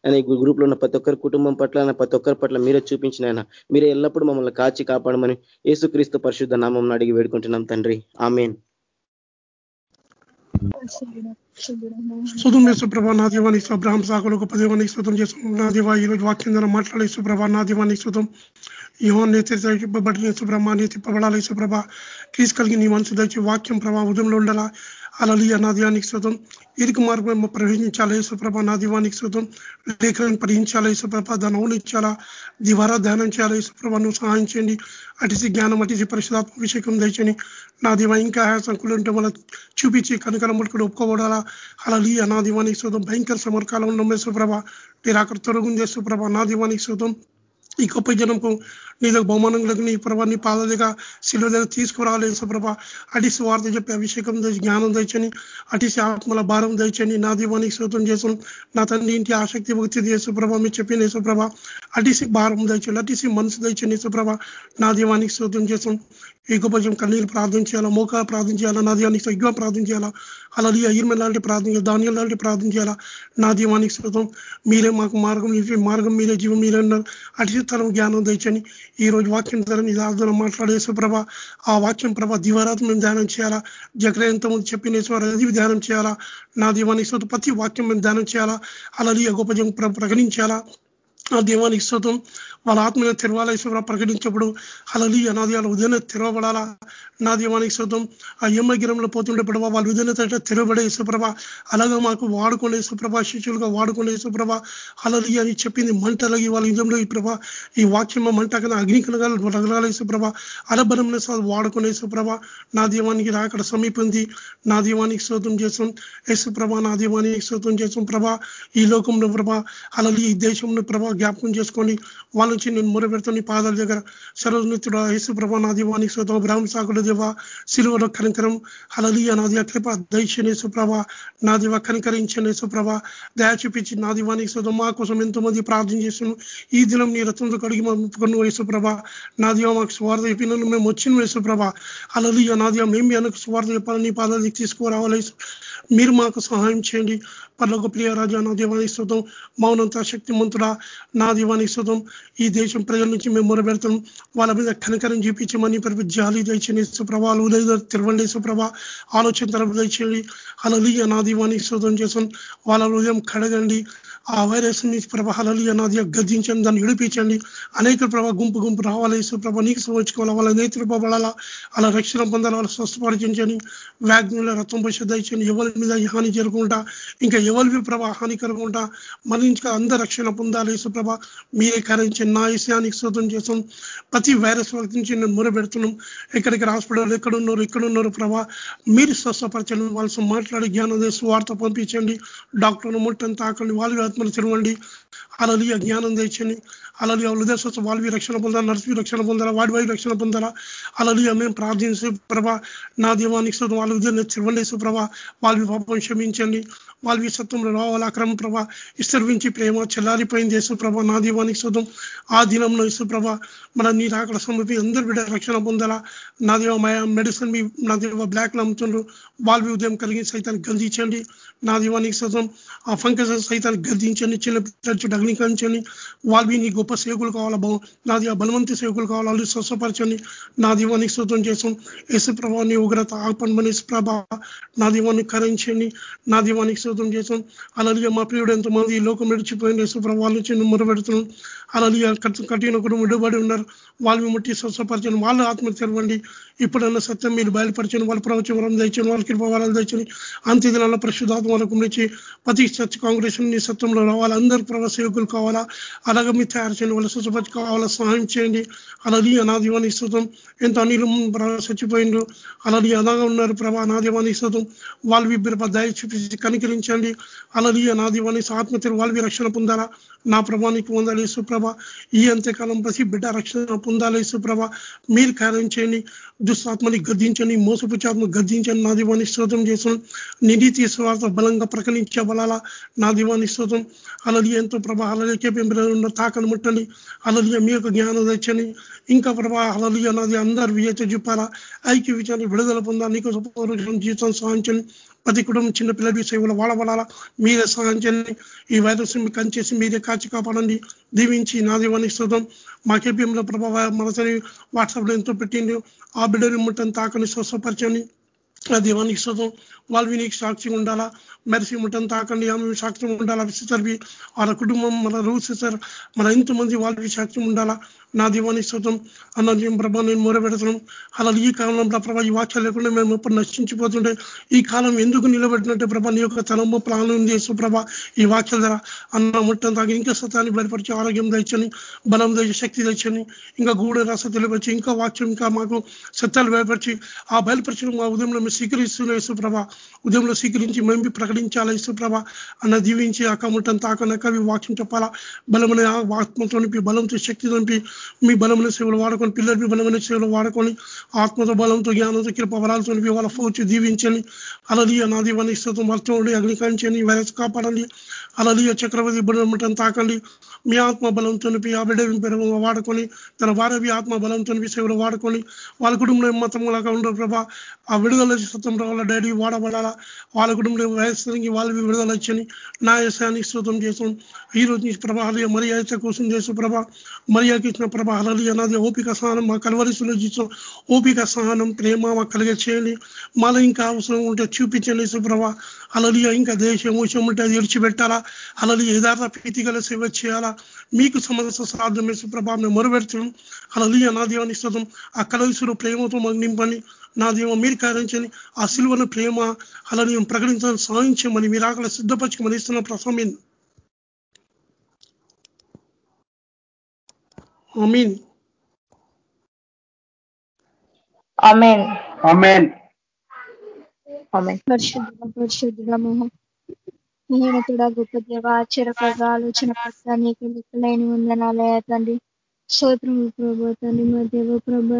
నేను ఈ గ్రూప్లో ఉన్న ప్రతి ఒక్కరి కుటుంబం పట్ల ప్రతి ఒక్కరి పట్ల మీరే చూపించిన మీరే ఎల్లప్పుడూ మమ్మల్ని కాచి కాపాడమని యేసుక్రీస్తు పరిశుద్ధ నామం అడిగి వేడుకుంటున్నాం తండ్రి. ఆమెన్. శుతం సుప్రభ నా దీవానికి అబ్రహం సాకులు గొప్ప దీవానికి శుతం చేస్తున్నాం నా దివా ఈరోజు వాక్యం ద్వారా మాట్లాడే సుప్రభ నా దీవానికి శుతం యోహన్ ఇవ్వబడిన సుప్రభ నీ తిప్పబడాలి సుప్రభ క్రీస్ కలిగి నీ మనసు దచ్చి వాక్యం ప్రభా ఉదయంలో ఉండాలా అలలియ నా దీవానికి శుతం ఇరుకు మార్గం ప్రవేశించాలి సుప్రభ నా దీవానికి శుతం లేఖలను పఠించాలి సుప్రభ దాన్ని అవునిచ్చాలా దివారా ధ్యానం చేయాలి సుప్రభ నువ్వు సహాయం చేయండి అటిసి జ్ఞానం అటిసి పరిశుధాత్మ అభిషేకం దయచని నా దివ ఇంకా సంకులు ఉంటే మన చూపించి కనుకల ముట్టుకుని ఒప్పుకోబడాలా? అలా లీ నా దివానికి శోధం భయంకర సమర్కాలం ఉన్న సుప్రభ మీరు అక్కడ సుప్రభ నా దివానికి శోధం ఈ గొప్ప జనంకు నీకు దగ్గర నీ ప్రభా నీ పాద దగ్గర శిలువ దగ్గర తీసుకురావాలి సుప్రభ అటిసి వార్త చెప్పి అభిషేకం జ్ఞానం దయచని అటిసి ఆత్మల భారం దయచని నా దీవానికి శోతం చేసాం నా తండ్రి ఇంటి ఆసక్తి భక్తి యేసుప్రభ మీరు చెప్పిన యేసుప్రభ అటిసి భారం దయచండి అటిసి మనసు దయచండి యేసుప్రభ నా దీవానికి శోతం చేసాం ఈ గొప్ప కన్నీళ్ళు ప్రార్థన చేయాలా మోకాలు ప్రార్థన చేయాలా నా దీవానికి సగ్గా ప్రార్థన చేయాలా అలాది ఇర్మ లాంటి ప్రార్థన చేయాలి ధాన్యం లాంటి ప్రార్థన చేయాలా నా దీవానికి శోతం మీరే మాకు మార్గం మార్గం మీరే జీవం మీరే అన్నారు. అటు తరం జ్ఞానం తెచ్చని ఈ రోజు వాక్యం ధర నీ ఆర్థన మాట్లాడేసే ప్రభ ఆ వాక్యం ప్రభ దివారాత్మ మేము ధ్యానం చేయాలా? జగ్ర ఎంతమంది చెప్పిన అది ధ్యానం చేయాలా? నా దీవానికి ప్రతి వాక్యం మేము ధ్యానం చేయాలా? అలా గొప్ప జం ప్రకటించాలా? ఆ దీవానికి శోతం వాళ్ళ ఆత్మీయ తెరవాల ఈశ్వర ప్రకటించప్పుడు అలలి అనాదియాల ఉదయన తెరవబడాలా? నా దీవానికి శోతం ఆ యమ్మగిరంలో పోతుండే ప్రభా ఉదయన తట తెరవబడే యేసుప్రభ. అలాగా మాకు వాడుకునే యేసుప్రభ శిష్యులుగా వాడుకునే యేసుప్రభ. అలలి అని చెప్పింది మంట అలాగే వాళ్ళ యుద్ధంలో ఈ ప్రభ. ఈ వాక్యం మంట కన్నా అగ్ని కలగాలి రగలాల యేసుప్రభ. అలబరం వాడుకునే యేసుప్రభ. నా దీవానికి రాకడ సమీపింది. నా దీవానికి శోతం చేసాం యేసుప్రభ నా దీవానికి శోతం చేసాం ప్రభా. ఈ లోకంలో ప్రభ. అలలి ఈ దేశంలో ప్రభా జ్ఞాపకం చేసుకొని వాళ్ళ నుంచి నేను మొరపెడుతున్న పాదాల దగ్గర. సర్వనిత్యుడు యేసు నా దీవానికి శోతం బ్రహ్మ సాకుల దేవ సిలువలో కనికరం. అలలి నాది కృప. దయచని సుప్రభ నా దివ కనికరించని సుప్రభ దయ చూపించి నా దివానికి శోతం మా కోసం ఎంతోమంది ప్రార్థన చేస్తున్నాం ఈ దినం నీ రత్నంతో కడిగి కొను యేసుప్రభ నా దివ మాకు స్వార్థ చెప్పిన మేము వచ్చిన యేసుప్రభ అలలి నా దివ మేము వెనక స్వార్థ చెప్పాలని పాదాలకి తీసుకురావాలి మీరు మాకు సహాయం చేయండి. పర్లోక ప్రియ రాజా నా దీవానికి శుతం మౌనంత శక్తిమంతుడా నా దీవానికి శుతం ఈ దేశం ప్రజల నుంచి మేము మొరబెడతాం వాళ్ళ మీద కనకరం చూపించమని ప్రభు జాలి దయచేయండి. సుప్రభాలు తిరువండి. సుప్రభ ఆలోచన తరపు దయచేయండి. అలా నా దీవానికి శుతం చేసాం వాళ్ళ హృదయం కడగండి. ఆ వైరస్ని నా అనాది గద్దించండి దాన్ని విడిపించండి. అనేక ప్రభావ గుంపు గుంపు రావాలి ప్రభావ నీకు సంవత్సుకోవాలి వాళ్ళ నేతృపడాలా అలా రక్షణ పొందాలి వాళ్ళు స్వస్థపరిచించండి వ్యాగ్నుల రక్తం పరిశుద్ధించండి ఎవరి మీద హాని జరగకుండా ఇంకా ఎవరి ప్రభా హాని కలగకుండా మన ఇంకా అందరు రక్షణ పొందాలి సుప్రభ మీరే కరించండి నా విషయానికి శోధం చేస్తాం. ప్రతి వైరస్ నుంచి నేను మొరబెడుతున్నాం ఎక్కడికి హాస్పిటల్ ఎక్కడున్నారు ఎక్కడున్నారు ప్రభా. మీరు స్వస్థపరచండి వాళ్ళతో మాట్లాడి జ్ఞానం వార్త పంపించండి. డాక్టర్ను ముట్టని తాకండి వాళ్ళు ఆత్మలు చూడండి అలలియ జ్ఞానం తెచ్చండి అలలియ హృదయస్వస్థ వాళ్ళవి రక్షణ పొందాలా నర్సు రక్షణ పొందాలా వాడి వాడి రక్షణ పొందాలా? అలలియ మేము ప్రార్థించే ప్రభా నా దీవానికి వాళ్ళ విధంగా తెరవండి ప్రభా వాళ్ళవి పాపం క్షమించండి. వాళ్ళవి సత్వంలో రావాలి అక్రమ ప్రభ విస్తరించి ప్రేమ చెల్లారిపోయింది యేసుప్రభ నా దీవానికి శుద్ధం ఆ దినంలో యేసుప్రభ మన నీ రాకడ సమీపి అందరు బిడ్డ రక్షణ పొందాలా? నా దేవ మెడిసిన్ మీ నా దేవ బ్లాక్లు అమ్ముతుండ్రు వాళ్ళవి ఉదయం కలిగి సైతాన్ని గంధించండి నా దీవానికి శుద్ధం ఆ ఫంకస్ సైతాన్ని గద్దించండి. చిన్న పిల్లలు అగ్నికరించండి వాళ్ళు నీ గొప్ప సేవకులు కావాలా నా దేవ బలవంతి సేవకులు కావాలి? వాళ్ళు స్వస్థపరచండి. నా దీవానికి శుద్ధం చేసాం యేసుప్రభ నీ ఉగ్రత ఆపన్మని ప్రభ నా దీవాన్ని కరించండి. నా దీవానికి శుద్ధం చేసాం అలాగే మా ప్రియుడు ఎంతమంది ఈ లోకం విడిచిపోయింది. యేసుప్రభ ప్రభావాల నుంచి మొరబెడుతున్నాం అలా కఠిన కూడా విడుబడి ఉన్నారు. వాళ్ళు ముట్టి స్వస్థపరచండి. వాళ్ళ ఆత్మ తెరవండి. ఇప్పుడన్నా సత్యం మీరు బయలుపరచండి. వాళ్ళ ప్రవచన వరం తెచ్చండి వాళ్ళ కృప వరాలు తెచ్చని అంత్య పరిశుధాత్మ వరకు నుంచి ప్రతి సత్య కాంగ్రెస్ నీ సత్యంలో రావాలి? అందరు ప్రభావ సేవకులు కావాలా? అలాగే మీరు తయారు చేయండి. వాళ్ళ స్వచ్ఛపరచు కావాలా? సహాయం చేయండి. అలాది అనాదివాణి స్థుతం ఎంత అనిలు చచ్చిపోయిండ్రు. అలాది అలాగా ఉన్నారు. ప్రభా అనాదివాణి స్థుతం వాళ్ళు దయ చూపించి కనికరించండి. అలాగే అనాదివాని ఆత్మతలు వాళ్ళవి రక్షణ పొందాలా? నా ప్రభానికి పొందాలి సుప్రభ ఈ అంత్యకాలం ప్రతి బిడ్డ రక్షణ పొందాలి సుప్రభ మీరు కార్యం చేయండి దుస్సాత్మని గద్దించండి మోసపుచాత్మ గద్దించండి. నా దీవాన్ని శ్రోతం చేసాం నిధి స్వార్థ బలంగా ప్రకటించబలాలా నా దీవాన్ని శ్రోతం అలలి ఎంతో ప్రభా అలలికే ఉన్న తాకను ముట్టండి. అలలియ మీ యొక్క జ్ఞానం తెచ్చని ఇంకా ప్రభా అలలియ నాది అందరు విజయత చెప్పాలా ఐక్య విజయాన్ని విడుదల పొందాలి? నీకు జీవితం సాధించండి. ప్రతి కుటుంబం చిన్న విషయంలో సేవలు వాడబడాలా మీరే చేయండి. ఈ వైరస్ కంచేసి మీరే కాచి కాపాడండి. దీవించి నా దీవానికి శుద్ధం మా కేపీఎంలో ప్రభావ మనసని వాట్సాప్లో ఎంతో పెట్టింది ఆ బిడ్డని ముట్టని తాకని స్వస్థపరచండి. ఆ దీవానికి శుద్ధం వాళ్ళు నీకు సాక్షి ఉండాలా? మెరిసి ముట్టని తాకండి. ఆమె సాక్ష్యం ఉండాలా? సిస్టర్వి వాళ్ళ కుటుంబం మన రూ సిస్టర్ మన ఎంతమంది వాళ్ళకి సాక్ష్యం ఉండాలా? నా దీవానికి స్తోత్రం అన్న దీవం ప్రభా నేను మొరపెడుతున్నాం అలా ఈ కాలంలో ప్రభా ఈ వాక్యాలు లేకుండా మేము ఇప్పుడు నశించిపోతుంటే ఈ కాలం ఎందుకు నిలబెట్టినట్టే ప్రభా నీ యొక్క తలంబ ప్రాణం చేసు ప్రభా. ఈ వాక్యాల ద్వారా అన్న ముట్టం తాగి ఇంకా సతాన్ని బయటపరిచి ఆరోగ్యం తెచ్చని బలం తెచ్చి శక్తి తెచ్చని ఇంకా గూడ రస తెలియపరిచి ఇంకా వాక్యం ఇంకా మాకు సత్యాలు బయటపరిచి ఆ బయలుపరిచిన మా ఉదయంలో మేము స్వీకరిస్తున్న యేసుప్రభ ఉదయంలో స్వీకరించి మేము ప్రకటించాలా యేసుప్రభ అన్న దీవించి ఆ కముటం తాకనక వాక్యం చెప్పాలా? బలమైన ఆత్మతో నింపి బలంతో శక్తి తంపి మీ బలమైన సేవలు వాడుకొని పిల్లలకి బలమైన సేవలు వాడుకొని ఆత్మతో బలంతో జ్ఞానంతో కృప బలాలతో వాళ్ళ ఫోచి దీవించండి. అలలియ నా దీవాన్ని స్థుతం అగ్నికరించండి వైరస్ కాపాడండి. అలలియ చక్రవర్తి బలం తాకండి. మీ ఆత్మ బలంతో ఆ బిడ్డ వాడుకొని తన వారవి ఆత్మ బలంతో సేవలు వాడుకొని వాళ్ళ కుటుంబంలో మతంలాగా ఉండరు ప్రభా. ఆ విడుదల స్వతం వాళ్ళ డాడీ వాడబడాలా? వాళ్ళ కుటుంబంలో వయస్సుకి వాళ్ళవి విడుదల వచ్చని నా యశానికి శ్రుతం చేసాం ఈ రోజు నుంచి ప్రభా హలియ మర్యాద కోసం చేసు ప్రభా మర్యాదకి ఇచ్చిన ప్రభా హలి అనాది ఓపిక సహనం మా కలవరిసులో ఇచ్చాం ఓపిక సహనం ప్రేమ మా కలిగే చేయండి. మళ్ళీ ఇంకా అవసరం ఉంటే చూపించండి సుప్రభ అలలియ ఇంకా దేశం ఉంటే అది విడిచిపెట్టాలా? అలలి యథార్థ ప్రీతి గల సేవ చేయాలా? మీకు సమస్య సాధ్యమే సుప్రభ మేము మొరబెడుతున్నాం అలలియ నా దేవాన్ని స్తోత్రం. ఆ కలవిసులు ప్రేమతో మాకు నింపని నా దేవం మీరు కార్యించని ఆ సిలువను ప్రేమ అలా నేను ప్రకటించాలని సాధించమని మీరు ఆకలి సిద్ధపరచుకోమని ఇస్తున్న ప్రసమీన్ అమీన్ అమెన్ అమెన్ పరిశుద్ధ పరిశుద్ధుడ మహోన్నతుడ గొప్ప దేవ ఆశ్చర్యపడ ఆలోచన పట్ల నీకు లెక్కలేని వందనాలయ తండ్రి స్తోత్రములు ప్రభు తండ్రి మా దేవ ప్రభ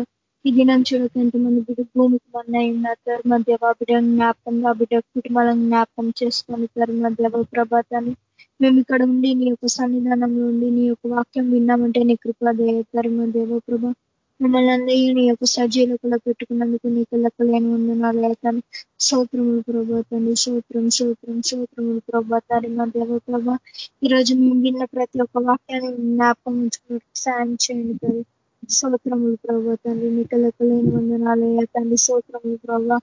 ఈ దినం చూడక ఎంతమంది బిడ్డ భూమికి మన్న ఉన్నారు. మా దేవ బిడ్డ జ్ఞాపకం ఆ బిడ్డ కుటుంబాలను జ్ఞాపకం చేసుకొని సార్ మా దేవ ప్రభాతాన్ని మేము ఇక్కడ ఉండి నీ యొక్క సన్నిధానంలో ఉండి నీ యొక్క వాక్యం విన్నామంటే నీ కృప దేవతారు మా దేవ ప్రభ మిమ్మల్ని అందరినీ నీ యొక్క సజీలకులో పెట్టుకున్నందుకు నీకు లెక్కలేని వందనాలు లేతాను సూత్రములు ప్రభాతాన్ని సూత్రం సూత్రం సూత్రములు ప్రభాతాన్ని మా దేవ ప్రభ ఈరోజు మేము విన్న ప్రతి ఒక్క వాక్యాన్ని జ్ఞాపకం ఉంచుకున్నట్టు సాయం చేయండి తల్లి సూత్రములు ప్రభా తండ్రి నీకు లెక్కలేని వందనాలు తండ్రి సూత్రములు ప్రభా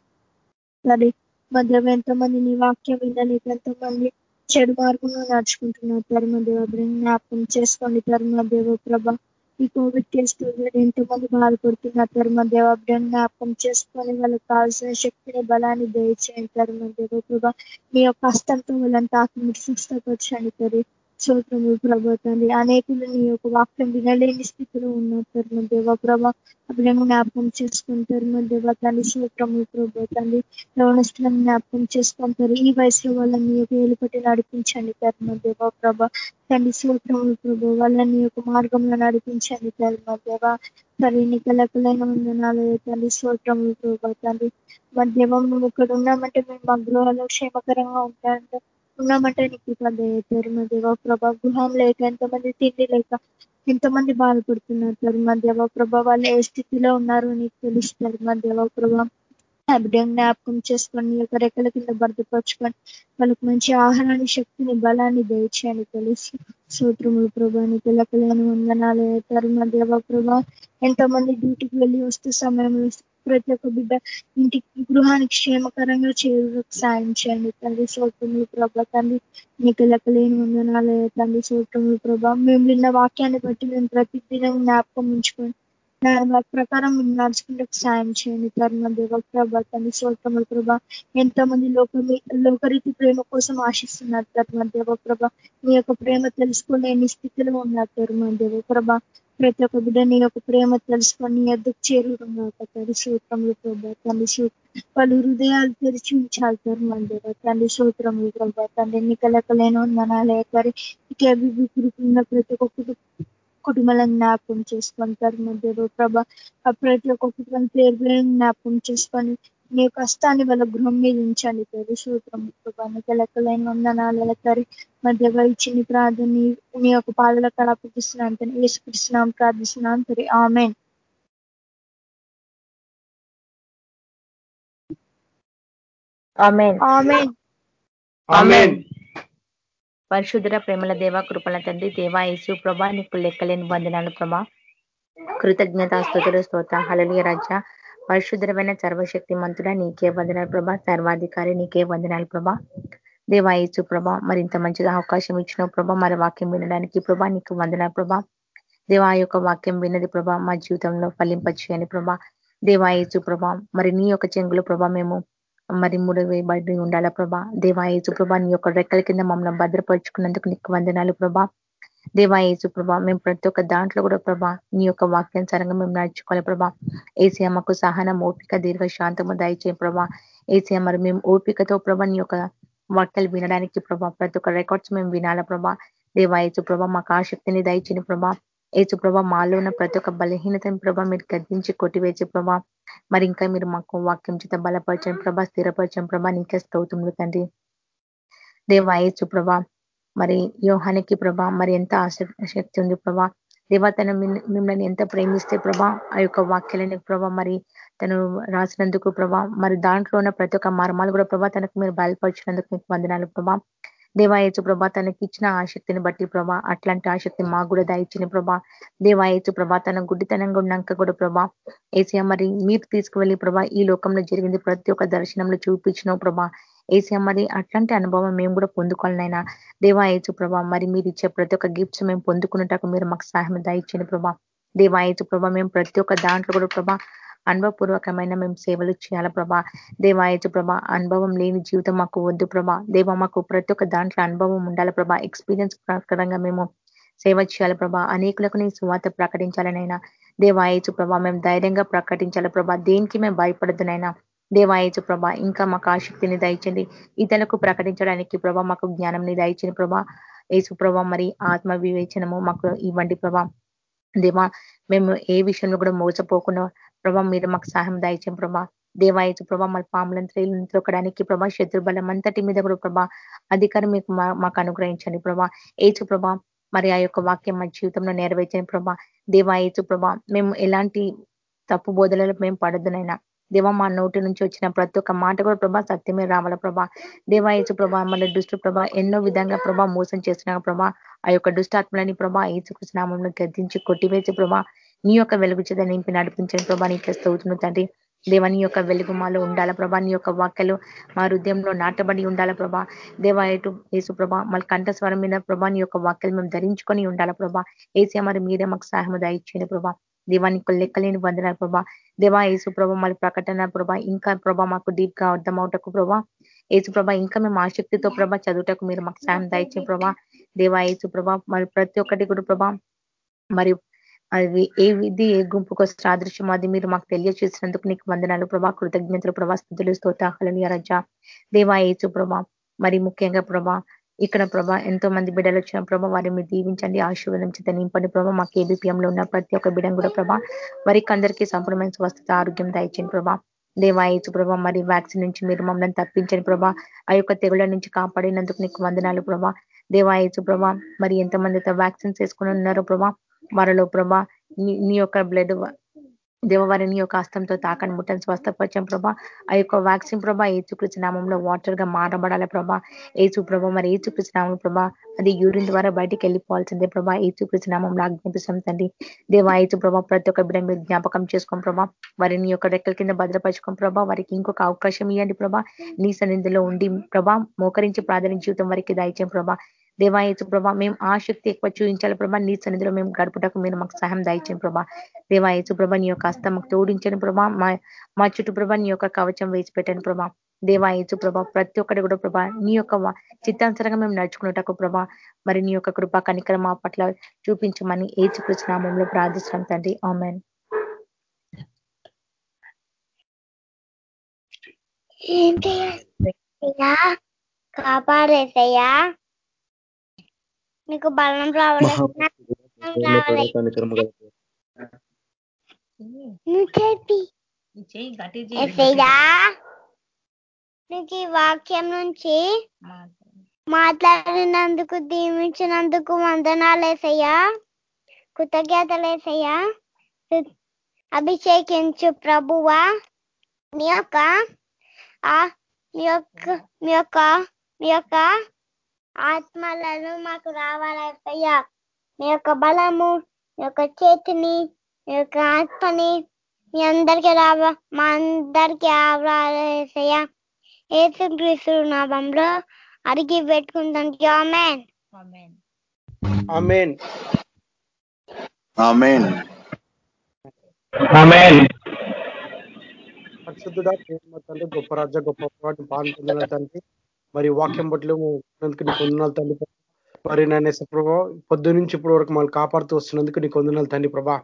మా దేవ ఎంతోమంది నీ వాక్యం వినలేక ఎంతమంది చెడు మార్గంలో నడుచుకుంటున్నారు తరుమ దేవ జ్ఞాపకం చేసుకోండి తరుమ దేవ ప్రభా. ఈ కోవిడ్ కేసులో ఎంతో మంది బాధపడుతున్నారు. తరుమ దేవ జ్ఞాపకం చేసుకొని వాళ్ళకి కావాల్సిన శక్తిని బలాన్ని దయచేయండి. తరుమ దేవ ప్రభా మీ యొక్క హస్తంతో వాళ్ళని తాకి మీరు స్వస్థపరచండి తరి స్తోత్రము ప్రభా తండ్రి. అనేకులు నీ యొక్క వాక్యం వినలేని స్థితిలో ఉన్నారు తరుమ దేవ ప్రభ. అప్పుడు జ్ఞాపకం చేసుకుంటారు మా దేవ తండ్రి. స్తోత్రములు ప్రభా తండ్రి. యవనస్తులను జ్ఞాపకం చేసుకుంటారు. ఈ వయసులో వాళ్ళని యొక్క ఏలుపట్టి నడిపించండి ధర్మ దేవ ప్రభ. తండ్రి సూత్రములు ప్రభు వాళ్ళని యొక్క మార్గంలో నడిపించండి ధర్మ దేవ. సరే నికలకలైన వందనాలు తండ్రి. సూత్రములు ప్రభా తండ్రి. మా దేవం ఇక్కడ ఉన్నామంటే మేము మా గృహాల్లో క్షేమకరంగా ఉంటామంటే ఉన్నామంటే నీకు కృపదయ్యారు మా దేవ ప్రభా గృహం లేక ఎంతమంది తిండి లేక ఎంతమంది బాధపడుతున్నారు? తరుమ దేవ ప్రభా వాళ్ళు ఏ స్థితిలో ఉన్నారో నీకు తెలుస్తారు మా దేవ ప్రభా బిడ్డను జ్ఞాపకం చేసుకొని యొక్క రెక్కల కింద భద్రపరచుకొని వాళ్ళకి మంచి ఆహారాన్ని శక్తిని బలాన్ని దయచేయని తెలుసు. సూత్రములు ప్రభాని పిల్లకలేని వందనాలు. తరుమ దేవ ఎంతో మంది డ్యూటీకి వెళ్ళి వస్తూ సమయంలో ప్రతి ఒక్క బిడ్డ ఇంటికి గృహానికి క్షేమకరంగా చేరుకు సాయం చేయండి. తండ్రి సూత్రములు ప్రభా. తండ్రి మీకు లెక్కలేని వందనాలు తండ్రి సూత్రములు ప్రభా. మేము విన్న వాక్యాన్ని బట్టి మేము ప్రతిదినం జ్ఞాపకం ఉంచుకొని దాని ప్రకారం మేము నడుచుకుంటే సాయం చేయండి. తరుణ దేవ ప్రభా తండ్రి సోత్రముల ప్రభా. ఎంతో మంది లోకరీతి ప్రేమ కోసం ఆశిస్తున్నారు. తరుణ దేవ ప్రభ. మీ యొక్క ప్రేమ తెలుసుకునే స్థితిలో ఉన్నారు. తరుణ దేవ ప్రభ. ప్రతి ఒక్క బిడ్డ నీ యొక్క ప్రేమ తెలుసుకొని ఎద్దుకు చేరుకున్నారు తండ్రి సూత్రములు ప్రభా తండ్రి వాళ్ళు హృదయాలు తెరిచి ఉంచాలి కర్మ తండ్రి సూత్రములు ప్రభా తండ్రి నీకు లెక్కలేని వందనాలే కరి ఇక ప్రతి ఒక్క కుటుంబాలను జ్ఞాపకం చేసుకుంటారు మధ్య ప్రభ ప్రతి ఒక్క కుటుంబం పేరు జ్ఞాపకం చేసుకొని నీ యొక్క కష్టాన్ని వాళ్ళ గృహం మీద ఉంచండి పేరు సూత్రం ప్రభానికి లెక్కలైన వందనాలు లెక్కరి మధ్య ఇచ్చిన ప్రార్థన నీ యొక్క పాదల కళ పుట్టిస్తున్నాను వేసుకృష్ణాం ప్రార్థిస్తున్నాం. సరే ఆమె పరిశుద్ధ ప్రేమల దేవ కృపల తండ్రి దేవా యేసు ప్రభా నీకు లెక్కలేని వందనాలు ప్రభా. కృతజ్ఞతాస్తుతులు స్తోత హలలియ రాజ. పరిశుద్ధమైన సర్వశక్తి మంతుడ నీకే వందనాలు ప్రభా. సర్వాధికారి నీకే వందనాలు ప్రభా. దేవాయసు ప్రభా మరింత మంచిగా అవకాశం ఇచ్చిన ప్రభా. మరి వాక్యం వినడానికి ప్రభా నీకు వందనాలు ప్రభా. దేవా యొక్క వాక్యం విన్నది ప్రభా మా జీవితంలో ఫలింపచేయని ప్రభా. దేవాయచు ప్రభా మరి నీ యొక్క చెంగులు ప్రభా మేము మరి మూడు వేయబడి ఉండాలా ప్రభా. దేవాయచు ప్రభా నీ యొక్క రెక్కల కింద మమ్మల్ని భద్రపరుచుకున్నందుకు నీకు వందనాలు ప్రభా. దేవాయేసు ప్రభా మేము ప్రతి ఒక్క దాంట్లో కూడా ప్రభా నీ యొక్క వాక్యానుసారంగా మేము నడుచుకోవాలి ప్రభా. ఏసీ అమ్మకు సహనం ఓపిక దీర్ఘ శాంతము దయచే ప్రభా ఏసీ మరి మేము ఓపికతో ప్రభా నీ యొక్క వాక్యాలు వినడానికి ప్రభా ప్రతి ఒక్క రికార్డ్స్ మేము వినాలా ప్రభా. దేవాయేసు ప్రభా మాకు ఆసక్తిని దయచిన ప్రభా. ఏసు ప్రభా మాలో ఉన్న ప్రతి ఒక్క బలహీనతని ప్రభా మీరు గద్దించి కొట్టివేసే ప్రభా. మరి ఇంకా మీరు మాకు వాక్యం చేత బలపరచని ప్రభా స్థిరపరచని ప్రభా నీకే స్తౌతుంది తండ్రి. దేవాయేసు ప్రభా మరి యోహానికి ప్రభా మరి ఎంత ఆసక్తి ఉంది ప్రభా? దేవా తన మిమ్మల్ని ఎంత ప్రేమిస్తే ప్రభా ఆ యొక్క వాక్యాలని ప్రభా మరి తను రాసినందుకు ప్రభా మరి దాంట్లో ఉన్న ప్రతి ఒక్క మర్మాలు కూడా ప్రభా తనకు మీరు బయలుపరిచినందుకు మీకు వందనాలు ప్రభా. దేవాయచు ప్రభా తనకి ఇచ్చిన ఆసక్తిని బట్టి ప్రభా అట్లాంటి ఆసక్తి మాకు కూడా దయచిన ప్రభా. దేవాయచు ప్రభా తన గుడ్డితనంగా ఉన్నాక కూడా ప్రభా ఏసీఆ మరి మీరు తీసుకువెళ్ళి ప్రభా ఈ లోకంలో జరిగింది ప్రతి ఒక్క దర్శనంలో చూపించిన ప్రభా. ఏసీఆ మరి అట్లాంటి అనుభవం మేము కూడా పొందుకోవాలనైనా దేవాయచు ప్రభా మరి మీరు ఇచ్చే ప్రతి ఒక్క గిఫ్ట్స్ మేము పొందుకున్నట్టు మీరు మాకు సహాయం దయచిన ప్రభా. దేవాయచు ప్రభా మేము ప్రతి ఒక్క దాంట్లో కూడా ప్రభా అనుభవపూర్వకమైన మేము సేవలు చేయాల ప్రభా? దేవాయచు ప్రభా అనుభవం లేని జీవితం మాకు వద్దు ప్రభా. దేవ మాకు ప్రతి ఒక్క దాంట్లో అనుభవం ఉండాలి ప్రభా? ఎక్స్పీరియన్స్ ప్రకారంగా మేము సేవ చేయాలి ప్రభా? అనేకులకు నీ సువార్త ప్రకటించాలనైనా దేవాయచు ప్రభా మేము ధైర్యంగా ప్రకటించాలి ప్రభా? దేనికి మేము భయపడదునైనా దేవాయచు ప్రభా ఇంకా మాకు ఆసక్తిని దయచండి. ఇతరులకు ప్రకటించడానికి ప్రభా మాకు జ్ఞానంని దయచండి ప్రభా. యేసు ప్రభా మరి ఆత్మ వివేచనము మాకు ఇవ్వండి ప్రభా. దేవా మేము ఏ విషయంలో కూడా మోసపోకుండా ప్రభా మీరు మాకు సహాయం దాయించాం ప్రభా. దేవాయచు ప్రభా మన పాములను త్రేలను త్రొక్కడానికి ప్రభా శత్రుబలం అంతటి మీద కూడా ప్రభా అధికారం మీకు మాకు అనుగ్రహించండి ప్రభా. ఏచు ప్రభా మరి ఆ యొక్క వాక్యం మా జీవితంలో నెరవేర్చని ప్రభా. దేవాయచు ప్రభా మేము ఎలాంటి తప్పు బోధలలో మేము పడద్దునైనా దేవ మా నోటి నుంచి వచ్చిన ప్రతి ఒక్క మాట కూడా ప్రభా సత్యమే రావాల ప్రభా. దేవాయచు ప్రభా మన దుష్టు ప్రభా ఎన్నో విధంగా ప్రభా మోసం చేసిన ప్రభా. ఆ యొక్క దుష్టాత్మలని ప్రభా ఏసుకృష్ణనామంలో గద్దించి కొట్టివేసి ప్రభా నీ యొక్క వెలుగు చేత నింపి నడిపించని ప్రభా నీకు స్తవుతున్న తండ్రి. దేవాని యొక్క వెలుగు మాలో ఉండాల ప్రభా నీ యొక్క వాక్యలు మా హృదయంలో నాటబడి ఉండాల ప్రభా. దేవాయటు యేసు ప్రభా మళ్ళీ కంఠస్వరం మీద ప్రభా నీ యొక్క వాక్యలు మేము ధరించుకొని ఉండాల ప్రభా. ఏసీ మరి మీరే మాకు సహాయం దయచేయండి ప్రభా. దేవానికి లెక్కలేని వందనాలు ప్రభా. దేవా యేసు ప్రభా మళ్ళీ ప్రకటన ప్రభా ఇంకా ప్రభా మాకు డీప్గా అర్థమవుటకు ప్రభా. యేసు ప్రభా ఇంకా మేము ఆసక్తితో ప్రభా చదువుటకు మీరు మాకు సాయం దాయించే ప్రభా. దేవా యేసు ప్రభా మరి ప్రతి ఒక్కటి కూడా ప్రభా మరి అది ఏ విధి ఏ గుంపుకు సాదృశ్యం అది మీరు మాకు తెలియచేసినందుకు నీకు వందనాలు ప్రభా. కృతజ్ఞతలు ప్రభా స్థుతులు స్తోతాహలని రజ. దేవా యేసు ప్రభా మరి ముఖ్యంగా ప్రభా ఇక్కడ ప్రభా ఎంతో మంది బిడ్డలు వచ్చిన ప్రభా వారిని మీరు దీవించండి ఆశీర్వదించండి నింపండి ప్రభా. మా కేబిపిఎంలో ఉన్న ప్రతి ఒక్క బిడ్డ కూడా ప్రభా వారికి అందరికీ సంపూర్ణమైన స్వస్థత ఆరోగ్యం దాయించండి ప్రభా. దేవాయచు ప్రభా మరి వ్యాక్సిన్ నుంచి మీరు మమ్మల్ని తప్పించండి ప్రభా. ఆ యొక్క తెగుళ్ళ నుంచి కాపాడినందుకు నీకు వందనాలు ప్రభా. దేవాయచు ప్రభా మరి ఎంతమంది అయితే వ్యాక్సిన్స్ వేసుకుని ఉన్నారో ప్రభా వారిలో ప్రభా నీ యొక్క బ్లడ్ దేవవారిని యొక్క హస్తంతో తాకని ముట్టని స్వస్థపరిచం ప్రభా. ఆ యొక్క వ్యాక్సిన్ ప్రభా ఏచుకృష్ణ నామంలో వాటర్గా మారబడాల ప్రభా. ఏచు ప్రభా మరి ఏచుకృష్ణ నామం ప్రభా అది యూరిన్ ద్వారా బయటికి వెళ్ళిపోవాల్సిందే ప్రభా. ఏచుకృష్ణ నామంలో ఆజ్ఞాపిస్తాం తండ్రి. దేవా ఏచు ప్రభా ప్రతి ఒక్క బిడ్డ మీరు జ్ఞాపకం చేసుకోం ప్రభా. వారిని యొక్క రెక్కల కింద భద్రపరచుకోం ప్రభా. వారికి ఇంకొక అవకాశం ఇవ్వండి ప్రభా. నీ సన్నిధిలో ఉండి ప్రభా మోకరించి ప్రార్థన జీవితం వారికి దాయిచాం ప్రభా. దేవాయచు ప్రభా మేము ఆ శక్తి ఎక్కువ చూపించాలి ప్రభా. నీ సన్నిధిలో మేము గడుపుటకు మీరు మాకు సహాయం దాయించాం ప్రభా. దేవాయచు ప్రభా నీ యొక్క హస్తం మాకు తోడించండి ప్రభా. మా మా చుట్టూ ప్రభా నీ యొక్క కవచం వేసి పెట్టండి ప్రభా. దేవాయచు ప్రభా ప్రతి ఒక్కటి కూడా ప్రభా నీ యొక్క చిత్తాంతరంగా మేము నడుచుకున్నటకు ప్రభా మరి నీ యొక్క కృపా కనికర మా పట్ల చూపించమని ఏచు కృష్ణనామంలో ప్రార్థిస్తాం తండ్రి. ఆమెన్. కాపాడేసయ్యా? నీకు బలం రావలేదు నీకు ఈ వాక్యం నుంచి మాట్లాడినందుకు దీవించినందుకు వందనాలేసయ్యా కృతజ్ఞతలేసయ్యా అభిషేకించు ప్రభువా. మీ యొక్క మీ యొక్క మీ యొక్క మీ యొక్క ఆత్మలను మాకు రావాలయ్యా. మీ యొక్క బలము మీ యొక్క చేతిని మీ యొక్క ఆత్మని మీ అందరికీ రావ మా అందరికీ రావాలయ్యా ఏసు క్రీస్తు నామంలో అడిగి పెట్టుకుంటాం ఆమెన్. ఆమెన్. ఆమెన్. పరిశుద్ధుడా ప్రేమ తండ్రి గొప్ప రాజ్య గొప్ప పాల్పొందిన తండ్రి మరి వాక్యం పట్ల నీకు వందనాలు తండ్రి మరి నన్ను ప్రభా పొద్దు నుంచి ఇప్పుడు వరకు మళ్ళీ కాపాడుతూ వస్తున్నందుకు నీకు వందనాలు తండ్రి ప్రభా.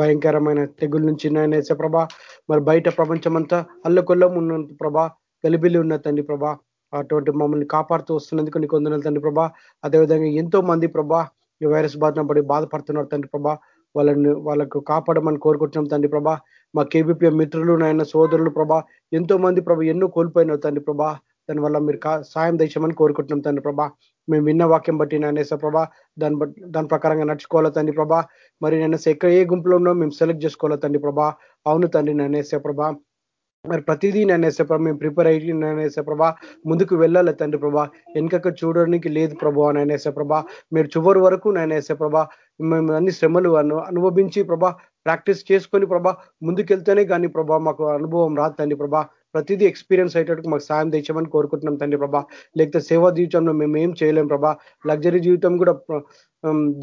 భయంకరమైన తెగుల నుంచి నాయన ప్రభా మరి బయట ప్రపంచం అంతా అల్లకొల్లం ఉన్న ప్రభా గలిబిల్లి ఉన్న తండ్రి ప్రభా అటువంటి మమ్మల్ని కాపాడుతూ వస్తున్నందుకు నీకు వందనాలు తండ్రి ప్రభా. అదేవిధంగా ఎంతో మంది ప్రభా ఈ వైరస్ బాధన పడి బాధపడుతున్నారు తండ్రి ప్రభా. వాళ్ళని వాళ్ళకు కాపాడమని కోరుకుంటున్నాం తండ్రి ప్రభా. మా కేబీపీ మిత్రులు నాయన సోదరులు ప్రభా ఎంతో మంది ప్రభా ఎన్నో కోల్పోయినారు తండ్రి ప్రభా. దానివల్ల మీరు సాయం దయచమని కోరుకుంటున్నాం తండ్రి ప్రభా. మేము విన్న వాక్యం బట్టి నానేస ప్రభా దాని బట్టి దాని ప్రకారంగా నడుచుకోవాలా తండ్రి ప్రభా. మరి నేను ఎక్కడ ఏ గుంపులో ఉన్నో మేము సెలెక్ట్ చేసుకోవాలా తండ్రి ప్రభా. అవును తండ్రి నానేసే ప్రభా. మరి ప్రతిదీ నేనేసే ప్రభా మేము ప్రిపేర్ అయ్యి నేనేసే ప్రభా ముందుకు వెళ్ళాలి తండ్రి ప్రభా. వెనుకక చూడడానికి లేదు ప్రభా నేనేసే ప్రభా. మీరు చివరి వరకు నేనేసే ప్రభా మేము అన్ని శ్రమలు అనుభవించి ప్రభా ప్రాక్టీస్ చేసుకొని ప్రభా ముందుకెళ్తేనే కానీ ప్రభా మాకు అనుభవం రాదు తండ్రి ప్రభా. ప్రతిదీ ఎక్స్పీరియన్స్ అయ్యేటట్టు మాకు సాయం తెచ్చామని కోరుకుంటున్నాం తండ్రి ప్రభా. లేకపోతే సేవా జీవితంలో మేము ఏం చేయలేం ప్రభా. లగ్జరీ జీవితం కూడా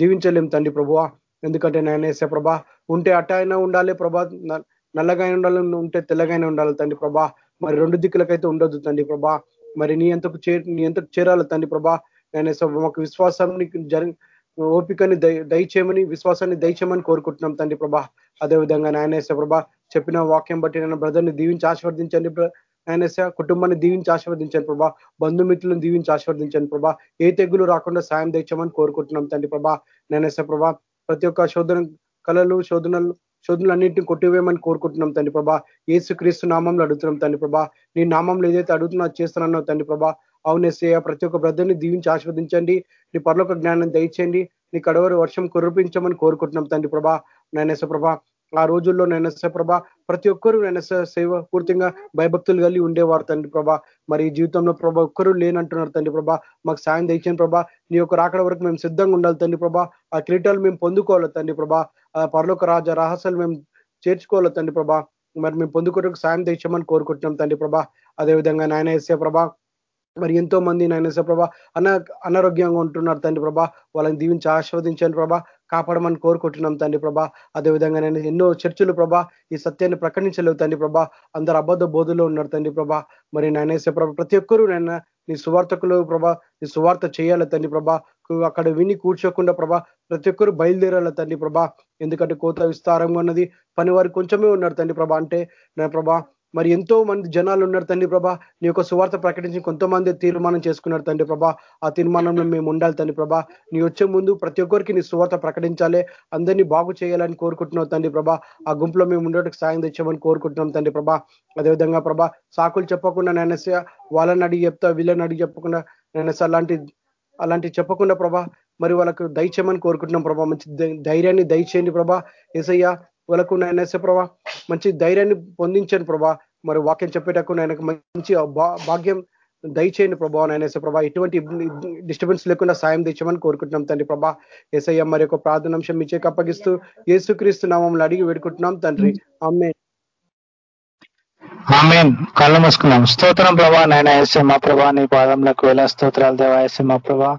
జీవించలేం తండ్రి ప్రభువా. ఎందుకంటే నేనేసే ప్రభా ఉంటే అట్ట అయినా ఉండాలి ప్రభా. నల్లగా ఉండాలి ఉంటే తెల్లగానే ఉండాలి తండ్రి ప్రభా. మరి రెండు దిక్కులకైతే ఉండొద్దు తండ్రి ప్రభా. మరి నీ ఎంతకు చే నీ ఎంతకు చేరాలి తండ్రి ప్రభా. నేను మాకు విశ్వాసాన్ని జరి ఓపికని దయచేయమని విశ్వాసాన్ని దయచేయమని కోరుకుంటున్నాం తండ్రి ప్రభా. అదేవిధంగా నాయనేస ప్రభా చెప్పిన వాక్యం బట్టి నేను బ్రదర్ని దీవించి ఆశీర్వదించండి నాయనేశ కుటుంబాన్ని దీవించి ఆశీర్వదించండి ప్రభా. బంధుమిత్రులను దీవించి ఆశీర్వదించండి ప్రభా. ఏ తెగులు రాకుండా సాయం తెచ్చామని కోరుకుంటున్నాం తండ్రి ప్రభా. నాయనేశ ప్రభా ప్రతి ఒక్క శోధన కళలు శోధనలు శోధనలన్నింటినీ కొట్టివేయమని కోరుకుంటున్నాం తండ్రి ప్రభా. ఏసుక్రీస్తు నామంలో అడుగుతున్నాం తండ్రి ప్రభా. నీ నామంలో ఏదైతే అడుగుతున్నా చేస్తున్నానో తండ్రి ప్రభా. అవునేసయ్య ప్రతి ఒక్క బ్రదర్ని దీవించి ఆస్వాదించండి నీ పర్లోక జ్ఞానం దయచేయండి. నీ కడవరి వర్షం కురిపించమని కోరుకుంటున్నాం తండ్రి ప్రభా. నైనస ప్రభా ఆ రోజుల్లో నైనస ప్రభా ప్రతి ఒక్కరు నైనస సేవ పూర్తిగా భయభక్తులు కలిగి ఉండేవారు తండ్రి ప్రభా. మరి జీవితంలో ప్రభా ఒక్కరూ లేనంటున్నారు తండ్రి ప్రభా. మాకు సాయం తెచ్చిన ప్రభా. నీ యొక్క రాకడ వరకు మేము సిద్ధంగా ఉండాలి తండ్రి ప్రభా. ఆ కిరీటాలు మేము పొందుకోవాలి తండ్రి ప్రభా. ఆ పర్లోక రాజ రహస్యాలు మేము చేర్చుకోవాలి తండ్రి ప్రభా. మరి మేము పొందుకోవడానికి సాయం తెచ్చామని కోరుకుంటున్నాం తండ్రి ప్రభా. అదేవిధంగా నాయన ఎస్ఏ ప్రభా మరి ఎంతో మంది నాయన ప్రభా అన అనారోగ్యంగా ఉంటున్నారు తండ్రి ప్రభా. వాళ్ళని దీవించి ఆస్వాదించండి ప్రభా. కాపాడమని కోరుకుంటున్నాం తండ్రి ప్రభా. అదేవిధంగా నేను ఎన్నో చర్చలు ప్రభా ఈ సత్యాన్ని ప్రకటించలేవు తండ్రి ప్రభా. అందరు అబద్ధ బోధులో ఉన్నారు తండ్రి ప్రభా. మరి నాయనేసే ప్రభా ప్రతి ఒక్కరూ నేను నీ సువార్తకులు ప్రభా నీ సువార్త చేయాలి తండ్రి ప్రభా. అక్కడ విని కూర్చోకుండా ప్రభా ప్రతి ఒక్కరు బయలుదేరాల తండ్రి ప్రభా. ఎందుకంటే కోత విస్తారంగా ఉన్నది పని వారు కొంచెమే ఉన్నారు తండ్రి ప్రభా. అంటే నా ప్రభా మరి ఎంతో మంది జనాలు ఉన్నారు తండ్రి ప్రభా. నీ యొక్క సువార్త ప్రకటించి కొంతమంది తీర్మానం చేసుకున్నారు తండ్రి ప్రభా. ఆ తీర్మానంలో మేము ఉండాలి తండ్రి ప్రభా. నీ వచ్చే ముందు ప్రతి ఒక్కరికి నీ సువార్త ప్రకటించాలి. అందరినీ బాగు చేయాలని కోరుకుంటున్నావు తండ్రి ప్రభా. ఆ గుంపులో మేము ఉండేటకు సాయం తెచ్చామని కోరుకుంటున్నాం తండ్రి ప్రభా. అదేవిధంగా ప్రభా సాకులు చెప్పకుండా నేను వాళ్ళని అడిగి చెప్తా వీళ్ళని అడిగి చెప్పకుండా నేనస అలాంటి అలాంటి చెప్పకుండా ప్రభా. మరి వాళ్ళకు దయచేయమని కోరుకుంటున్నాం ప్రభా. మంచి ధైర్యాన్ని దయచేయండి ప్రభా. ఏసయ్య వాళ్ళకు నాయనసే ప్రభా? మంచి ధైర్యాన్ని పొందించాను ప్రభా. మరి వాక్యం చెప్పేటప్పుడు ఆయనకు మంచి భాగ్యం దయచేయండి ప్రభా. నాయనసే ప్రభా? ఎటువంటి డిస్టర్బెన్స్ లేకుండా సాయం తెచ్చామని కోరుకుంటున్నాం తండ్రి ప్రభా. ఏసయ్య మరి యొక్క ప్రార్థనాంశం మీచేకి అప్పగిస్తూ ఏసుక్రీస్తు నామంలో అడిగి వేడుకుంటున్నాం తండ్రి. అమ్మే ఆమె కళ్ళు మూసుకున్నాం. స్తోత్రం ప్రభా. నాయన ఎస్ఎం మా ప్రభా నీ పాదంలోకి వేల స్తోత్రాలు దేవా. ఎస్ఎం మా ప్రభా.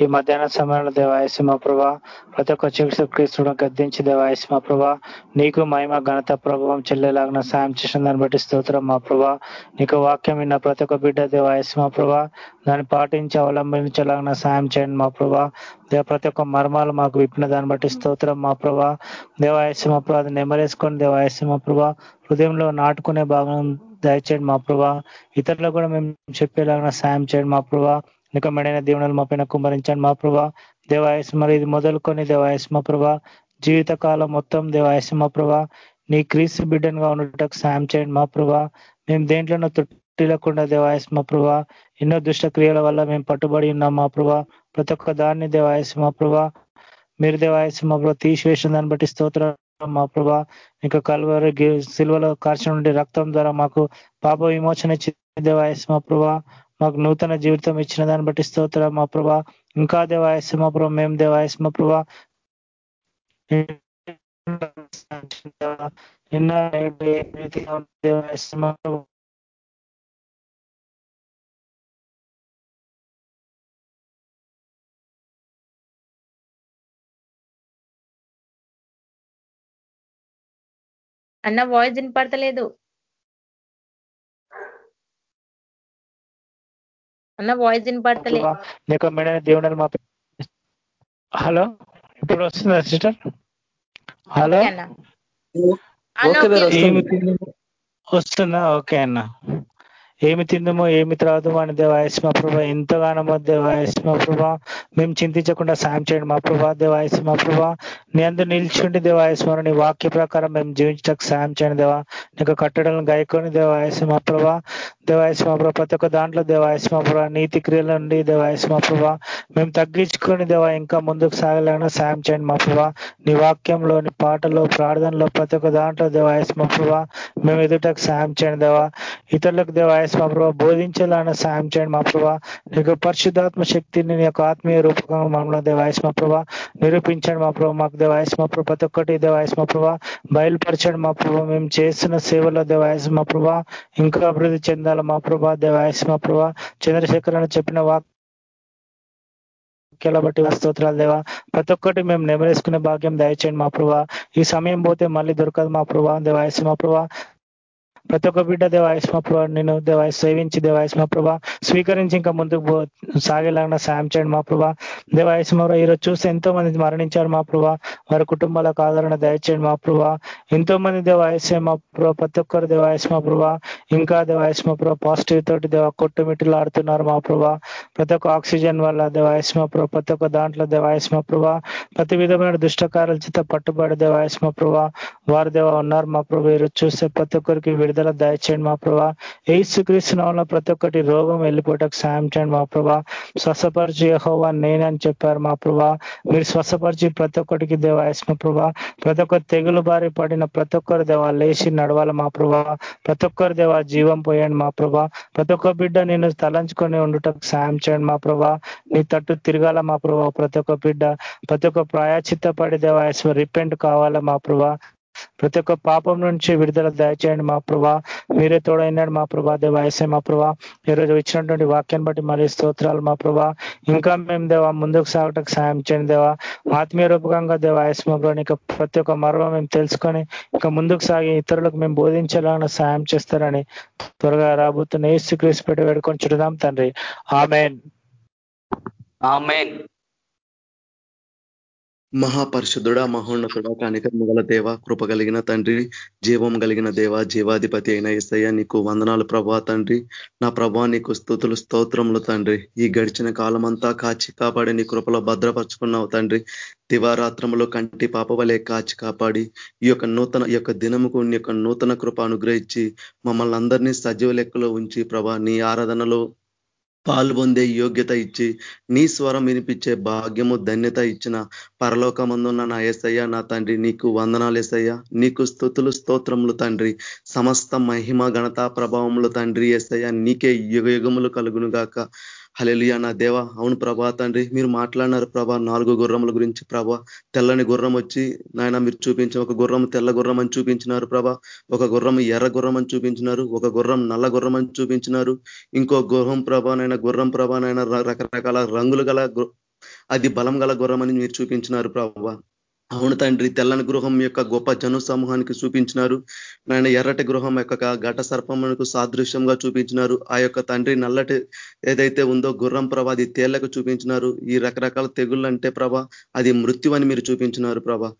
ఈ మధ్యాహ్న సమయంలో దేవాయసింహ ప్రభా ప్రతి ఒక్క చికిత్స క్రీస్తుడు గద్దించి దేవాయసింహ ప్రభా నీకు మహిమ ఘనత ప్రభావం చెల్లేలాగిన సాయం చేసిన దాన్ని బట్టి స్తోత్రం మా ప్రభా. నీకు వాక్యం విన్న ప్రతి ఒక్క బిడ్డ దేవాయసింహ ప్రభా దాన్ని పాటించి అవలంబించలాగిన సాయం చేయండి మా ప్రభా. దేవ ప్రతి ఒక్క మర్మాలు మాకు విప్పిన దాన్ని బట్టి స్తోత్రం మా ప్రభా. దేవాయసింహ ప్రభా అది నెమరేసుకొని దేవాయసింహ ప్రభా హృదయంలో నాటుకునే భాగం దయచేయండి మా ప్రభా. ఇతరులకు కూడా మేము చెప్పేలాగిన సాయం చేయండి మా ప్రభా. నికమైన దీవెనలు మా పైన కుమరించండి మా ప్రభా. దేవాయస్ ఇది మొదలుకొని దేవాయస్మ ప్రభా. జీవితకాలం మొత్తం దేవాయస్మ ప్రభా. నీ క్రీస్తు బిడ్డనుగా ఉండటకు సాయం చేయండి మా ప్రభా. మేము దేంట్లోనో తృప్తిలకుండా లేకుండా మా ప్రభా. ఎన్నో దుష్ట క్రియల వల్ల మేము పట్టుబడి ఉన్నాం మా ప్రభా. ప్రతి ఒక్క దాన్ని దేవాయస్మ ప్రభా. మీరు దేవాయస్మ ప్రభా తీసివేసిన దాన్ని బట్టి స్తోత్ర మా ప్రభా. ఇంకా కల్వరు సిల్వలో కార్చిన నుండి రక్తం ద్వారా మాకు పాప విమోచన ఇచ్చింది మా ప్రభా. మాకు నూతన జీవితం ఇచ్చిన దాన్ని బట్టి స్తోత్ర మా ప్రభా. ఇంకా దేవాయస్ మా ప్రభా మేము దేవాయస్ ప్రభా నిన్న మా ప్రభా. అన్న వాయిస్ వినపడతలేదు. అన్న వాయిస్ వినపడతలే. దేవుని మా హలో ఇప్పుడు వస్తుందా సిస్టర్? హలో? వస్తుందా? ఓకే అన్న. ఏమి తిందుమో ఏమి త్రాగుదమో అని దేవాయస్మ మా ప్రభా ఎంతగానో దేవాయస్ మా మేము చింతించకుండా సాయం చేయండి మా ప్రభా దేవాయస్మ ప్రభ నీ అందరు నిలిచిండి దేవాయస్మరణ నీ వాక్య ప్రకారం మేము జీవించడానికి సాయం చేయండి దేవా. నీకు కట్టడలను గాయకొని దేవాయస్మ ప్రభ దేవాయస్మ ప్రభ ప్రతి ఒక్క దాంట్లో దేవాయస్మ ప్రభ నీతి క్రియల నుండి దేవాయస్మ ప్రభ మేము తగ్గించుకొని దేవా ఇంకా ముందుకు సాగలేకుండా సాయం చేయండి మా ప్రభ. నీ వాక్యంలో నీ పాటలో ప్రార్థనలో ప్రతి ఒక్క దాంట్లో దేవాయస్మ ప్రభ మేము ఎదుటకు సాయం చేయండి దేవా. ఇతరులకు దేవాయస్ మా ప్రభా బోధించాలని సాయం చేయండి మా ప్రభా నీకు పరిశుద్ధాత్మ శక్తిని నీ యొక్క ఆత్మీయ రూపకంగా మమ్మల్ని దేవాయస్ మా ప్రభా నిరూపించండి మా ప్రభా మాకు దేవాయస్ మా ప్రతి ఒక్కటి దేవాయస్ మా ప్రభా బయలుపరచండి మా ప్రభా మేము చేస్తున్న సేవలో దేవాయస్ మా ప్రభా ఇంకా అభివృద్ధి చెందాలి మా ప్రభా దేవాయస్ మా ప్రభా చంద్రశేఖర్ అని చెప్పిన వాక్ వాక్యాల బట్టి స్తోత్రాలు దేవా ప్రతి ఒక్కటి మేము నెమరేసుకునే భాగ్యం దయచేయండి మా ప్రభా ఈ సమయం పోతే మళ్ళీ దొరకదు మా ప్రభా దేవాయస్ మా ప్రభా ప్రతి ఒక్క బిడ్డ దేవాయస్మ ప్రభా నేను దేవా సేవించి దేవాయస్మ ప్రభా స్వీకరించి ఇంకా ముందుకు సాగేలాగా సాయం చేయండి మా ప్రభా. దేవాయస్ ఈరోజు చూస్తే ఎంతో మంది మరణించారు మా ప్రభా. వారి కుటుంబాలకు ఆదరణ దయచేయండి మా ప్రభా. ఎంతో మంది దేవాయసే మా ప్రభా ప్రతి ఒక్కరు దేవాయస్మ ప్రభా. ఇంకా దేవాయస్మ ప్రభా పాజిటివ్ తోటి దేవ కొట్టుమిట్టులు ఆడుతున్నారు మా ప్రభా. ప్రతి ఒక్క ఆక్సిజన్ వల్ల దేవాయస్మ ప్రభా ప్రతి ఒక్క దాంట్లో దేవాయస్మ ప్రభా. ప్రతి విధమైన దుష్టకారాల చేత పట్టుబడి దేవాయస్మ ప్రభా. వారు దేవా ఉన్నారు మా ప్రభా ఈరోజు చూస్తే ప్రతి ఒక్కరికి విడుదల దయచేయండి మా ప్రభా. ఏసు ప్రతి ఒక్కటి రోగం వెళ్ళిపోవటకు సాయం చేయండి మా ప్రభా. స్వసపరిచి యహోవా నేనని చెప్పారు మా ప్రభా. మీరు స్వసపరిచి ప్రతి ఒక్కటికి దేవాయస్ ప్రభా. ప్రతి ఒక్క తెగులు బారి పడిన ప్రతి ఒక్కరు దేవా లేచి నడవాలి మా ప్రభా. ప్రతి ఒక్కరు దేవా జీవం పోయండి మా ప్రభా. ప్రతి ఒక్క బిడ్డ నేను తలంచుకొని ఉండుటకు సాయం చేయండి మా ప్రభా. నీ తట్టు తిరగాల మా ప్రభా. ప్రతి ఒక్క బిడ్డ ప్రతి ఒక్క ప్రాయచిత్త పడి దేవాయస్ రిపెంట్ కావాలా మా ప్రభా. ప్రతి ఒక్క పాపం నుంచి విడుదల దయచేయండి మా ప్రభా. మీరే తోడైనాడు మా ప్రభా. దేవాయసే మా ప్రభా. ఈరోజు ఇచ్చినటువంటి వాక్యాన్ని బట్టి మరి స్తోత్రాలు మా ప్రభా. ఇంకా మేము దేవా ముందుకు సాగటకు సాయం చేయండి దేవా. ఆత్మీయ రూపకంగా దేవాయస్ మా ప్రభా ఇంకా ప్రతి ఒక్క మర్మం మేము తెలుసుకొని ఇంకా ముందుకు సాగి ఇతరులకు మేము బోధించాలని సాయం చేస్తారని త్వరగా రాబోతున్న ఏసు క్రీస్ పెట్టి వేడుకొని చుడదాం తండ్రి. ఆమెన్. ఆమెన్. మహాపరిశుద్ధుడా మహోన్నతుడ కానికర్మ గల దేవ కృప కలిగిన తండ్రి జీవం కలిగిన దేవ జీవాధిపతి అయిన ఏసయ్య నీకు వందనాలు ప్రభా తండ్రి. నా ప్రభా నీకు స్థుతులు స్తోత్రములు తండ్రి. ఈ గడిచిన కాలమంతా కాచి కాపాడి నీ కృపలో భద్రపరుచుకున్నావు తండ్రి. దివారాత్రములో కంటి పాప వలె కాచి కాపాడి ఈ యొక్క నూతన ఈ యొక్క దినముకు నీ యొక్క నూతన కృప అనుగ్రహించి మమ్మల్ని అందరినీ సజీవ లెక్కలో ఉంచి ప్రభా నీ ఆరాధనలో పాల్పొందే యోగ్యత ఇచ్చి నీ స్వరం వినిపించే భాగ్యము ధన్యత ఇచ్చిన పరలోకమందున్న నా ఏసయ్య నా తండ్రి నీకు వందనాలు ఏసయ్య. నీకు స్థుతులు స్తోత్రములు తండ్రి. సమస్త మహిమ ఘనత ప్రభావములు తండ్రి ఏసయ్య. నీకే యుగయుగములు కలుగును గాక హలెలియా నా దేవ. అవును ప్రభా తండ్రి మీరు మాట్లాడినారు ప్రభా నాలుగు గుర్రముల గురించి ప్రభా. తెల్లని గుర్రం వచ్చి నాయన మీరు చూపించి ఒక గుర్రం తెల్ల గుర్రం అని చూపించినారు ప్రభా. ఒక గుర్రం ఎర్ర గుర్రం అని చూపించినారు ఒక గుర్రం నల్ల గుర్రం అని చూపించినారు. ఇంకో గుర్రం ప్రభానైనా గుర్రం ప్రభానైనా రకరకాల రంగులు గల అది బలం గల గుర్రం అని మీరు చూపించినారు ప్రభా. అవును తండ్రి తెల్లని గృహం యొక్క గొప్ప జను సమూహానికి చూపించినారు. నాయన ఎర్రటి గృహం యొక్క ఘట సర్పమునకు సాదృశ్యంగా చూపించినారు. ఆ యొక్క తండ్రి నల్లటి ఏదైతే ఉందో గుర్రం ప్రభా అది తేళ్ళకు చూపించినారు. ఈ రకరకాల తెగుళ్ళు అంటే ప్రభ అది మృత్యు అని మీరు చూపించినారు ప్రభా.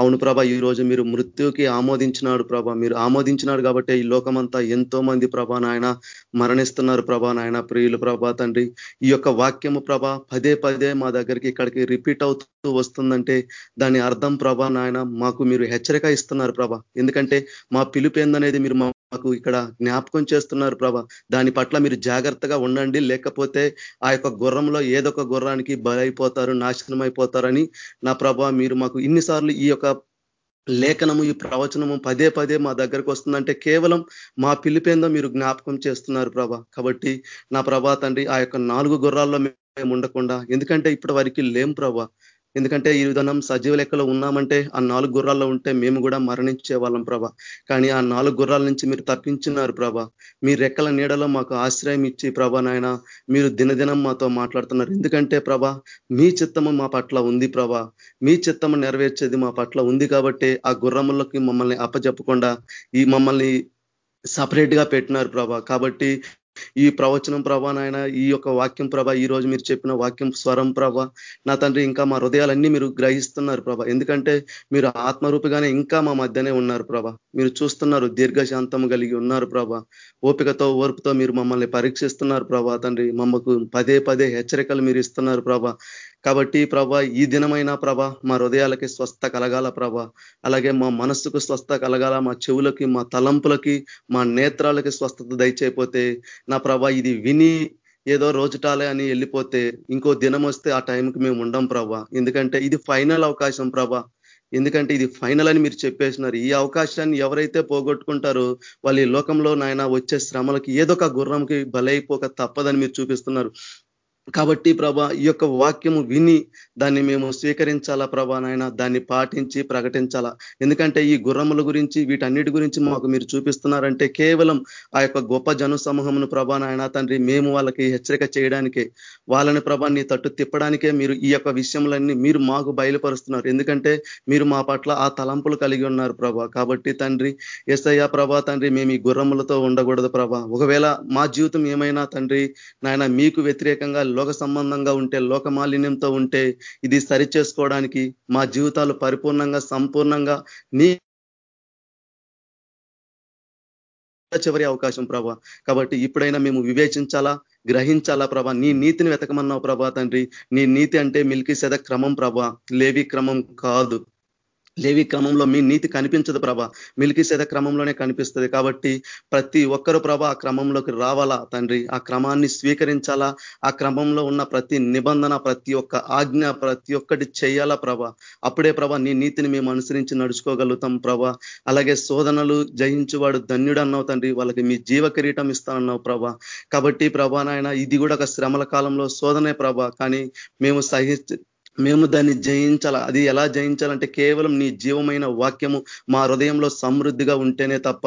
అవును ప్రభ ఈ రోజు మీరు మృత్యుకి ఆమోదించినాడు ప్రభ. మీరు ఆమోదించినాడు కాబట్టి ఈ లోకమంతా ఎంతో మంది ప్రభా నాయన మరణిస్తున్నారు ప్రభా నాయన. ప్రియులు ప్రభా తండ్రి ఈ యొక్క వాక్యము ప్రభ పదే పదే మా దగ్గరికి ఇక్కడికి రిపీట్ అవుతూ వస్తుందంటే దాని అర్థం ప్రభా నాయన మాకు మీరు హెచ్చరిక ఇస్తున్నారు ప్రభ. ఎందుకంటే మా పిలుపు ఏందనేది మీరు మాకు ఇక్కడ జ్ఞాపకం చేస్తున్నారు ప్రభ. దాని పట్ల మీరు జాగ్రత్తగా ఉండండి. లేకపోతే ఆ యొక్క గుర్రంలో ఏదొక గుర్రానికి బలైపోతారు నాశనం అయిపోతారని నా ప్రభ మీరు మాకు ఇన్నిసార్లు ఈ యొక్క లేఖనము ఈ ప్రవచనము పదే పదే మా దగ్గరకు వస్తుందంటే కేవలం మా పిలిపేందో మీరు జ్ఞాపకం చేస్తున్నారు ప్రభ. కాబట్టి నా ప్రభా తండ్రి ఆ యొక్క నాలుగు గుర్రాల్లో మేము ఉండకుండా ఎందుకంటే ఇప్పటి వరకు లేం ప్రభ. ఎందుకంటే ఈ విధానం సజీవ లెక్కలో ఉన్నామంటే ఆ నాలుగు గుర్రాల్లో ఉంటే మేము కూడా మరణించే వాళ్ళం ప్రభా. కానీ ఆ నాలుగు గుర్రాల నుంచి మీరు తప్పించున్నారు ప్రభా. మీ రెక్కల నీడలో మాకు ఆశ్రయం ఇచ్చి ప్రభ నాయన మీరు దినదినం మాతో మాట్లాడుతున్నారు. ఎందుకంటే ప్రభా మీ చిత్తము మా పట్ల ఉంది ప్రభా. మీ చిత్తము నెరవేర్చేది మా పట్ల ఉంది కాబట్టి ఆ గుర్రములకి మమ్మల్ని అప్పజెప్పకుండా ఈ మమ్మల్ని సపరేట్గా పెట్టినారు ప్రభా. కాబట్టి ఈ ప్రవచనం ప్రభా నాయన ఈ యొక్క వాక్యం ప్రభ ఈ రోజు మీరు చెప్పిన వాక్యం స్వరం ప్రభ నా తండ్రి ఇంకా మా హృదయాలన్నీ మీరు గ్రహిస్తున్నారు ప్రభ. ఎందుకంటే మీరు ఆత్మరూపిగానే ఇంకా మా మధ్యనే ఉన్నారు ప్రభ. మీరు చూస్తున్నారు దీర్ఘశాంతం కలిగి ఉన్నారు ప్రభ. ఓపికతో ఓర్పుతో మీరు మమ్మల్ని పరీక్షిస్తున్నారు ప్రభా తండ్రి. మమ్మకు పదే పదే హెచ్చరికలు మీరు ఇస్తున్నారు ప్రభా. కాబట్టి ప్రభ ఈ దినమైన ప్రభ మా హృదయాలకి స్వస్థ కలగాల ప్రభ. అలాగే మా మనస్సుకు స్వస్థ కలగాల మా చెవులకి మా తలంపులకి మా నేత్రాలకి స్వస్థత దయచేయపోతే నా ప్రభ ఇది విని ఏదో రోజుటాలే అని వెళ్ళిపోతే ఇంకో దినం వస్తే ఆ టైంకి మేము ఉండం ప్రభ. ఎందుకంటే ఇది ఫైనల్ అవకాశం ప్రభ. ఎందుకంటే ఇది ఫైనల్ అని మీరు చెప్పేసినారు. ఈ అవకాశాన్ని ఎవరైతే పోగొట్టుకుంటారో వాళ్ళు ఈ లోకంలో నాయన వచ్చే శ్రమలకి ఏదో ఒక గుర్రంకి బలైపోక తప్పదని మీరు చూపిస్తున్నారు. కాబట్టి ప్రభా ఈ యొక్క వాక్యము విని దాన్ని మేము స్వీకరించాలా ప్రభా నాయన? దాన్ని పాటించి ప్రకటించాలా? ఎందుకంటే ఈ గుర్రముల గురించి వీటన్నిటి గురించి మాకు మీరు చూపిస్తున్నారంటే కేవలం ఆ యొక్క గొప్ప జన సమూహమును ప్రభా నాయన తండ్రి మేము వాళ్ళకి హెచ్చరిక చేయడానికే వాళ్ళని ప్రభా నీ తట్టు తిప్పడానికే మీరు ఈ యొక్క విషయములన్నీ మీరు మాకు బయలుపరుస్తున్నారు. ఎందుకంటే మీరు మా పట్ల ఆ తలంపులు కలిగి ఉన్నారు ప్రభా. కాబట్టి తండ్రి ఎస్ఐయా ప్రభా తండ్రి మేము ఈ గుర్రములతో ఉండకూడదు ప్రభా. ఒకవేళ మా జీవితం ఏమైనా తండ్రి నాయన మీకు వ్యతిరేకంగా లోక సంబంధంగా ఉంటే లోక మాలిన్యంతో ఉంటే ఇది సరి చేసుకోవడానికి మా జీవితాలు పరిపూర్ణంగా సంపూర్ణంగా నీ చివరి అవకాశం ప్రభా. కాబట్టి ఇప్పుడైనా మేము వివేచించాలా గ్రహించాలా ప్రభా? నీ నీతిని వెతకమన్నావు ప్రభా తండ్రి. నీ నీతి అంటే మిల్కి సెద క్రమం ప్రభా. లేవి క్రమం కాదు. లేవి క్రమంలో మీ నీతి కనిపించదు ప్రభ. మిలికిసేద క్రమంలోనే కనిపిస్తుంది కాబట్టి ప్రతి ఒక్కరు ప్రభ ఆ క్రమంలోకి రావాలా తండ్రి? ఆ క్రమాన్ని స్వీకరించాలా? ఆ క్రమంలో ఉన్న ప్రతి నిబంధన ప్రతి ఒక్క ఆజ్ఞ ప్రతి ఒక్కటి చేయాలా ప్రభ? అప్పుడే ప్రభ నీ నీతిని మేము అనుసరించి నడుచుకోగలుగుతాం ప్రభ. అలాగే శోధనలు జయించువాడు ధన్యుడు అన్నావు తండ్రి. వాళ్ళకి మీ జీవ కిరీటం ఇస్తా అన్నావు ప్రభ. కాబట్టి ప్రభా నాయన ఇది కూడా ఒక శ్రమల కాలంలో శోధనే ప్రభ. కానీ మేము సహి మేము దాన్ని జయించాల? అది ఎలా జయించాలంటే కేవలం నీ జీవమైన వాక్యము మా హృదయంలో సమృద్ధిగా ఉంటేనే తప్ప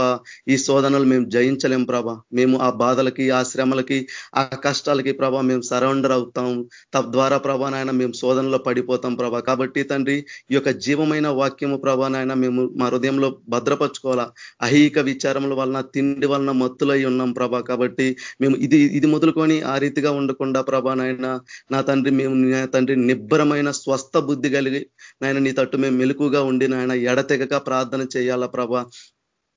ఈ శోధనలు మేము జయించలేం ప్రభా. మేము ఆ బాధలకి ఆ శ్రమలకి ఆ కష్టాలకి ప్రభా మేము సరౌండర్ అవుతాం. తద్వారా ప్రభా నాయన మేము శోధనలో పడిపోతాం ప్రభా. కాబట్టి తండ్రి ఈ యొక్క జీవమైన వాక్యము ప్రభా నాయన మేము మా హృదయంలో భద్రపరచుకోవాలా? అహీక విచారముల వలన తిండి వలన మత్తులై ఉన్నాం ప్రభా. కాబట్టి మేము ఇది ఇది మొదలుకొని ఆ రీతిగా ఉండకుండా ప్రభా నాయన నా తండ్రి మేము తండ్రి నిబ్బరమైన స్వస్థ బుద్ధి కలిగి నాయన నీ తట్టు మేము మెలుకుగా ఉండి నాయన ఎడతెగక ప్రార్థన చేయాలా ప్రభా.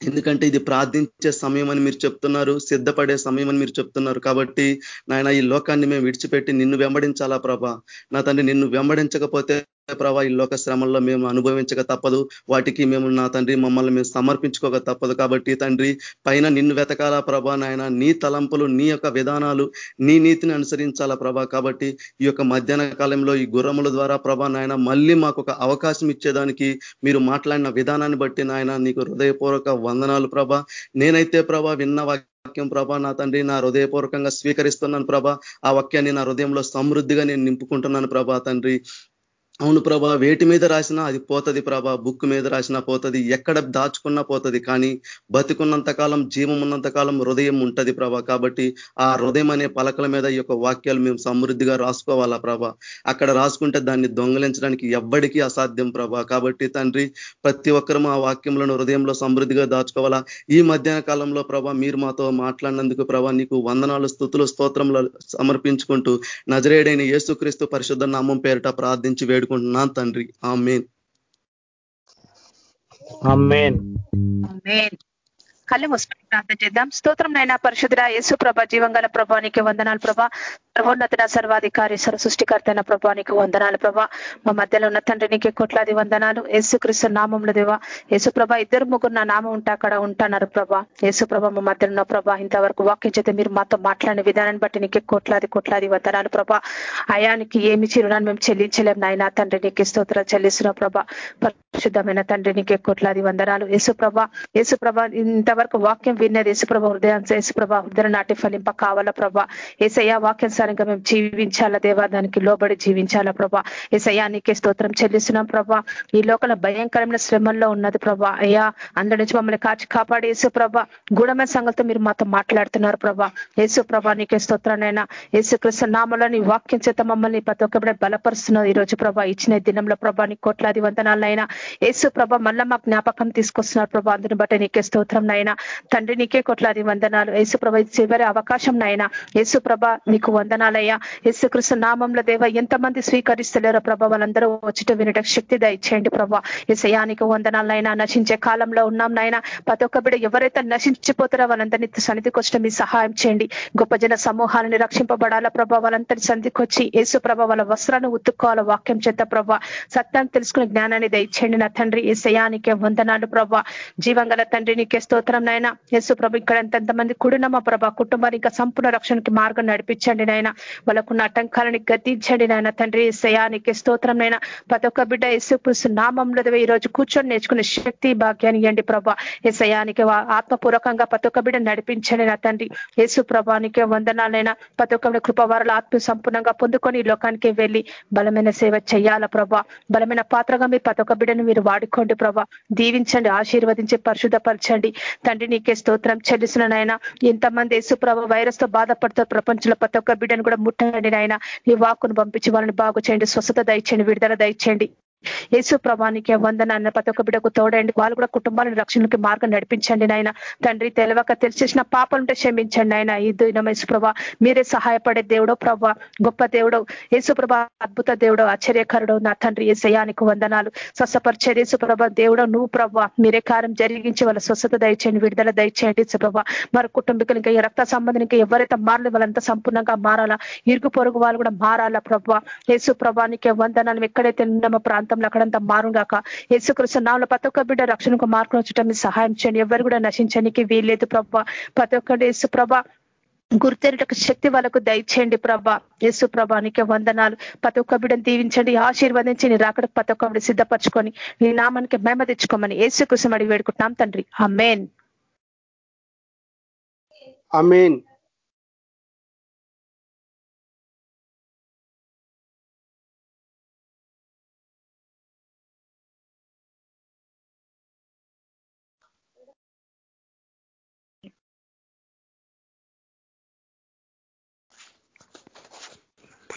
ఎందుకంటే ఇది ప్రార్థించే సమయం అని మీరు చెప్తున్నారు సిద్ధపడే సమయం అని మీరు చెప్తున్నారు కాబట్టి నాయన ఈ లోకాన్ని మేము విడిచిపెట్టి నిన్ను వెంబడించాలా ప్రభా. నా తండ్రి నిన్ను వెంబడించకపోతే ప్రభా ఈ లోక శ్రమంలో మేము అనుభవించక తప్పదు. వాటికి మేము నా తండ్రి మమ్మల్ని మేము సమర్పించుకోక తప్పదు కాబట్టి తండ్రి పైన నిన్ను వెతకాలా ప్రభా నాయన నీ తలంపులు నీ యొక్క విధానాలు నీ నీతిని అనుసరించాలా ప్రభా కాబట్టి ఈ యొక్క మధ్యాహ్న కాలంలో ఈ గుర్రముల ద్వారా ప్రభా నాయన మళ్ళీ మాకు ఒక అవకాశం ఇచ్చేదానికి మీరు మాట్లాడిన విధానాన్ని బట్టి నాయన నీకు హృదయపూర్వక వందనాలు ప్రభా. నేనైతే ప్రభా విన్న వాక్యం ప్రభా నా తండ్రి నా హృదయపూర్వకంగా స్వీకరిస్తున్నాను ప్రభా. ఆ వాక్యాన్ని నా హృదయంలో సమృద్ధిగా నేను నింపుకుంటున్నాను ప్రభా తండ్రి. అవును ప్రభా వేటి మీద రాసినా అది పోతుంది ప్రభా బుక్ మీద రాసినా పోతుంది ఎక్కడ దాచుకున్నా పోతుంది కానీ బతికున్నంత కాలం జీవం ఉన్నంత కాలం హృదయం ఉంటది ప్రభా. కాబట్టి ఆ హృదయం అనే పలకల మీద ఈ యొక్క వాక్యాలు మేము సమృద్ధిగా రాసుకోవాలా ప్రభా. అక్కడ రాసుకుంటే దాన్ని దొంగలించడానికి ఎవ్వడికీ అసాధ్యం ప్రభా. కాబట్టి తండ్రి ప్రతి ఒక్కరూ ఆ వాక్యములను హృదయంలో సమృద్ధిగా దాచుకోవాలా. ఈ మధ్యాహ్న కాలంలో ప్రభా మీరు మాతో మాట్లాడినందుకు ప్రభా నీకు వందనాలు స్థుతులు స్తోత్రంలో సమర్పించుకుంటూ నజరేడైన యేసుక్రీస్తు పరిశుద్ధ నామం పేరిట ప్రార్థించి వేడు వేడుకుంటున్నాను తండ్రి. ఆమెన్. కళ్ళు మూసుకొని ప్రార్థన చేద్దాం స్తోత్రం నైనా పరిశుద్ధ యేసు ప్రభ జీవంగల ప్రభానికి వందనాలు ప్రభా. సర్వోన్నత సర్వాధికారి సర్వ సృష్టికర్తైన ప్రభానికి వందనాలు ప్రభా. మా మధ్యలో ఉన్న తండ్రి నీకే కోట్లాది వందనాలు. యేసుక్రీస్తు నామంలో దేవా యేసు ప్రభ ఇద్దరు ముగ్గురు నా నామం ఉంటా అక్కడ ఉంటున్నారు ప్రభా. యేసు ప్రభ మా మధ్యలో ఉన్న ప్రభా ఇంతవరకు వాక్యం చేస్తే మీరు మాతో మాట్లాడిన విధానాన్ని బట్టి నీకే కోట్లాది కోట్లాది వందనాలు ప్రభా. అయానికి ఏమి చిరునాన్ని మేము చెల్లించలేం నాయన. తండ్రి నీకే స్తోత్రాలు చెల్లిస్తున్న ప్రభా. పరిశుద్ధమైన తండ్రి నీకే కోట్లాది వందనాలు. యేసు ప్రభ యేసు ప్రభ ఇంతవరకు వాక్యం విన్నది యేసుప్రభ హృదయం యేసుప్రభ హృదయ నాటి ఫలింప కావాలా ప్రభా? ఏసయ్య వాక్యానుసారంగా మేము జీవించాలా దేవా? దానికి లోబడి జీవించాలా ప్రభా? ఏసయ్యా నీకే స్తోత్రం చెల్లిస్తున్నాం ప్రభా. ఈ లోకల భయంకరమైన శ్రమంలో ఉన్నది ప్రభా. అయ్యా అందరి నుంచి మమ్మల్ని కాచి కాపాడి యేసుప్రభ గుణమైన సంగతితో మీరు మాతో మాట్లాడుతున్నారు ప్రభా. యేసుప్రభ నీకే స్తోత్రానైనా యేసు కృష్ణ నామలో నీ వాక్యం చేత మమ్మల్ని ప్రతి ఒక్కబడి బలపరుస్తున్నారు ఈ రోజు ప్రభా. ఇచ్చిన దినంలో ప్రభా నీ కోట్లాది వందనాలైనా యేసు ప్రభ మళ్ళా మా జ్ఞాపకం తీసుకొస్తున్నారు ప్రభా. అందుని బట్టి నీకే స్తోత్రం నైనా తండ్రి నీకే కొట్లాది వందనాలు. యేసుప్రభ చివరి అవకాశం నైనా యేసుప్రభ నీకు వందనాలయ్యా. యేసుకృష్ణ నామంలో దేవ ఎంతమంది స్వీకరిస్తలేరో ప్రభ వాళ్ళందరూ వచ్చుట వినట శక్తి దయచేయండి ప్రభ. ఏసయానికి వందనాలైనా నశించే కాలంలో ఉన్నాం నాయన. ప్రతి ఒక్క బిడ ఎవరైతే నశించిపోతారో వాళ్ళందరినీ సన్నిధికి వచ్చిన మీ సహాయం చేయండి. గొప్ప జన సమూహాలని రక్షింపబడాల ప్రభ వాళ్ళందరి సన్నిధికి వచ్చి యేసు వాళ్ళ వస్త్రాన్ని ఉత్తుకోవాల వాక్యం చేత ప్రభా. సత్యాన్ని తెలుసుకునే జ్ఞానాన్ని దయచేయండి నా తండ్రి. ఏసయానికే వందనాలు ప్రభా. జీవంగల తండ్రి నీకే స్తోత్రం నాయన. యేసు ప్రభు ఇక్కడ ఎంతమంది కుడినమ్మ ప్రభ కుటుంబాన్ని ఇంకా సంపూర్ణ రక్షణకి మార్గం నడిపించండి నాయన. వాళ్ళకున్న ఆటంకాలని గతించండి నాయన. తండ్రి ఏసయానికి స్తోత్రం నైనా ప్రతి ఒక్క బిడ్డ యేసు నామంలో ఈ రోజు కూర్చొని నేర్చుకునే శక్తి భాగ్యాన్ని ఇవ్వండి ప్రభా. ఏసయానికి ఆత్మపూర్వకంగా ప్రతి ఒక్క బిడ్డ నడిపించండి నా తండ్రి. యేసు ప్రభానికి వందనాలైనా ప్రతి ఒక్క కృపవారులు ఆత్మ సంపూర్ణంగా పొందుకొని ఈ లోకానికి వెళ్ళి బలమైన సేవ చేయాల ప్రభా. బలమైన పాత్రగా మీరు ప్రతి ఒక్క బిడ్డను మీరు వాడుకోండి ప్రభా. దీవించండి ఆశీర్వదించి పరిశుద్ధపరచండి. తండ్రి నీకే స్తోత్రం చెల్లిసిన ఎంతమంది యేసుప్రభ వైరస్తో బాధపడుతూ ప్రపంచంలో ప్రతి ఒక్క బిడ్డను కూడా ముట్టండి నాయన. నీ వాకును పంపించి వాళ్ళని బాగు చేయండి స్వస్థత దయచేయండి విడుదల దయచేయండి. యేసు ప్రభానికి వందనాన్న ప్రతి ఒక్క బిడ్డకు తోడండి. వాళ్ళు కూడా కుటుంబాలను రక్షణకి మార్గం నడిపించండి నాయన. తండ్రి తెలియక తెలిసేసిన పాపలుంటే క్షమించండి ఆయన ఈ దినం యేసుప్రభ మీరే సహాయపడే దేవుడో ప్రభా గొప్ప దేవుడు యేసుప్రభ అద్భుత దేవుడో ఆశ్చర్యకరుడు నా తండ్రి ఏసయానికి వందనాలు. స్వస్థపరిచేది యేసుప్రభ దేవుడో నువ్వు ప్రభా. మీరే కారం జరిగించి వాళ్ళ స్వస్థత దయచేయండి విడుదల దయచేయండి యేసుప్రభ. మరి కుటుంబీకులు ఇంకా రక్త సంబంధానికి ఎవరైతే మారలు వాళ్ళంతా సంపూర్ణంగా మారాలా? ఇరుగు పొరుగు వాళ్ళు కూడా మారాలా ప్రభావ యేసు ప్రభానికి వందనాలు ఎక్కడైతే ఉన్నామో ప్రాంతంలో అక్కడంతా మారుగాక యేసుకృష్ణ నాలో ప్రతి ఒక్క బిడ్డ రక్షణకు మార్పులు వచ్చటం సహాయం చేయండి. ఎవరు కూడా నశించడానికి వీల్లేదు ప్రభా. ప్రతి ఒక్కటి యేసు ప్రభ గుర్తెరటకు శక్తి వాళ్ళకు దయచేయండి ప్రభా. యేసు ప్రభానికి వందనాలు. ప్రతి ఒక్క బిడ్డను దీవించండి ఆశీర్వదించి నీ రాకడకు ప్రతి ఒక్క బిడ్డ సిద్ధపరచుకొని నీ నామానికి మేమ తెచ్చుకోమని యేసు కృష్ణ అడిగి వేడుకుంటున్నాం తండ్రి. ఆ మెయిన్ అమేన్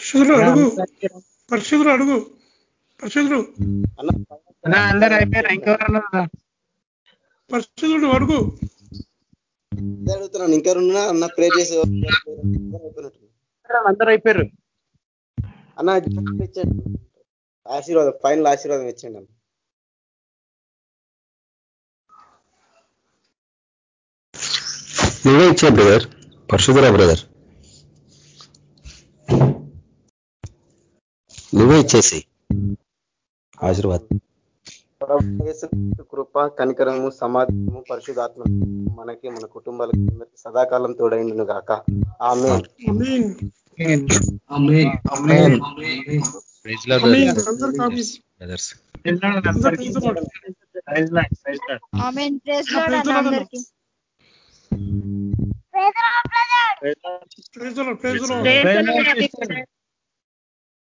పరిశుద్ధులు అడుగు. పరిశుద్ధులు అడుగు. పరిశుద్ధులు అందరు అయిపోయారు? ఇంకెవరన్నా పరిశుద్ధుడు అడుగు. అడుగుతున్నాను. ఇంకెవరున్నా అన్న ప్రే చేసి అందరూ అయిపోయారు. అన్న ఇచ్చండి ఆశీర్వాదం ఫైనల్ ఆశీర్వాదం ఇచ్చండి అన్న. నువ్వే ఇచ్చే బ్రదర్ పరిశుద్ధరా బ్రదర్ నువ్వే ఇచ్చేసి ఆశీర్వాదం కృప కనికరము సమాధానము పరిశుధాత్మ మనకి మన కుటుంబాలకి సదాకాలం తోడైండును గాక ఆమె అందరికీ